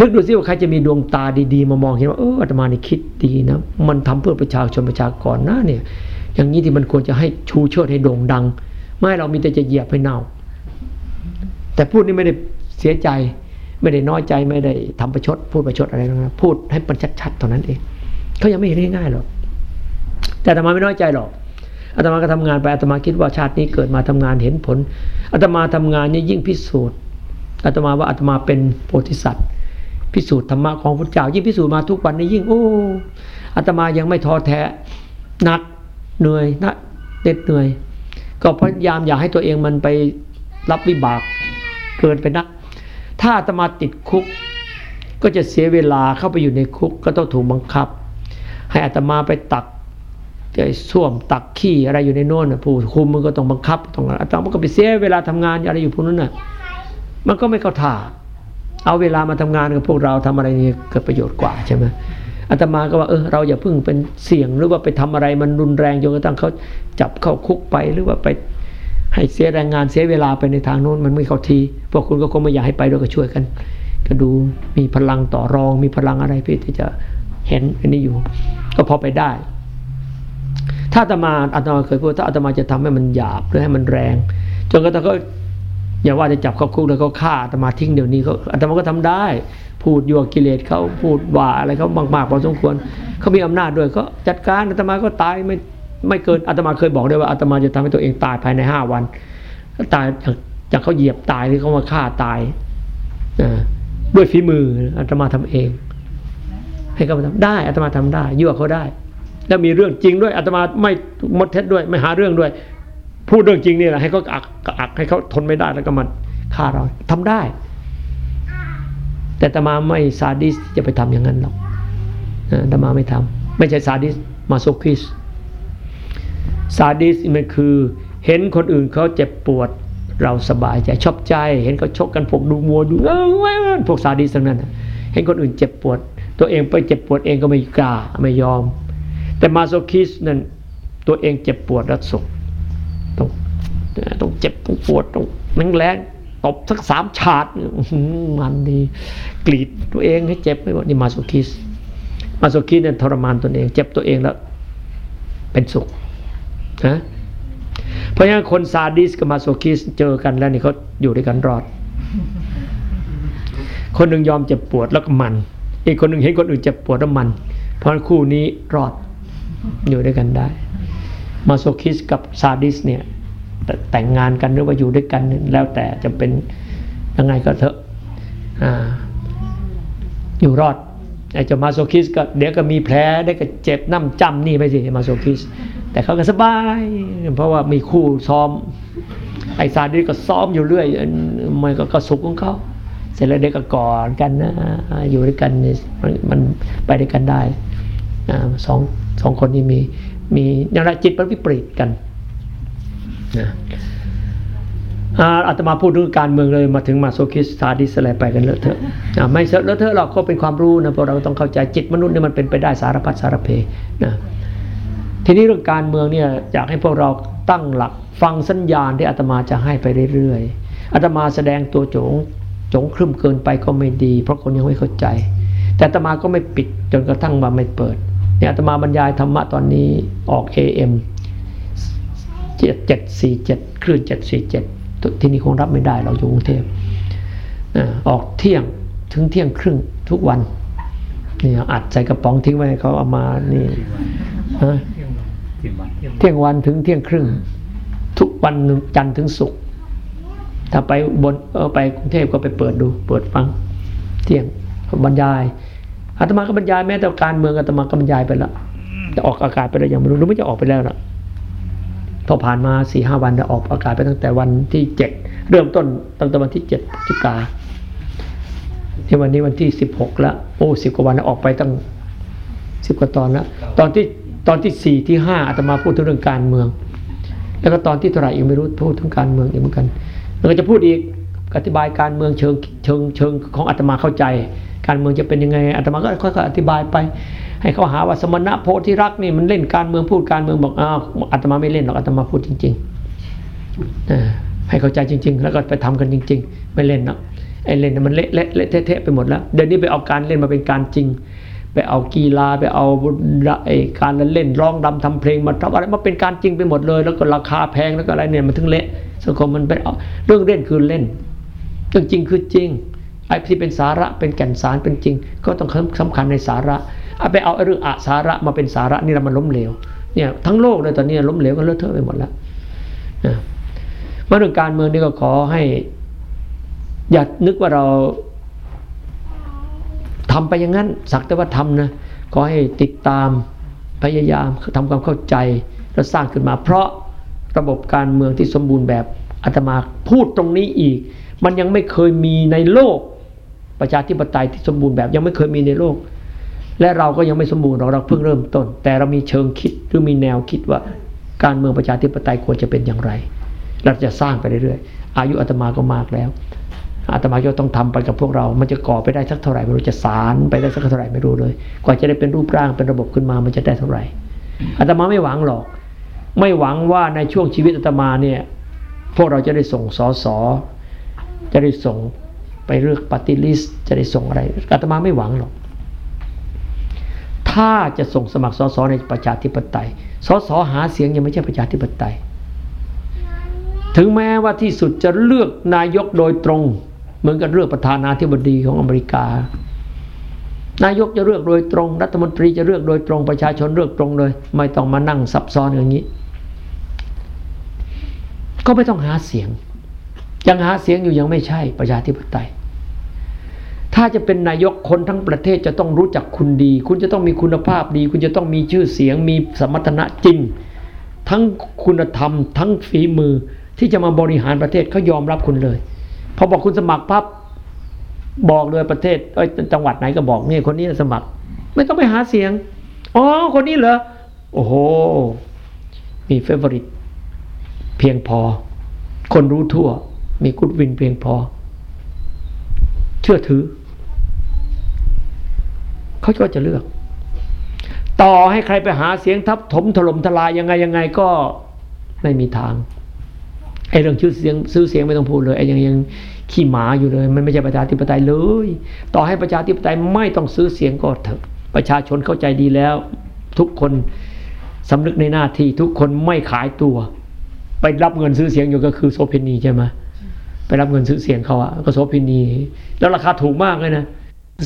นึกดูสิว่าใครจะมีดวงตาดีๆ มามองเห็นว่าเอออาตมานี่คิดดีนะ มันทำเพื่อประชาชนประชากรนะเนี่ย อย่างนี้ที่มันควรจะให้ชูเชิดให้โด่งดัง ไม่เรามีแต่จะเหยียบให้เน่า แต่พูดนี่ไม่ได้เสียใจ ไม่ได้น้อยใจไม่ได้ทำประชด พูดประชดอะไรนะพูดให้มันชัดๆเท่านั้นเองเขายังไม่เห็นง่ายๆหรอกแต่อาตมาไม่น้อยใจหรอกอาตมาก็ทำงานไปอาตมาคิดว่าชาตินี้เกิดมาทำงานเห็นผลอาตมาทำงานนี่ยิ่งพิสูจน์อาตมาว่าอาตมาเป็นโพธิสัตว์ พิสูจน์ธรรมะของพระเจ้า ยิ่งพิสูจน์มาทุกวันนี้ยิ่งโอ้อาตมายังไม่ท้อแท้หนักเหนื่อยนะเด็ดเหนื่อย ก็พยายามอยากให้ตัวเองมันไปรับวิบากเกินไปนัก ถ้าอาตมาติดคุก ก็จะเสียเวลาเข้าไปอยู่ในคุกก็ต้องถูกบังคับ ให้อาตมาไปตักไอ้ส้วมตักขี้อะไรอยู่ในโน่นผู้คุมมันก็ต้องบังคับต้องอาตมาก็ไปเสียเวลาทำงานอะไรอยู่พวกนั้นน่ะมันก็ไม่เข้าท่า เอาเวลามาทำงานกับพวกเราทำอะไรนี่เกิดประโยชน์กว่าใช่ไหมอาตมาก็ว่าเออเราอย่าเพิ่งเป็นเสี่ยงหรือว่าไปทำอะไรมันรุนแรงจนกระทั่งเขาจับเข้าคุกไปหรือว่าไปให้เสียแรงงานเสียเวลาไปในทางโน้นมันไม่เข้าที พวกคุณก็คงไม่อยากให้ไปด้วยก็ช่วยกัน ก็ดูมีพลังต่อรอง มีพลังอะไรพี่ที่จะเห็นอันนี้อยู่ ก็พอไปได้ ถ้าอาตมาอาตมาเคยพูดถ้าอาตมาจะทำให้มันหยาบหรือให้มันแรง จนกระทั่งก็ อย่าว่าจะจับเขาคุกแล้วเขาฆ่าอาตมาทิ้งเดี๋ยวนี้เขาอาตมาก็ทำได้ พูดยั่วกิเลสเขาพูดว่าอะไรเขามากๆพอสมควรเขามีอำนาจด้วยก็จัดการอาตมาก็ตายไม่ไม่เกินอาตมาเคยบอกได้ว่าอาตมาจะทำให้ตัวเองตายภายในห้าวันตายจากเขาเหยียบตายหรือเขามาฆ่าตายด้วยฝีมืออาตมาทำเอง ให้เขาทำได้อาตมาทำได้ยั่วเขาได้ แล้วมีเรื่องจริงด้วยอาตมาไม่มดเท็จด้วย ไม่หาเรื่องด้วย พูดเรื่องจริงนี่แหละให้เขาอักอักให้เขาทนไม่ได้แล้วก็มันฆ่าเราทำได้ แต่ตมาไม่ซาดิสจะไปทำอย่างนั้นหรอกตมาไม่ทำไม่ใช่ซาดิสมาโซคิสซาดิสมันคือเห็นคนอื่นเขาเจ็บปวดเราสบายใจชอบใจ เห็นเขาชกกันพวกดูมัวดูเออพวกซาดิสทั้งนั้นเห็นคนอื่นเจ็บปวด ตัวเองไปเจ็บปวดเองก็ไม่กล้าไม่ยอม แต่มาโซคิสนั่นตัวเองเจ็บปวดแล้วสุข ต้องต้องเจ็บต้องปวดต้องนั่งแรงตบสักสามฉาดมันดีกรีดตัวเองให้เจ็บไม่หมดนี่มาโซคิสmasochist เนี่ยทรมานตัวเอง เจ็บตัวเองแล้ว เป็นสุขนะเพราะฉะนั้นคนซาดิสกับ masochist เจอกันแล้วนี่เขาอยู่ด้วยกันรอด คนหนึ่งยอมเจ็บปวดแล้วก็มัน อีกคนหนึ่งเห็นคนอื่นเจ็บปวดแล้วมัน เพราะคู่นี้รอดอยู่ด้วยกันได้ masochist กับซาดิสเนี่ยแต่แต่งงานกันหรือว่าอยู่ด้วยกันแล้วแต่จะเป็นยังไงก็เถอะออยู่รอดไอ้เจ้ามาโซคิสก็เดี๋ยวก็มีแผลได้ก็เจ็บน้ำจำนี่ไม่ใช่มาโซคิส แต่เขาก็สบาย เพราะว่ามีคู่ซ้อม ไอ้ซาดิสก็ซ้อมอยู่เรื่อยมันก็กระสุกของเขาเสร็จแล้วเด็กก็กอดกันนะอยู่ด้วยกันมันมันไปด้วยกันได้อสองสองคนนี้มี มีอย่างไรจิตมันวิปริตกันนะอ่าอาตมาพูดเรื่องการเมืองเลยมาถึงมาโซคิสซาดิสอะไรไปกันเลอะเทอะอ่าไม่เลอะเทอะหรอกก็เป็นความรู้นะพวกเราต้องเข้าใจจิตมนุษย์เนี่ยมันเป็นไปได้สารพัดสารเพนะทีนี้เรื่องการเมืองเนี่ยอยากให้พวกเราตั้งหลักฟังสัญญาณที่อาตมาจะให้ไปเรื่อยๆอาตมาแสดงตัวโจงจงครึมเกินไปก็ไม่ดี เพราะคนยังไม่เข้าใจ แต่อาตมาก็ไม่ปิดจนกระทั่งมาไม่เปิด เนี่ยอาตมาบรรยายธรรมะตอนนี้ออก AM 7747 คลื่น 747 ที่นี่คงรับไม่ได้เราอยู่กรุงเทพอ่าออกเที่ยงถึงเที่ยงครึ่งทุกวันนี่อัดใส่กระป๋องทิ้งไว้เขาเอามานี่เที่ยงวันถึงเที่ยงครึ่ง ทุกวันจันทร์ถึงศุกร์ถ้าไปบนเออไปกรุงเทพก็ไปเปิดดู เปิดฟัง เที่ยงบรรยาย อาตมาก็บรรยายแม้แต่การเมืองอาตมาก็บรรยายไปแล้วจะออกอากาศไปแล้วยังไม่รู้หรือไม่จะออกไปแล้วล่ะพอผ่านมาสี่ห้าวันจะออกอากาศไปตั้งแต่วันที่เจ็ดเริ่มต้นตั้งแต่วันที่เจ็ดพฤศจิกาที่วันนี้วันที่สิบหกแล้วโอ้สิบกว่าวันแล้วออกไปตั้งสิบกว่าตอนแล้วตอนที่ตอนที่สี่ที่ห้าอาตมาพูดถึงเรื่องการเมือง แล้วก็ตอนที่เท่าไหร่อีกไม่รู้พูดถึงการเมืองอีกเหมือนกันแล้วก็จะพูดอีก อธิบายการเมืองเชิงเชิงเชิงของอาตมาเข้าใจ การเมืองจะเป็นยังไงอาตมาก็ค่อยๆอธิบายไป ให้เขาหาว่าสมณะโพธิรักนี่มันเล่นการเมืองพูดการเมืองบอกอ้าวอาตมาไม่เล่นหรอกอาตมาพูดจริงๆให้เข้าใจจริง ๆ แล้วก็ไปทำกันจริง ๆ ไม่เล่นหรอกไอ้เล่นมันเละเละเละเทะไปหมดแล้วเดี๋ยวนี้ไปเอาการเล่นมาเป็นการจริง ไปเอากีฬาไปเอาไอ้การเล่นร้องรำทำเพลงมาทำอะไรมาเป็นการจริงไปหมดเลย แล้วก็ราคาแพงแล้วก็อะไรเนี่ยมันถึงเละสังคมมันเป็นเอาเรื่องเล่นคือเล่น เรื่องจริงคือจริงไอ้ที่เป็นสาระเป็นแก่นสารเป็นจริง ก็ต้องสำคัญในสาระเอาไปเอาเรื่องอาสาระมาเป็นสาระนี่เรามันล้มเหลวเนี่ยทั้งโลกเลยตอนนี้ล้มเหลวกันเลอะเทอะไปหมดแล้วนะมาเรื่องการเมืองนี่ก็ขอให้ อย่านึกว่าเราทำไปอย่างนั้นสักแต่ว่าทำนะขอให้ติดตามพยายามทำความเข้าใจแล้วสร้างขึ้นมา เพราะระบบการเมืองที่สมบูรณ์แบบอาตมาพูดตรงนี้อีก มันยังไม่เคยมีในโลก ประชาธิปไตยที่สมบูรณ์แบบยังไม่เคยมีในโลก และเราก็ยังไม่สมบูรณ์เราเราเพิ่งเริ่มต้น แต่เรามีเชิงคิดหรือมีแนวคิดว่าการเมืองประชาธิปไตยควรจะเป็นอย่างไร เราจะสร้างไปเรื่อยๆ อายุอาตมาก็มากแล้ว อาตมาก็ต้องทำไปกับพวกเรา มันจะก่อไปได้สักเท่าไหร่ไม่รู้จะสารไปได้สักเท่าไหร่ไม่รู้เลย กว่าจะได้เป็นรูปร่างเป็นระบบขึ้นมา มันจะได้เท่าไหร่ อาตมาไม่หวังหรอก ไม่หวังว่าในช่วงชีวิตอาตมาเนี่ย พวกเราจะได้ส่งสอสอ จะได้ส่งไปเลือกปฏิลิสจะได้ส่งอะไรอาตมาไม่หวังหรอก ถ้าจะส่งสมัครสสในประชาธิปไตยสสหาเสียงยังไม่ใช่ประชาธิปไตย ถึงแม้ว่าที่สุดจะเลือกนายกโดยตรง เหมือนกับเลือกประธานาธิบดีของอเมริกา นายกจะเลือกโดยตรง รัฐมนตรีจะเลือกโดยตรงประชาชนเลือกตรงเลย ไม่ต้องมานั่งซับซ้อนอย่างนี้ ก็ไม่ต้องหาเสียง ยังหาเสียงอยู่ยังไม่ใช่ประชาธิปไตย ถ้าจะเป็นนายกคนทั้งประเทศจะต้องรู้จักคุณดี คุณจะต้องมีคุณภาพดี คุณจะต้องมีชื่อเสียง มีสมรรถนะจริง ทั้งคุณธรรม ทั้งฝีมือที่จะมาบริหารประเทศเขายอมรับคุณเลยพอบอกคุณสมัครปั๊บบอกเลยประเทศเอ้ยจังหวัดไหนก็บอกเนี่ยคนนี้สมัคร ไม่ต้องไปหาเสียงอ๋อคนนี้เหรอโอ้โหมีเฟเวอริตเพียงพอ คนรู้ทั่ว มีกุดวินเพียงพอ เชื่อถือ เขาก็จะเลือก ต่อให้ใครไปหาเสียงทับถมถล่มทลายยังไงยังไงก็ไม่มีทางไอ้เรื่องชื่อเสียงซื้อเสียงไม่ต้องพูดเลยไอ้ยังยังขี้หมาอยู่เลย มันไม่ใช่ประชาธิปไตยเลย ต่อให้ประชาธิปไตยไม่ต้องซื้อเสียงก็เถอะ ประชาชนเข้าใจดีแล้ว ทุกคนสำนึกในหน้าที่ทุกคนไม่ขายตัว ไปรับเงินซื้อเสียงอยู่ก็คือโสเพณีใช่ไหม ไปรับเงินซื้อเสียงเขาอะก็โสเพณีแล้วราคาถูกมากเลยนะ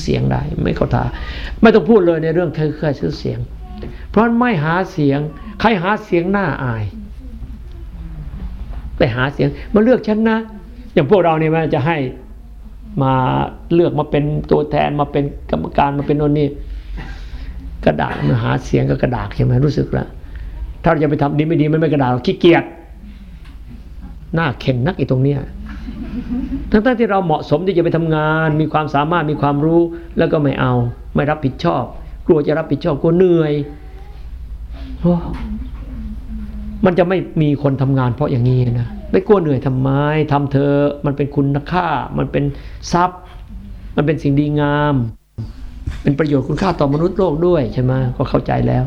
เสียงได้ไม่เข้าตา ไม่ต้องพูดเลยในเรื่องแค่แค่ซื้อเสียง เพราะไม่หาเสียง ใครหาเสียงหน้าอาย ไปหาเสียงมาเลือกฉันนะ อย่างพวกเราเนี่ยมันจะให้มาเลือกมาเป็นตัวแทนมาเป็นกรรมการมาเป็นโน่นนี่กระดาษมาหาเสียงก็กระดาษใช่ไหมรู้สึกละถ้าเราจะไปทำดีไม่ดีมันไม่กระดาษหรอกขี้เกียจหน้าเข็นนักอีตรงเนี้ย ทั้งๆที่เราเหมาะสมที่จะไปทำงาน มีความสามารถมีความรู้แล้วก็ไม่เอา ไม่รับผิดชอบ กลัวจะรับผิดชอบกลัวเหนื่อยมันจะไม่มีคนทำงานเพราะอย่างนี้นะไม่กลัวเหนื่อยทำไมทำเธอ มันเป็นคุณค่า มันเป็นทรัพย์ มันเป็นสิ่งดีงาม เป็นประโยชน์คุณค่าต่อมนุษย์โลกด้วยใช่ไหมก็เข้าใจแล้ว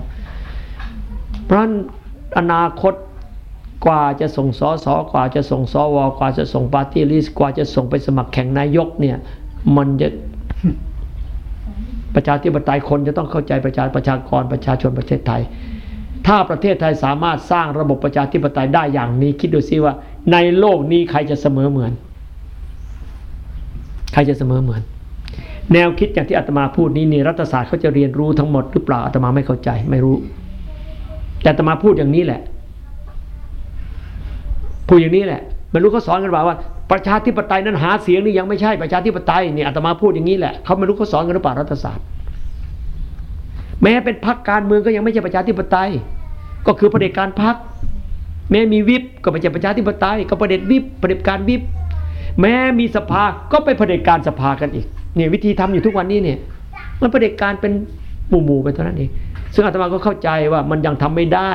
เพราะฉะนั้นอนาคต กว่าจะส่งสอสอกว่าจะส่งสวกว่าจะส่งปาร์ตี้ลิสต์กว่าจะส่งไปสมัครแข่งนายกเนี่ย มันจะประชาธิปไตยคนจะต้องเข้าใจประชาประชากรประชาชนประเทศไทย ถ้าประเทศไทยสามารถสร้างระบบประชาธิปไตยได้อย่างนี้ คิดดูซิว่า ในโลกนี้ใครจะเสมอเหมือน ใครจะเสมอเหมือน แนวคิดอย่างที่อาตมาพูดนี้นี่รัฐศาสตร์เขาจะเรียนรู้ทั้งหมดหรือเปล่าอาตมาไม่เข้าใจไม่รู้ แต่อาตมาพูดอย่างนี้แหละ พูดอย่างนี้แหละไม่รู้เขาสอนกันเปล่าว่า ประชาธิปไตยนั้นหาเสียงนี่ยังไม่ใช่ประชาธิปไตยนี่อาตมาพูดอย่างนี้แหละเขาไม่รู้เขาสอนกันหรือเปล่ารัฐศาสตร์ แม้เป็นพรรคการเมืองก็ยังไม่ใช่ประชาธิปไตย ก็คือประเด็จการพรรคแม้มีวิปก็ไม่ใช่ประชาธิปไตย ก็ประเด็จวิปประเด็จการวิปแม้มีสภาก็ไปประเด็จการสภากันอีกเนี่ยวิธีทำอยู่ทุกวันนี้เนี่ยมันประเด็จการเป็นหมู่ๆไปเท่านั้นเองซึ่งอาตมาก็เข้าใจว่ามันยังทำไม่ได้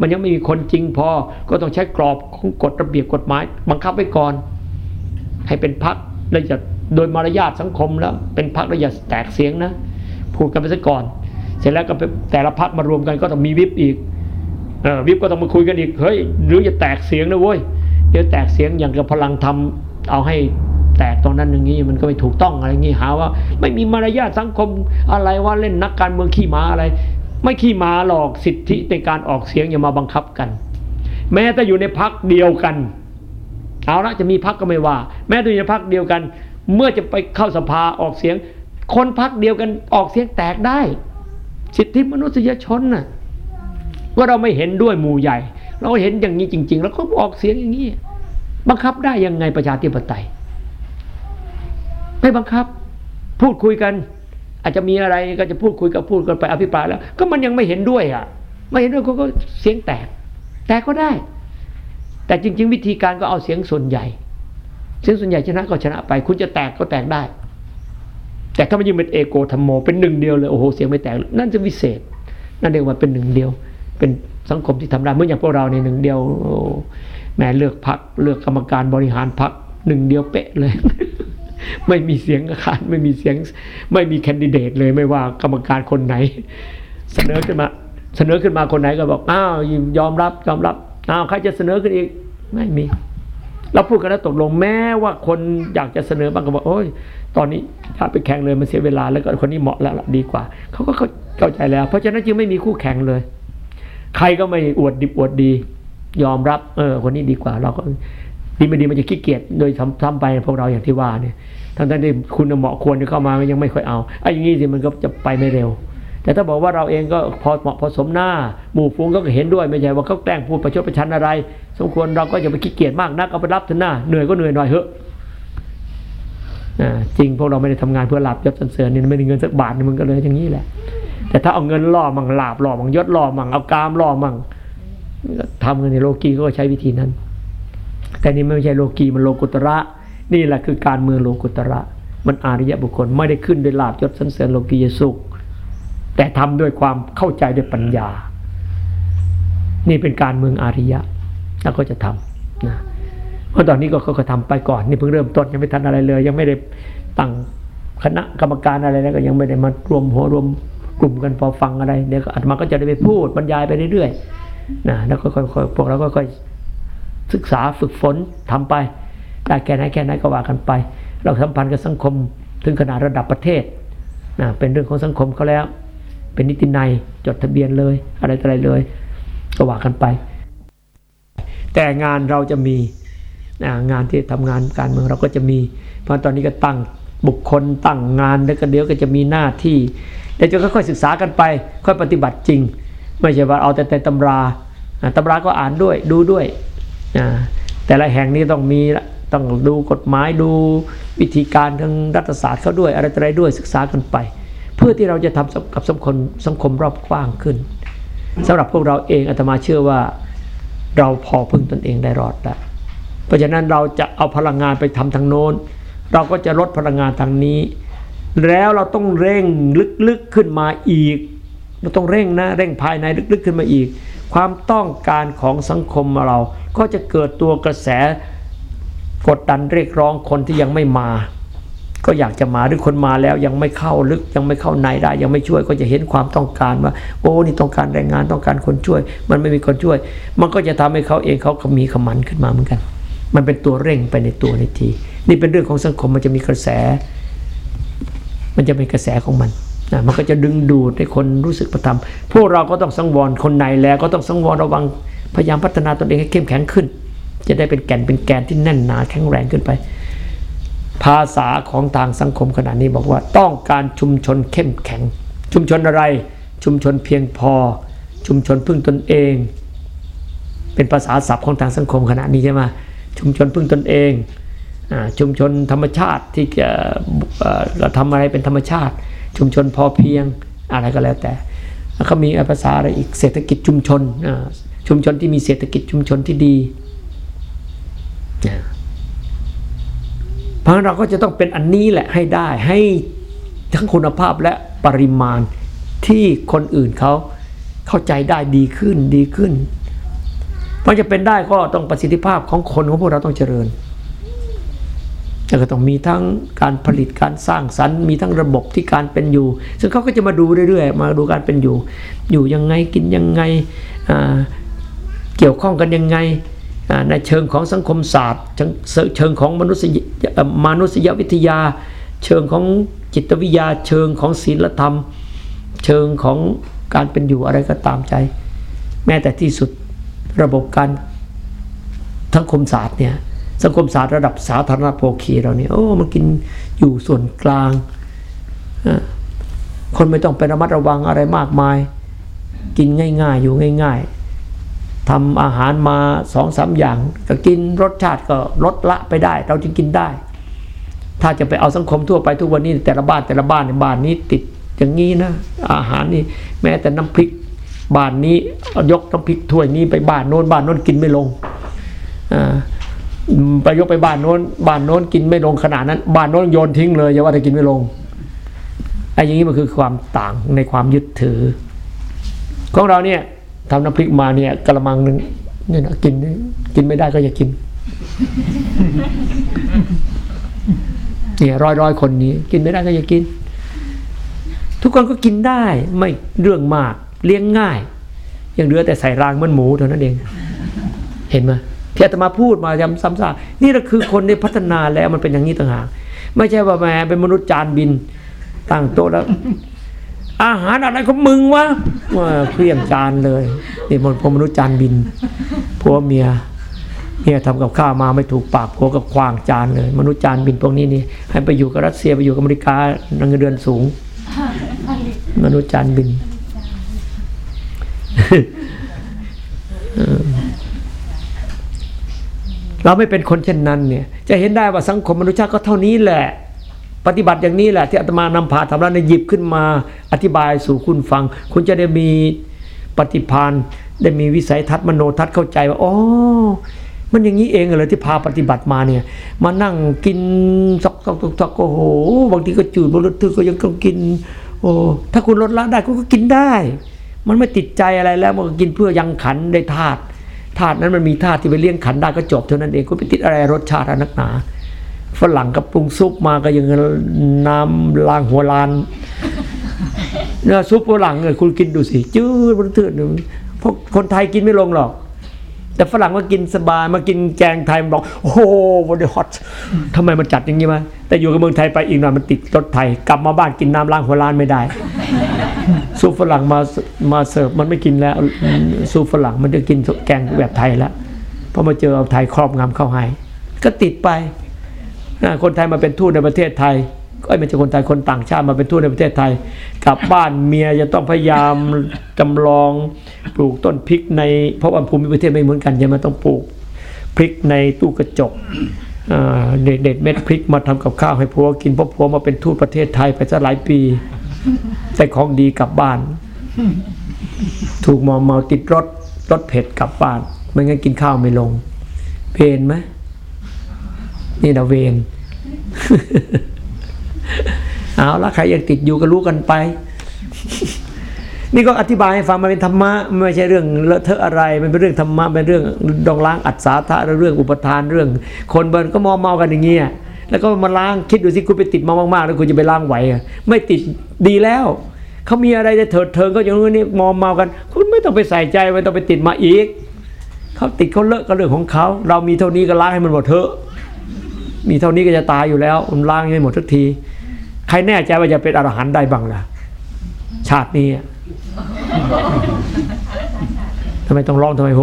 มันยังไม่มีคนจริงพอ ก็ต้องใช้กรอบของกฎระเบียบกฎหมาย บังคับไว้ก่อน ให้เป็นพักแล้วจะโดยมารยาทสังคมแล้ว เป็นพักแล้วอย่าแตกเสียงนะ พูดกันไปซะก่อน เสร็จแล้วก็แต่ละพักมารวมกันก็ต้องมีวิปอีกวิปก็ต้องมาคุยกันอีกเฮ้ยหรือจะแตกเสียงนะเว้ยเดี๋ยวแตกเสียงอย่างกับพลังทำเอาให้แตกตรงนั้นอย่างนี้มันก็ไม่ถูกต้องอะไรอย่างนี้หาว่า ไม่มีมารยาทสังคมอะไรว่าเล่นนักการเมืองขี้ม้าอะไร ไม่ขี้มาหรอกสิทธิในการออกเสียงอย่ามาบังคับกัน แม้แต่อยู่ในพักเดียวกัน เอาละจะมีพักก็ไม่ว่า แม้แต่อยู่ในพักเดียวกัน เมื่อจะไปเข้าสภาออกเสียง คนพักเดียวกันออกเสียงแตกได้ สิทธิมนุษยชนน่ะว่าเราไม่เห็นด้วยหมู่ใหญ่ เราเห็นอย่างนี้จริง ๆ แล้วก็ออกเสียงอย่างนี้บังคับได้ยังไงประชาธิปไตยไม่บังคับ พูดคุยกัน อาจจะมีอะไรก็จะพูดคุยกับพูดกันไปอภิปรายแล้ว ก็มันยังไม่เห็นด้วยอะ ไม่เห็นด้วยก็เสียงแตก แตกก็ได้ แต่จริง ๆ วิธีการก็เอาเสียงส่วนใหญ่ เสียงส่วนใหญ่ชนะก็ชนะไป คุณจะแตกก็แตกได้ แต่ถ้ามันยิ่งเป็นเอโกธรรมโมเป็นหนึ่งเดียวเลยโอ้โหเสียงไม่แตกนั่นจะวิเศษ นั่นเรียกว่าเป็นหนึ่งเดียว เป็นสังคมที่ทำได้เมื่ออย่างพวกเราในหนึ่งเดียวแม่เลือกพักเลือกกรรมการบริหารพักหนึ่งเดียวเป๊ะเลย ไม่มีเสียงขาดไม่มีเสียงไม่มีแคนดิเดตเลยไม่ว่ากรรมการคนไหน เสนอขึ้นมาเสนอขึ้นมาคนไหนก็บอกอ้าวยอมรับยอมรับอ้าวใครจะเสนอขึ้นอีกไม่มี เราพูดกันแล้วตกลงแม้ว่าคนอยากจะเสนอบางก็บอกโอ้ยตอนนี้ถ้าไปแข่งเลยมันเสียเวลาแล้วก็คนนี้เหมาะแล้วดีกว่าเขาก็เข้าใจแล้ว เพราะฉะนั้นจึงไม่มีคู่แข่งเลย ใครก็ไม่อวดดิบอวดดี ยอมรับเออคนนี้ดีกว่าเราก็ ดีไม่ดีมันจะขี้เกียจโดยทำไปพวกเราอย่างที่ว่าเนี่ยทั้งที่คุณเหมาะควรจะเข้ามายังไม่ค่อยเอาไอ้อย่างนี้สิมันก็จะไปไม่เร็ว แต่ถ้าบอกว่าเราเองก็พอเหมาะพอสมหน้า หมู่ฟูงก็เห็นด้วยไม่ใช่ว่าเขาแกล้งพูดประชดประชันอะไร สมควรเราก็อย่าไปขี้เกียจมากนักเอาไปรับเถอะหน้าเหนื่อยก็เหนื่อยหน่อยเถอะจริงพวกเราไม่ได้ทำงานเพื่อหลับยศสันเสริญนี่ไม่ได้เงินสักบาทนี่มันก็เลยอย่างนี้แหละ แต่ถ้าเอาเงินล่อมั่งหลาบล่อมั่งยศล่อมั่งเอากามล่อมั่งทำกันในโลกีก็ใช้วิธีนั้น แต่นี่ไม่ใช่โลกีมันโลกุตระ นี่แหละคือการเมืองโลกุตระ มันอาริยะบุคคลไม่ได้ขึ้นด้วยลาบยศสันเสริญโลกียสุข แต่ทำด้วยความเข้าใจด้วยปัญญา นี่เป็นการเมืองอาริยะแล้วก็จะทำนะเพราะตอนนี้ก็ก็ทำไปก่อนนี่เพิ่งเริ่มต้นยังไม่ทันอะไรเลย ยังไม่ได้ตั้งคณะกรรมการอะไรแล้วก็ยังไม่ได้มารวมหัวรวมกลุ่มกันพอฟังอะไรเดี๋ยวอาตมาก็จะได้ไปพูดบรรยายไปเรื่อยๆนะแล้วก็ค่อยๆพวกเราก็ค่อย ศึกษาฝึกฝนทำไป ได้แค่ไหนแค่ไหนก็ว่ากันไป เราสัมพันธ์กับสังคมถึงขนาดระดับประเทศนะเป็นเรื่องของสังคมเขาแล้ว เป็นนิตินัยจดทะเบียนเลย อะไรต่ออะไรเลยก็ว่ากันไป แต่งานเราจะมีนะงานที่ทำงานการเมืองเราก็จะมี เพราะตอนนี้ก็ตั้งบุคคลตั้งงานแล้วก็เดี๋ยวก็จะมีหน้าที่เดี๋ยวจะค่อยๆศึกษากันไป ค่อยปฏิบัติจริง ไม่ใช่ว่าเอาแต่แต่ตำราตำราก็อ่านด้วยดูด้วย แต่ละแห่งนี้ต้องมีต้องดูกฎหมายดูวิธีการทางรัฐศาสตร์เขาด้วยอะไรต่ออะไรด้วยศึกษากันไป เพื่อที่เราจะทำกับสังคมสังคมรอบกว้างขึ้นสำหรับพวกเราเองอาตมาเชื่อว่าเราพอพึ่งตนเองได้รอดแล้วเพราะฉะนั้นเราจะเอาพลังงานไปทำทางโน้น เราก็จะลดพลังงานทางนี้ แล้วเราต้องเร่งลึกๆขึ้นมาอีก เราต้องเร่งนะเร่งภายในลึกๆขึ้นมาอีก ความต้องการของสังคมเรา ก็จะเกิดตัวกระแสกดดันเรียกร้องคนที่ยังไม่มา ก็อยากจะมาหรือคนมาแล้วยังไม่เข้าลึกยังไม่เข้าในได้ ยังไม่ช่วยก็จะเห็นความต้องการว่า โอ้นี่ต้องการแรงงานต้องการคนช่วย มันไม่มีคนช่วย มันก็จะทำให้เขาเองเขาก็มีขมันขึ้นมาเหมือนกัน มันเป็นตัวเร่งไปในตัวในที นี่เป็นเรื่องของสังคมมันจะมีกระแส มันจะเป็นกระแสของมัน นะมันก็จะดึงดูดให้คนรู้สึกประทับพวกเราก็ต้องสังวรคนในแล้วก็ต้องสังวรระวังพยายามพัฒนาตนเองให้เข้มแข็งขึ้น จะได้เป็นแก่นเป็นแกนที่แน่นหนาแข็งแรงขึ้นไป ภาษาของทางสังคมขณะนี้บอกว่าต้องการชุมชนเข้มแข็ง ชุมชนอะไร ชุมชนเพียงพอ ชุมชนพึ่งตนเอง เป็นภาษาศัพท์ของทางสังคมขณะนี้ใช่ไหมชุมชนพึ่งตนเองอชุมชนธรรมชาติที่จะเราทำอะไรเป็นธรรมชาติ ชุมชนพอเพียงอะไรก็แล้วแต่แล้วก็มีภาษาอะไรอีกเศรษฐกิจชุมชนชุมชนที่มีเศรษฐกิจชุมชนที่ดีเพราะเราก็จะต้องเป็นอันนี้แหละให้ได้ให้ทั้งคุณภาพและปริมาณที่คนอื่นเขาเข้าใจได้ดีขึ้นดีขึ้นมันจะเป็นได้ก็ต้องประสิทธิภาพของคนของพวกเราต้องเจริญ แล้วก็ต้องมีทั้งการผลิตการสร้างสรรค์มีทั้งระบบที่การเป็นอยู่ ซึ่งเขาก็จะมาดูเรื่อยๆ มาดูการเป็นอยู่ อยู่ยังไงกินยังไงเกี่ยวข้องกันยังไงในเชิงของสังคมศาสตร์ เชิงของมนุษยเอ่อมนุษยวิทยา เชิงของจิตวิทยา เชิงของศีลธรรม เชิงของการเป็นอยู่อะไรก็ตามใจ แม้แต่ที่สุดระบบการสังคมศาสตร์เนี่ย สังคมศาสตร์ระดับสาธารณโภคีเราเนี่ยโอ้มันกินอยู่ส่วนกลาง คนไม่ต้องไประมัดระวังอะไรมากมาย กินง่าย ๆ อยู่ง่าย ๆทำอาหารมาสองสามอย่าง ก็กินรสชาติก็ลดละไปได้ เราจึงกินได้ ถ้าจะไปเอาสังคมทั่วไปทุกวันนี้ แต่ละบ้านแต่ละบ้านในบ้านนี้ติดอย่างนี้นะ อาหารนี่แม้แต่น้ำพริกบ้านนี้เอายกน้ำพริกถ้วยนี้ไปบ้านโน้นบ้านโน้นกินไม่ลงอ่า ไปยกไปบ้านโน้นบ้านโน้นกินไม่ลงขนาดนั้น บ้านโน้นโยนทิ้งเลยอย่าว่าแต่กินไม่ลงไอ้อย่างนี้มันคือความต่างในความยึดถือ ของเราเนี่ยทำน้ำพริกมาเนี่ยกระมังนึงเนี่ยนะกินกินไม่ได้ก็อย่ากินเนี่ยร้อยร้อยคนนี้ กินไม่ได้ก็อย่ากิน ทุกคนก็กินได้ไม่เรื่องมากเลี้ยงง่าย ยังเหลือแต่ใส่รางมันหมูเท่านั้นเอง เห็นไหม ที่อาตมาพูดมาย้ำซ้ำซากนี่เราคือคนได้พัฒนาแล้วมันเป็นอย่างนี้ต่างหากไม่ใช่ว่าแหมเป็นมนุษย์จานบินตั้งโต๊ะแล้ว อาหารอะไรของมึงวะว่าเคลี่ยงจานเลยนี่มันพวกมนุษย์จานบินผัวเมียเมียทำกับข้าวมาไม่ถูกปากผัวกับควางจานเลย มนุษย์จานบินพวกนี้นี่ให้ไปอยู่กับรัสเซียไปอยู่กับอเมริกาเงินเดือนสูง มนุษย์จานบิน เราไม่เป็นคนเช่นนั้นเนี่ยจะเห็นได้ว่าสังคมมนุษย์ชาติก็เท่านี้แหละ ปฏิบัติอย่างนี้แหละที่อาตมานำพาทำแล้วในหยิบขึ้นมาอธิบายสู่คุณฟัง คุณจะได้มีปฏิพานได้มีวิสัยทัศน์มโนทัศน์เข้าใจว่าอ๋อมันอย่างนี้เองเหรอที่พาปฏิบัติมาเนี่ย มานั่งกินซอกทอกทอกทอกโอ้โหบางทีก็จืดบางทีก็ยังต้องกิน โอ้ถ้าคุณลดละได้คุณก็กินได้ มันไม่ติดใจอะไรแล้วมันก็กินเพื่อยังขันได้ธาตุ ธาตุนั้นมันมีธาตุที่ไปเลี้ยงขันได้ก็จบเท่านั้นเองคุณไปติดอะไรรสชาติอะไรนักหนาฝรั่งก็ปรุงซุปมาก็ยังน้ำล้างหัวลานเนี่ยซุปฝรั่งเนี่ยคุณกินดูสิจืดมันตืดเพราะคนไทยกินไม่ลงหรอก แต่ฝรั่งมากินสบายมากินแกงไทยมันบอกโอ้โหวันนี้ฮอตทำไมมันจัดอย่างนี้มาแต่อยู่กับเมืองไทยไปอีกหน่อยมันติดรสไทย กลับมาบ้านกินน้ำล้างหัวล้านไม่ได้ ซุปฝรั่งมามาเสิร์ฟมันไม่กินแล้วซุปฝรั่งมันจะกินแกงแบบไทยแล้วพราะมาเจอเอาไทยครอบงำเข้าให้ก็ติดไปคนไทยมาเป็นทูตในประเทศไทยก็ไม่ใช่คนไทยคนต่างชาติมาเป็นทูตในประเทศไทย กลับบ้านเมียจะต้องพยายามจำลองปลูกต้นพริกในเพราะว่าภูมิประเทศไม่เหมือนกันใช่ไหมต้องปลูกพริกในตู้กระจกเด็ดเด็ดเม็ดพริกมาทำกับข้าวให้ผัวกินเพราะผัวมาเป็นทูตประเทศไทยไปซะหลายปี แต่ของดีกลับบ้าน ถูกมอมเมาติดรถรถเผ็ดกลับบ้านไม่งั้นกินข้าวไม่ลง เพนไหมนี่นะเวรเอาละใครยังติดอยู่ก็รู้กันไป นี่ก็อธิบายให้ฟังมันเป็นธรรมะไม่ใช่เรื่องเลอะเทอะอะไร มันเป็นเรื่องธรรมะเป็นเรื่องดองล้างอัศาธาเรื่องอุปทานเรื่อง คนเบิร์นก็มอมเมากันอย่างเงี้ย แล้วก็มาล้างคิดดูสิคุณไปติดมามากๆ แล้วคุณจะไปล้างไหวอะไม่ติดดีแล้วเขามีอะไรจะเถิดเทิงก็อย่างนี้มอมเมากัน คุณไม่ต้องไปใส่ใจไม่ต้องไปติดมาอีกเขาติดเขาเลอะก็เรื่องของเขาเรามีเท่านี้ก็ล้างให้มันหมดเถอะมีเท่านี้ก็จะตายอยู่แล้วมันล้างให้หมดทุกที ใครแน่ใจว่าจะเป็นอรหันต์ได้บ้างล่ะ ชาตินี้ทำไมต้องร้องทำไมโฮ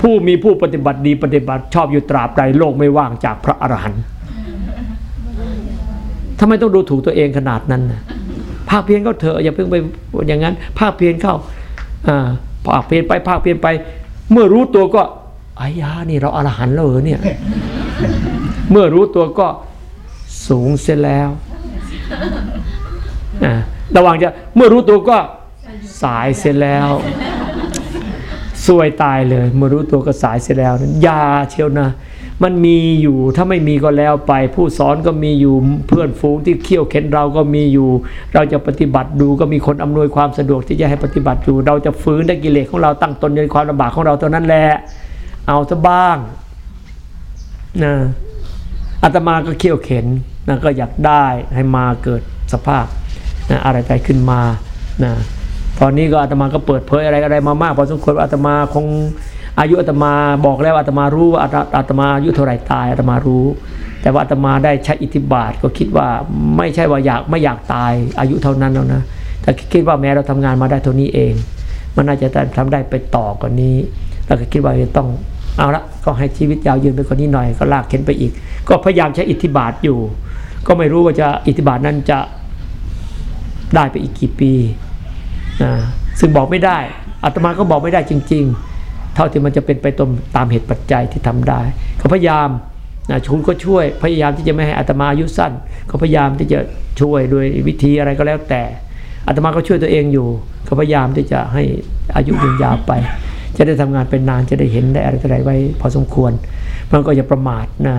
ผู้มีผู้ปฏิบัติดีปฏิบัติชอบอยู่ตราบใดโลกไม่ว่างจากพระอรหันต์ ทำไมต้องดูถูกตัวเองขนาดนั้นภาคเพียนเข้าเถอะอย่าเพิ่งไปอย่างนั้น ภาคเพียนเข้าอ่าภาคเพียนไปภาคเพียนไป เมื่อรู้ตัวก็อายานี่เราอรหันต์แล้วเหรอเนี่ย เมื่อรู้ตัวก็สูงเสียแล้วระหว่างจะเมื่อรู้ตัวก็สายเสียแล้วสวยตายเลย เมื่อรู้ตัวก็สายเสียแล้ว ยาเชียวนะ มันมีอยู่ถ้าไม่มีก็แล้วไป ผู้สอนก็มีอยู่เพื่อนฝูงที่เขี่ยวเข็นเราก็มีอยู่ เราจะปฏิบัติดูก็มีคนอำนวยความสะดวกที่จะให้ปฏิบัติอยู่ เราจะฟื้นได้กิเลสของเราตั้งตนในความลำบากของเราเท่านั้นแหละเอาซะบ้างนะอาตมาก็เขี่ยวเข็นนะก็อยากได้ให้มาเกิดสภาพนะอะไรไปขึ้นมานะตอนนี้ก็อาตมาก็เปิดเผยอะไรอะไรมามากพอสมควรว่าอาตมาคง อายุอาตมาบอกแล้วอาตมารู้ว่าอาตมาอายุเท่าไรตายอาตมารู้ แต่ว่าอาตมาได้ใช้อิทธิบาทก็คิดว่าไม่ใช่ว่าอยากไม่อยากตายอายุเท่านั้นแล้วนะแต่คิดว่าแม้เราทำงานมาได้เท่านี้เอง มันน่าจะทำได้ไปต่อกว่านี้แล้วก็คิดว่าจะต้องเอาละก็ให้ชีวิตยาวยืนไปกว่านี้หน่อยก็ลากเข็นไปอีก ก็พยายามใช้อิทธิบาทอยู่ ก็ไม่รู้ว่าจะอิทธิบาทนั้นจะได้ไปอีกกี่ปีนะซึ่งบอกไม่ได้อาตมาก็บอกไม่ได้จริง ๆ เท่าที่มันจะเป็นไปตามตามเหตุปัจจัยที่ทำได้ก็พยายามนะคุณก็ช่วยพยายามที่จะไม่ให้อาตมาอายุสั้นก็พยายามที่จะช่วยโดยวิธีอะไรก็แล้วแต่อาตมาก็ช่วยตัวเองอยู่ก็พยายามที่จะให้อายุยืนยาวไป จะได้ทำงานเป็นนานจะได้เห็นได้อะไรต่ออะไรไว้ พอสมควรมันก็อย่าประมาทนะ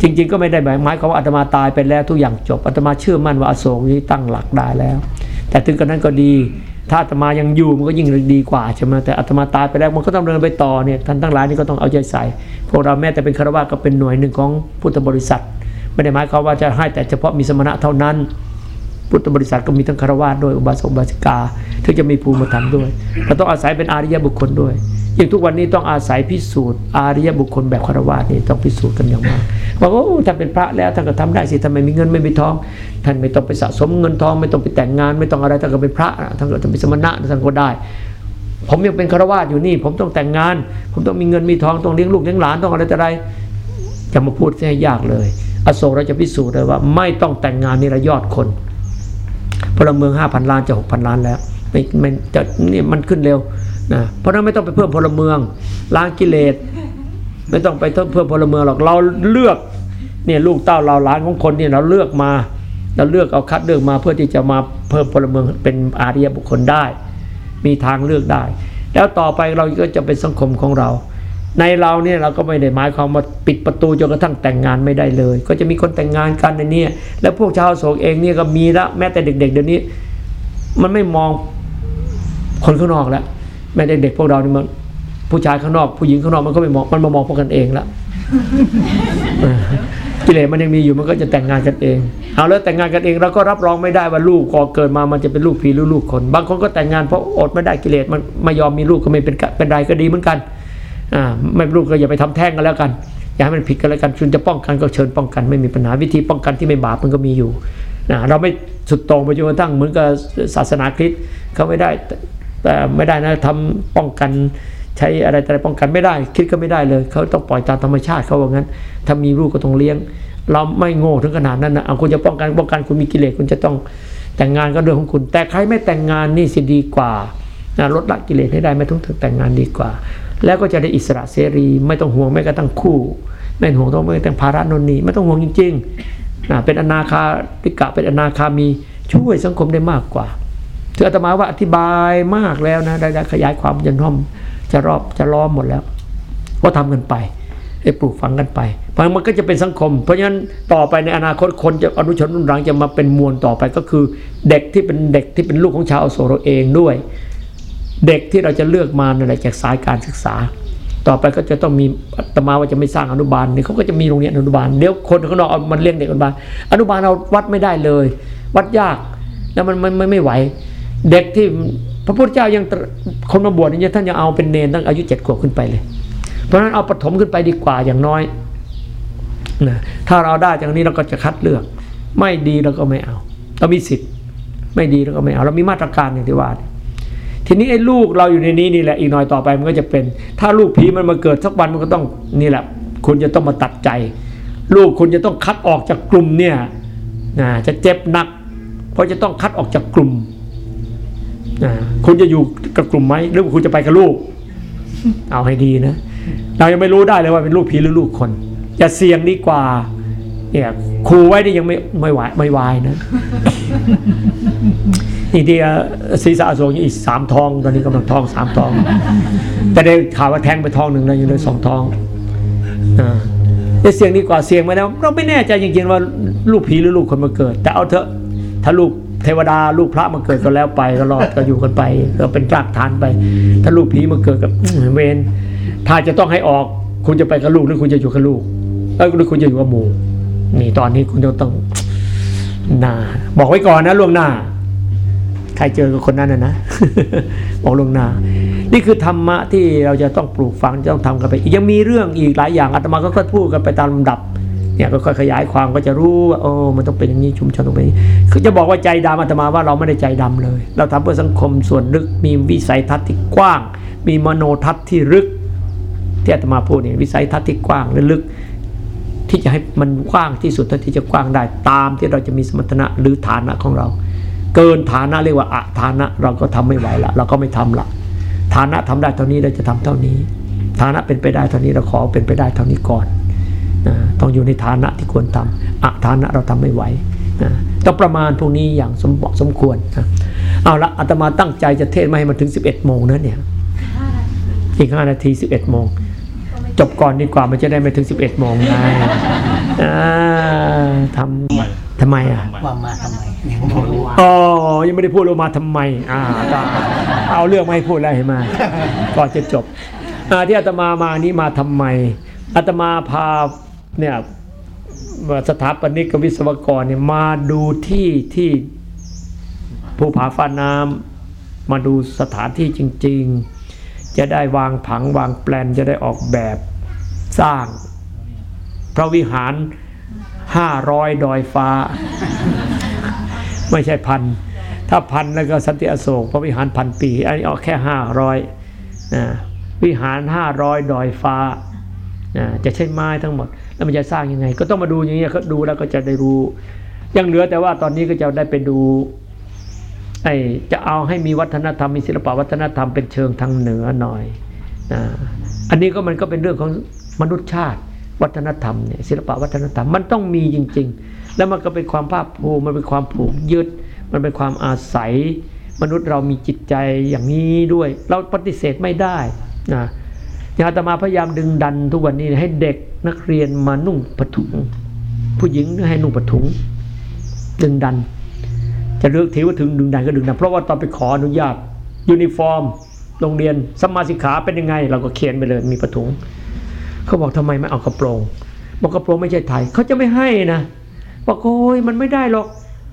จริง ๆ ก็ไม่ได้หมายหมายความว่าอาตมาตายไปแล้วทุกอย่างจบอาตมาเชื่อมั่นว่าอโศกนี้ตั้งหลักได้แล้ว แต่ถึงกระนั้นก็ดี ถ้าอาตมายังอยู่มันก็ยิ่งดีกว่าใช่ไหมแต่อาตมาตายไปแล้วมันก็ต้องเดินไปต่อเนี่ยท่านทั้งหลายนี่ก็ต้องเอาใจใส่พวกเราแม้แต่เป็นคารวะก็เป็นหน่วยหนึ่งของพุทธบริษัท ไม่ได้หมายความว่าจะให้แต่เฉพาะมีสมณะเท่านั้น พุทธบริษัทก็มีทั้งคารวะด้วยอุบาสกอุบาสิกาถึงจะมีภูมิธรรมด้วยเราต้องอาศัยเป็นอาริยบุคคลด้วย อยิ่งทุกวันนี้ต้องอาศัยพิสูจน์ อาริยบุคคลแบบคารวะนี่ต้องพิสูจน์กันอย่างมากว่าโอ้ท่านเป็นพระแล้วท่านก็ทำได้สิทำไมมีเงินไม่มีทอง ท่านไม่ต้องไปสะสมเงินทองไม่ต้องไปแต่งงาน ไม่ต้องอะไรท่านก็เป็นพระท่านก็จะเป็นสมณะท่านก็ได้ ผมยังเป็นคารวะอยู่นี่ ผมต้องแต่งงาน ผมต้องมีเงินมีทองต้องเลี้ยงลูกเลี้ยงหลานต้องอะไรแต่ไรจะมาพูดให้ยากเลย อโศกเราจะพิสูจน์เลยว่า ไม่ต้องแต่งงานนี่ระยอดคนพลเมืองห้าพันล้านจะหกพันล้านแล้วไม่ไม่จะนี่มันขึ้นเร็ว นะเพราะนั้นไม่ต้องไปเพิ่มพลเมืองล้างกิเลสไม่ต้องไปเพิ่มพลเมืองหรอกเราเลือกเนี่ยลูกเต้าเราหลานของคนเนี่ยเราเลือกมาเราเลือกเอาคัดเลือกมาเพื่อที่จะมาเพิ่มพลเมืองเป็นอาริยบุคคลได้ มีทางเลือกได้ แล้วต่อไปเราก็จะเป็นสังคมของเรา ในเราเนี่ยเราก็ไม่ได้หมายความว่าปิดประตูจนกระทั่งแต่งงานไม่ได้เลย ก็จะมีคนแต่งงานกันในนี้แล้วพวกชาวโศกเองเนี่ยก็มีละแม้แต่เด็ก ๆ เดี๋ยวนี้ มันไม่มองคนข้างนอกแล้ว แม้แต่เด็กพวกเรานี่มันผู้ชายข้างนอก ผู้หญิงข้างนอกมันก็ไม่มองมันมามองพวกกันเองละเออกิเลสมันยังมีอยู่มันก็จะแต่งงานกันเอง เอาแล้วแต่งงานกันเองเราก็รับรองไม่ได้ว่าลูกก่อเกิดมามันจะเป็นลูกผีหรือลูกคน บางคนก็แต่งงานเพราะอดไม่ได้กิเลสมันไม่ยอมมีลูกก็ไม่เป็นกะเป็นไรก็ดีเหมือนกันอ่าไม่เป็นลูกก็อย่าไปทำแท้งกันแล้วกัน อย่าให้มันผิดกันแล้วกันคุณจะป้องกันก็เชิญป้องกันไม่มีปัญหาวิธีป้องกันที่ไม่บาปมันก็มีอยู่นะเราไม่สุดโต่งไปจนกระทั่งเหมือนกับศาสนาคริสต์เขาไม่ได้แต่ ไม่ได้นะทำป้องกันใช้อะไรแต่อะไรป้องกันไม่ได้ คิดก็ไม่ได้เลย เขาต้องปล่อยตามธรรมชาติเขาว่างั้น ถ้ามีลูกก็ต้องเลี้ยง เราไม่โง่ถึงขนาดนั้นนะเอาคุณจะป้องกันป้องกันคุณมีกิเลสคุณจะต้องแต่งงานก็เรื่องของคุณ แต่ใครไม่แต่งงานนี่สิดีกว่านะลดละกิเลสให้ได้ไม่ต้องถึงแต่งงานดีกว่า แล้วก็จะได้อิสระเสรีไม่ต้องห่วงแม้กระทั่งคู่ ไม่ห่วงต้องไม่กระตังภาระนนนีไม่ต้องห่วงจริงๆนะเป็นอนาคาติกะเป็นอนาคามีช่วยสังคมได้มากกว่า ถืออาตมาว่าอธิบายมากแล้วนะได้ขยายความจนห้อมจะรอบจะล้อมหมดแล้ว ก็ทำกันไปให้ปลูกฝังกันไป เพราะมันก็จะเป็นสังคม เพราะฉะนั้นต่อไปในอนาคตคนจะอนุชนรุ่นหลังจะมาเป็นมวลต่อไปก็คือ เด็กที่เป็นเด็กที่เป็นลูกของชาวอโศเราเองด้วย เด็กที่เราจะเลือกมานั่นแหละจากสายการศึกษา ต่อไปก็จะต้องมีอาตมาว่าจะไม่สร้างอนุบาลนี่เขาก็จะมีโรงเรียนอนุบาลเดี๋ยวคนข้างนอกเอามันเลี้ยงเด็กอนุบาล อนุบาลเราวัดไม่ได้เลย วัดยากแล้วมันมันไม่ไม่ไหว เด็กที่พระพุทธเจ้ายังคนมาบวชนี่ท่านยังเอาเป็นเนนตั้งอายุเจ็ดขวบขึ้นไปเลย เพราะฉะนั้นเอาปฐมขึ้นไปดีกว่าอย่างน้อยนะถ้าเราได้จากนี้เราก็จะคัดเลือก ไม่ดีเราก็ไม่เอา เรามีสิทธิ์ ไม่ดีเราก็ไม่เอา เรามีมาตรการอย่างที่ว่าทีนี้ไอ้ลูกเราอยู่ในนี้นี่แหละอีกหน่อยต่อไปมันก็จะเป็น ถ้าลูกผีมันมาเกิดสักวันมันก็ต้องนี่แหละ คุณจะต้องมาตัดใจ ลูกคุณจะต้องคัดออกจากกลุ่มเนี่ยนะจะเจ็บหนัก เพราะจะต้องคัดออกจากกลุ่ม คุณจะอยู่กับกลุ่มไหมหรือว่าคุณจะไปกับลูก เอาให้ดีนะ เรายังไม่รู้ได้เลยว่าเป็นลูกผีหรือลูกคน อย่าเสี่ยงดีกว่าเนี่ยครูไว้นี่ยังไม่ไม่ไหวไม่วายนะอีกทีศีรษะอโศกอีกสามทอง ตอนนี้กำลังทองสามทอง แต่ได้ข่าวว่าแทงไปทองหนึ่งแล้วยังเหลือสองทองอ่าเสี่ยงดีกว่าเสี่ยงไปแล้วเราไม่แน่ใจจริงๆว่าลูกผีหรือลูกคนมาเกิด แต่เอาเถอะถ้าลูก เทวดาลูกพระมาเกิดก็แล้วไปก็รอดก็อยู่กันไป ก็เป็นรากฐานไป ถ้าลูกผีมาเกิดกับเวรถ้าจะต้องให้ออก คุณจะไปกับลูกหรือคุณจะอยู่กับลูกเอ้ยหรือคุณจะอยู่กับหมู่นี่ตอนนี้คุณจะต้องนาบอกไว้ก่อนนะล่วงหน้า ใครเจอกับคนนั้นนะนะบอกลวงหน้า นี่คือธรรมะที่เราจะต้องปลูกฝังจะต้องทำกันไป ยังมีเรื่องอีกหลายอย่างอาตมาก็ค่อยพูดกันไปตามลำดับ เนี่ยก็ค่อยขยายความก็จะรู้ว่าโอ้มันต้องเป็นอย่างนี้ชุมชนต้องเป็นอย่างนี้คือจะบอกว่าใจดำอาตมาว่าเราไม่ได้ใจดำเลย เราทำเพื่อสังคมส่วนลึกมีวิสัยทัศน์ที่กว้าง มีมโนทัศน์ที่ลึกที่อาตมาพูดเนี่ยวิสัยทัศน์ที่กว้างและลึก ที่จะให้มันกว้างที่สุดเท่าที่จะกว้างได้ตามที่เราจะมีสมรรถนะหรือฐานะของเรา เกินฐานะเรียกว่าอะฐานะเราก็ทำไม่ไหวละเราก็ไม่ทำละฐานะทำได้เท่านี้เราจะทำเท่านี้ ฐานะเป็นไปได้เท่านี้เราขอเป็นไปได้เท่านี้ก่อน นะต้องอยู่ในฐานะที่ควรทำอะฐานะเราทำไม่ไหวนะต้องประมาณพวกนี้อย่างสมเหมาะสมควรนะเอาละอาตมาตั้งใจจะเทศน์ไม่ให้มันถึง 11โมงนะเนี่ยอีก5นาที 11โมงจบก่อนดีกว่ามันจะได้ไม่ถึง 11โมงไงอ่าทำทำไมอะว่ามาทำไมยังไม่รู้อ๋อยังไม่ได้พูดออกมาทำไมอ่าก็เอาเรื่องมาให้พูดแล้วเห็นไหมก่อนจะจบอ่าที่อาตมามานี้มาทำไมอาตมาพา เนี่ยสถาปนิกวิศวกรเนี่ยมาดูที่ที่ภูผาฟ้าน้ำมาดูสถานที่จริง ๆ จะได้วางผังวางแปลนจะได้ออกแบบสร้าง พระวิหารห้าร้อยดอยฟ้า ไม่ใช่พัน ถ้าพันแล้วก็สันติอโศก พระวิหารพันปี อันนี้เอาแค่ห้าร้อยนะวิหารห้าร้อยดอยฟ้านะจะใช้ไม้ทั้งหมด แล้วมันจะสร้างยังไง ก็ต้องมาดูอย่างนี้ก็ดูแล้วก็จะได้รู้ ยังเหลือแต่ว่าตอนนี้ก็จะได้ไปดูไอ้จะเอาให้มีวัฒนธรรมมีศิลปวัฒนธรรมเป็นเชิงทางเหนือหน่อยนะอันนี้ก็มันก็เป็นเรื่องของมนุษยชาติ วัฒนธรรมเนี่ยศิลปวัฒนธรรมมันต้องมีจริง ๆ แล้วมันก็เป็นความภาคภูมิมันเป็นความผูกยึด มันเป็นความอาศัย มนุษย์เรามีจิตใจอย่างนี้ด้วย เราปฏิเสธไม่ได้นะ อย่างอาตมาพยายามดึงดันทุกวันนี้ให้เด็กนักเรียนมานุ่งผ้าถุง ผู้หญิงให้นุ่งผ้าถุง ดึงดัน จะเลือกถือว่าถึงดึงดันก็ดึงดันเพราะว่าตอนไปขออนุญาตยูนิฟอร์มโรงเรียนสัมมาสิกขาเป็นยังไง เราก็เขียนไปเลยมีผ้าถุงเขาบอกทำไมไม่เอากระโปรงบอกกระโปรงไม่ใช่ไทยเขาจะไม่ให้นะบอกโอ้ยมันไม่ได้หรอก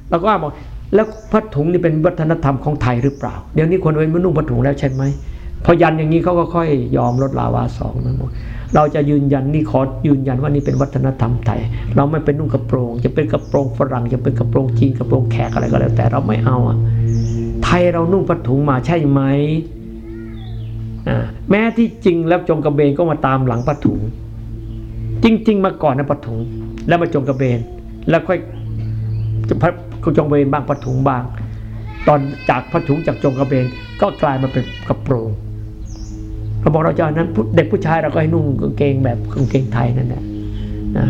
เราก็บอกแล้วผ้าถุงนี่เป็นวัฒนธรรมของไทยหรือเปล่า เดี๋ยวนี้คนเว้นมันนุ่งผ้าถุงแล้วใช่ไหม พอยันอย่างนี้เขาก็ค่อยยอมลดลาวาสองนะบอกเราจะยืนยันนี่ขอยืนยันว่านี่เป็นวัฒนธรรมไทย เราไม่เป็นนุ่งกระโปรง จะเป็นกระโปรงฝรั่ง จะเป็นกระโปรงจีนกระโปรงแขกอะไรก็แล้ว แต่เราไม่เอาอะไทยเรานุ่งผ้าถุงมาใช่ไหมอ่าแม้ที่จริงแล้วจงกระเบนก็มาตามหลังผ้าถุง จริง ๆ มาก่อนนะผ้าถุง แล้วมาจงกระเบน แล้วค่อยพระจงกระเบนบ้างผ้าถุงบ้าง ตอนจากผ้าถุงจากจงกระเบนก็กลายมาเป็นกระโปรง เราบอกเราจะเอานั้นเด็กผู้ชายเราก็ให้นุ่งกางเกงแบบกางเกงไทยนั่นแหละนะ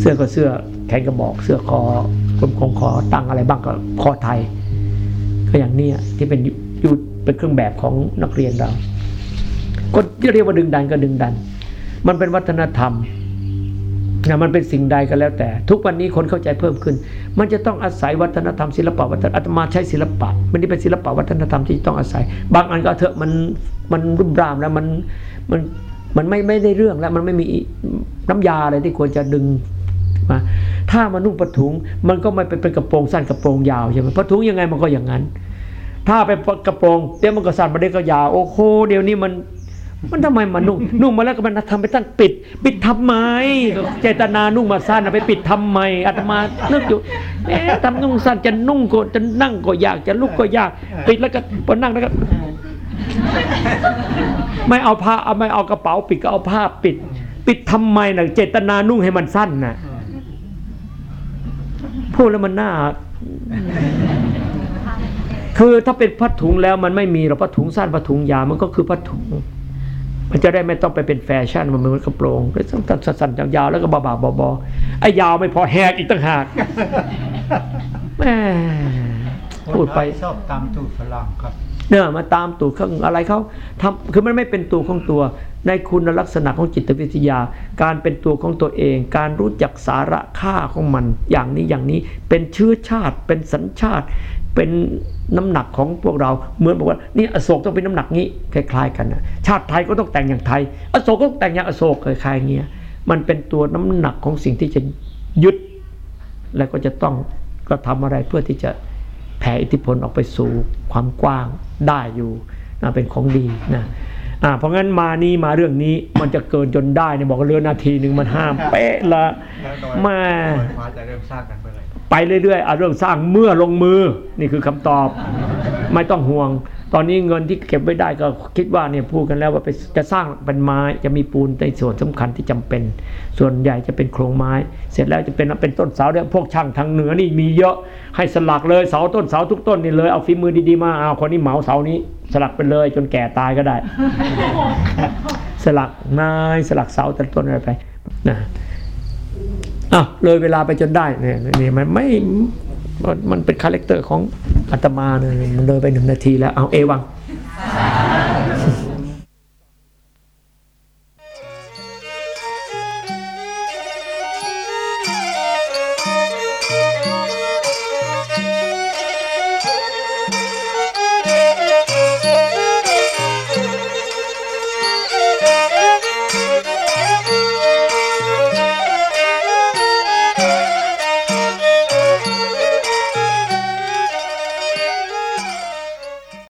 เสื้อก็เสื้อแขนกระบอกเสื้อคอกลมคงคอตังอะไรบ้างก็คอไทย ก็อย่างนี้ที่เป็นยุเป็นเครื่องแบบของนักเรียนเรา ก็เรียกว่าดึงดันก็ดึงดัน มันเป็นวัฒนธรรม นะมันเป็นสิ่งใดก็แล้วแต่ ทุกวันนี้คนเข้าใจเพิ่มขึ้น มันจะต้องอาศัยวัฒนธรรมศิลปะวัฒนอาตมาใช้ศิลปะ มันนี่เป็นศิลปะวัฒนธรรมที่ต้องอาศัย บางอันก็เถอะมันมันรุ่มรามแล้วมันมันมันไม่ไม่ได้เรื่องแล้วมันไม่มีน้ำยาอะไรที่ควรจะดึงมาถ้ามันนุ่งผ้าถุงมันก็ไม่เป็นกระโปรงสั้นกระโปรงยาวใช่ไหมผ้าถุงยังไงมันก็อย่างนั้น ถ้าเป็นกระโปรงเดี๋ยวมันก็สั้นมาเดี๋ยวก็ยาวโอ้โหเดี๋ยวนี้มัน มันทำไมมานุ่งนุ่งมาแล้วก็มันทำไปตั้งปิด ปิดทำไมเจตนานุ่งมาสั้นไปปิดทำไมอาตมานึกอยู่เอ๊ะทำนุ่งสั้นจะนุ่งก็จะนั่งก็ยากจะลุกก็ยาก ปิดแล้วก็พอนั่งแล้วก็ไม่เอาผ้าเอาไม่เอากระเป๋าปิดก็เอาผ้าปิด ปิดทำไมน่ะเจตนานุ่งให้มันสั้นน่ะพูดแล้วมันน่าคือถ้าเป็นผ้าถุงแล้วมันไม่มีหรอกผ้าถุงสั้นผ้าถุงยาวมันก็คือผ้าถุง มันจะได้ไม่ต้องไปเป็นแฟชั่นมันเหมือนกระโปรงก็ต้องสั้นๆยาวๆแล้วก็บาๆบอๆไอ้ยาวไม่พอแหกอีกต่างหากแหมพูดไปชอบตามตูดฝรั่งครับเนี่ยมาตามตัวเครื่องอะไรเขาทำคือมันไม่เป็นตัวของตัว ในคุณลักษณะของจิตวิทยา การเป็นตัวของตัวเอง การรู้จักสาระค่าของมัน อย่างนี้อย่างนี้เป็นเชื้อชาติเป็นสัญชาติ เป็นน้ำหนักของพวกเราเหมือนบอกว่านี่อโศกต้องเป็นน้ำหนักนี้คล้ายๆกันนะชาติไทยก็ต้องแต่งอย่างไทย อโศกก็ต้องแต่งอย่างอโศกคล้ายๆเงี้ยมันเป็นตัวน้ำหนักของสิ่งที่จะยึด แล้วก็จะต้องกระทำอะไรเพื่อที่จะแผ่อิทธิพลออกไปสู่ความกว้างได้อยู่นะเป็นของดีนะอ่าเพราะงั้นมานี่มาเรื่องนี้มันจะเกินจนได้เนี่ยบอกว่าเรือนาทีหนึ่งมันห้ามเป๊ะละแล้วโดยแม่โดยฟ้าจะเริ่มสร้างกันเมื่อไหร่ ไปเรื่อยๆอะเรื่องสร้างเมื่อลงมือนี่คือคำตอบ ไม่ต้องห่วง ตอนนี้เงินที่เก็บไว้ได้ก็คิดว่าเนี่ยพูดกันแล้วว่าไปจะสร้างเป็นไม้จะมีปูนในส่วนสำคัญที่จำเป็น ส่วนใหญ่จะเป็นโครงไม้ เสร็จแล้วจะเป็นเป็นต้นเสาเนี่ยพวกช่างทางเหนือนี่มีเยอะให้สลักเลยเสาต้นเสาทุกต้นนี่เลยเอาฝีมือดีๆมาเอาคนนี้เหมาเสานี้ สลักไปเลยจนแก่ตายก็ได้ สลักนายสลักเสาแต่ต้นอะไรไปนะ อะเลยเวลาไปจนได้เนี่ยนี่มันไม่มันเป็น character ของอาตมาเนี่ยมันเลยไปหนึ่งนาทีแล้วเอาเอวัง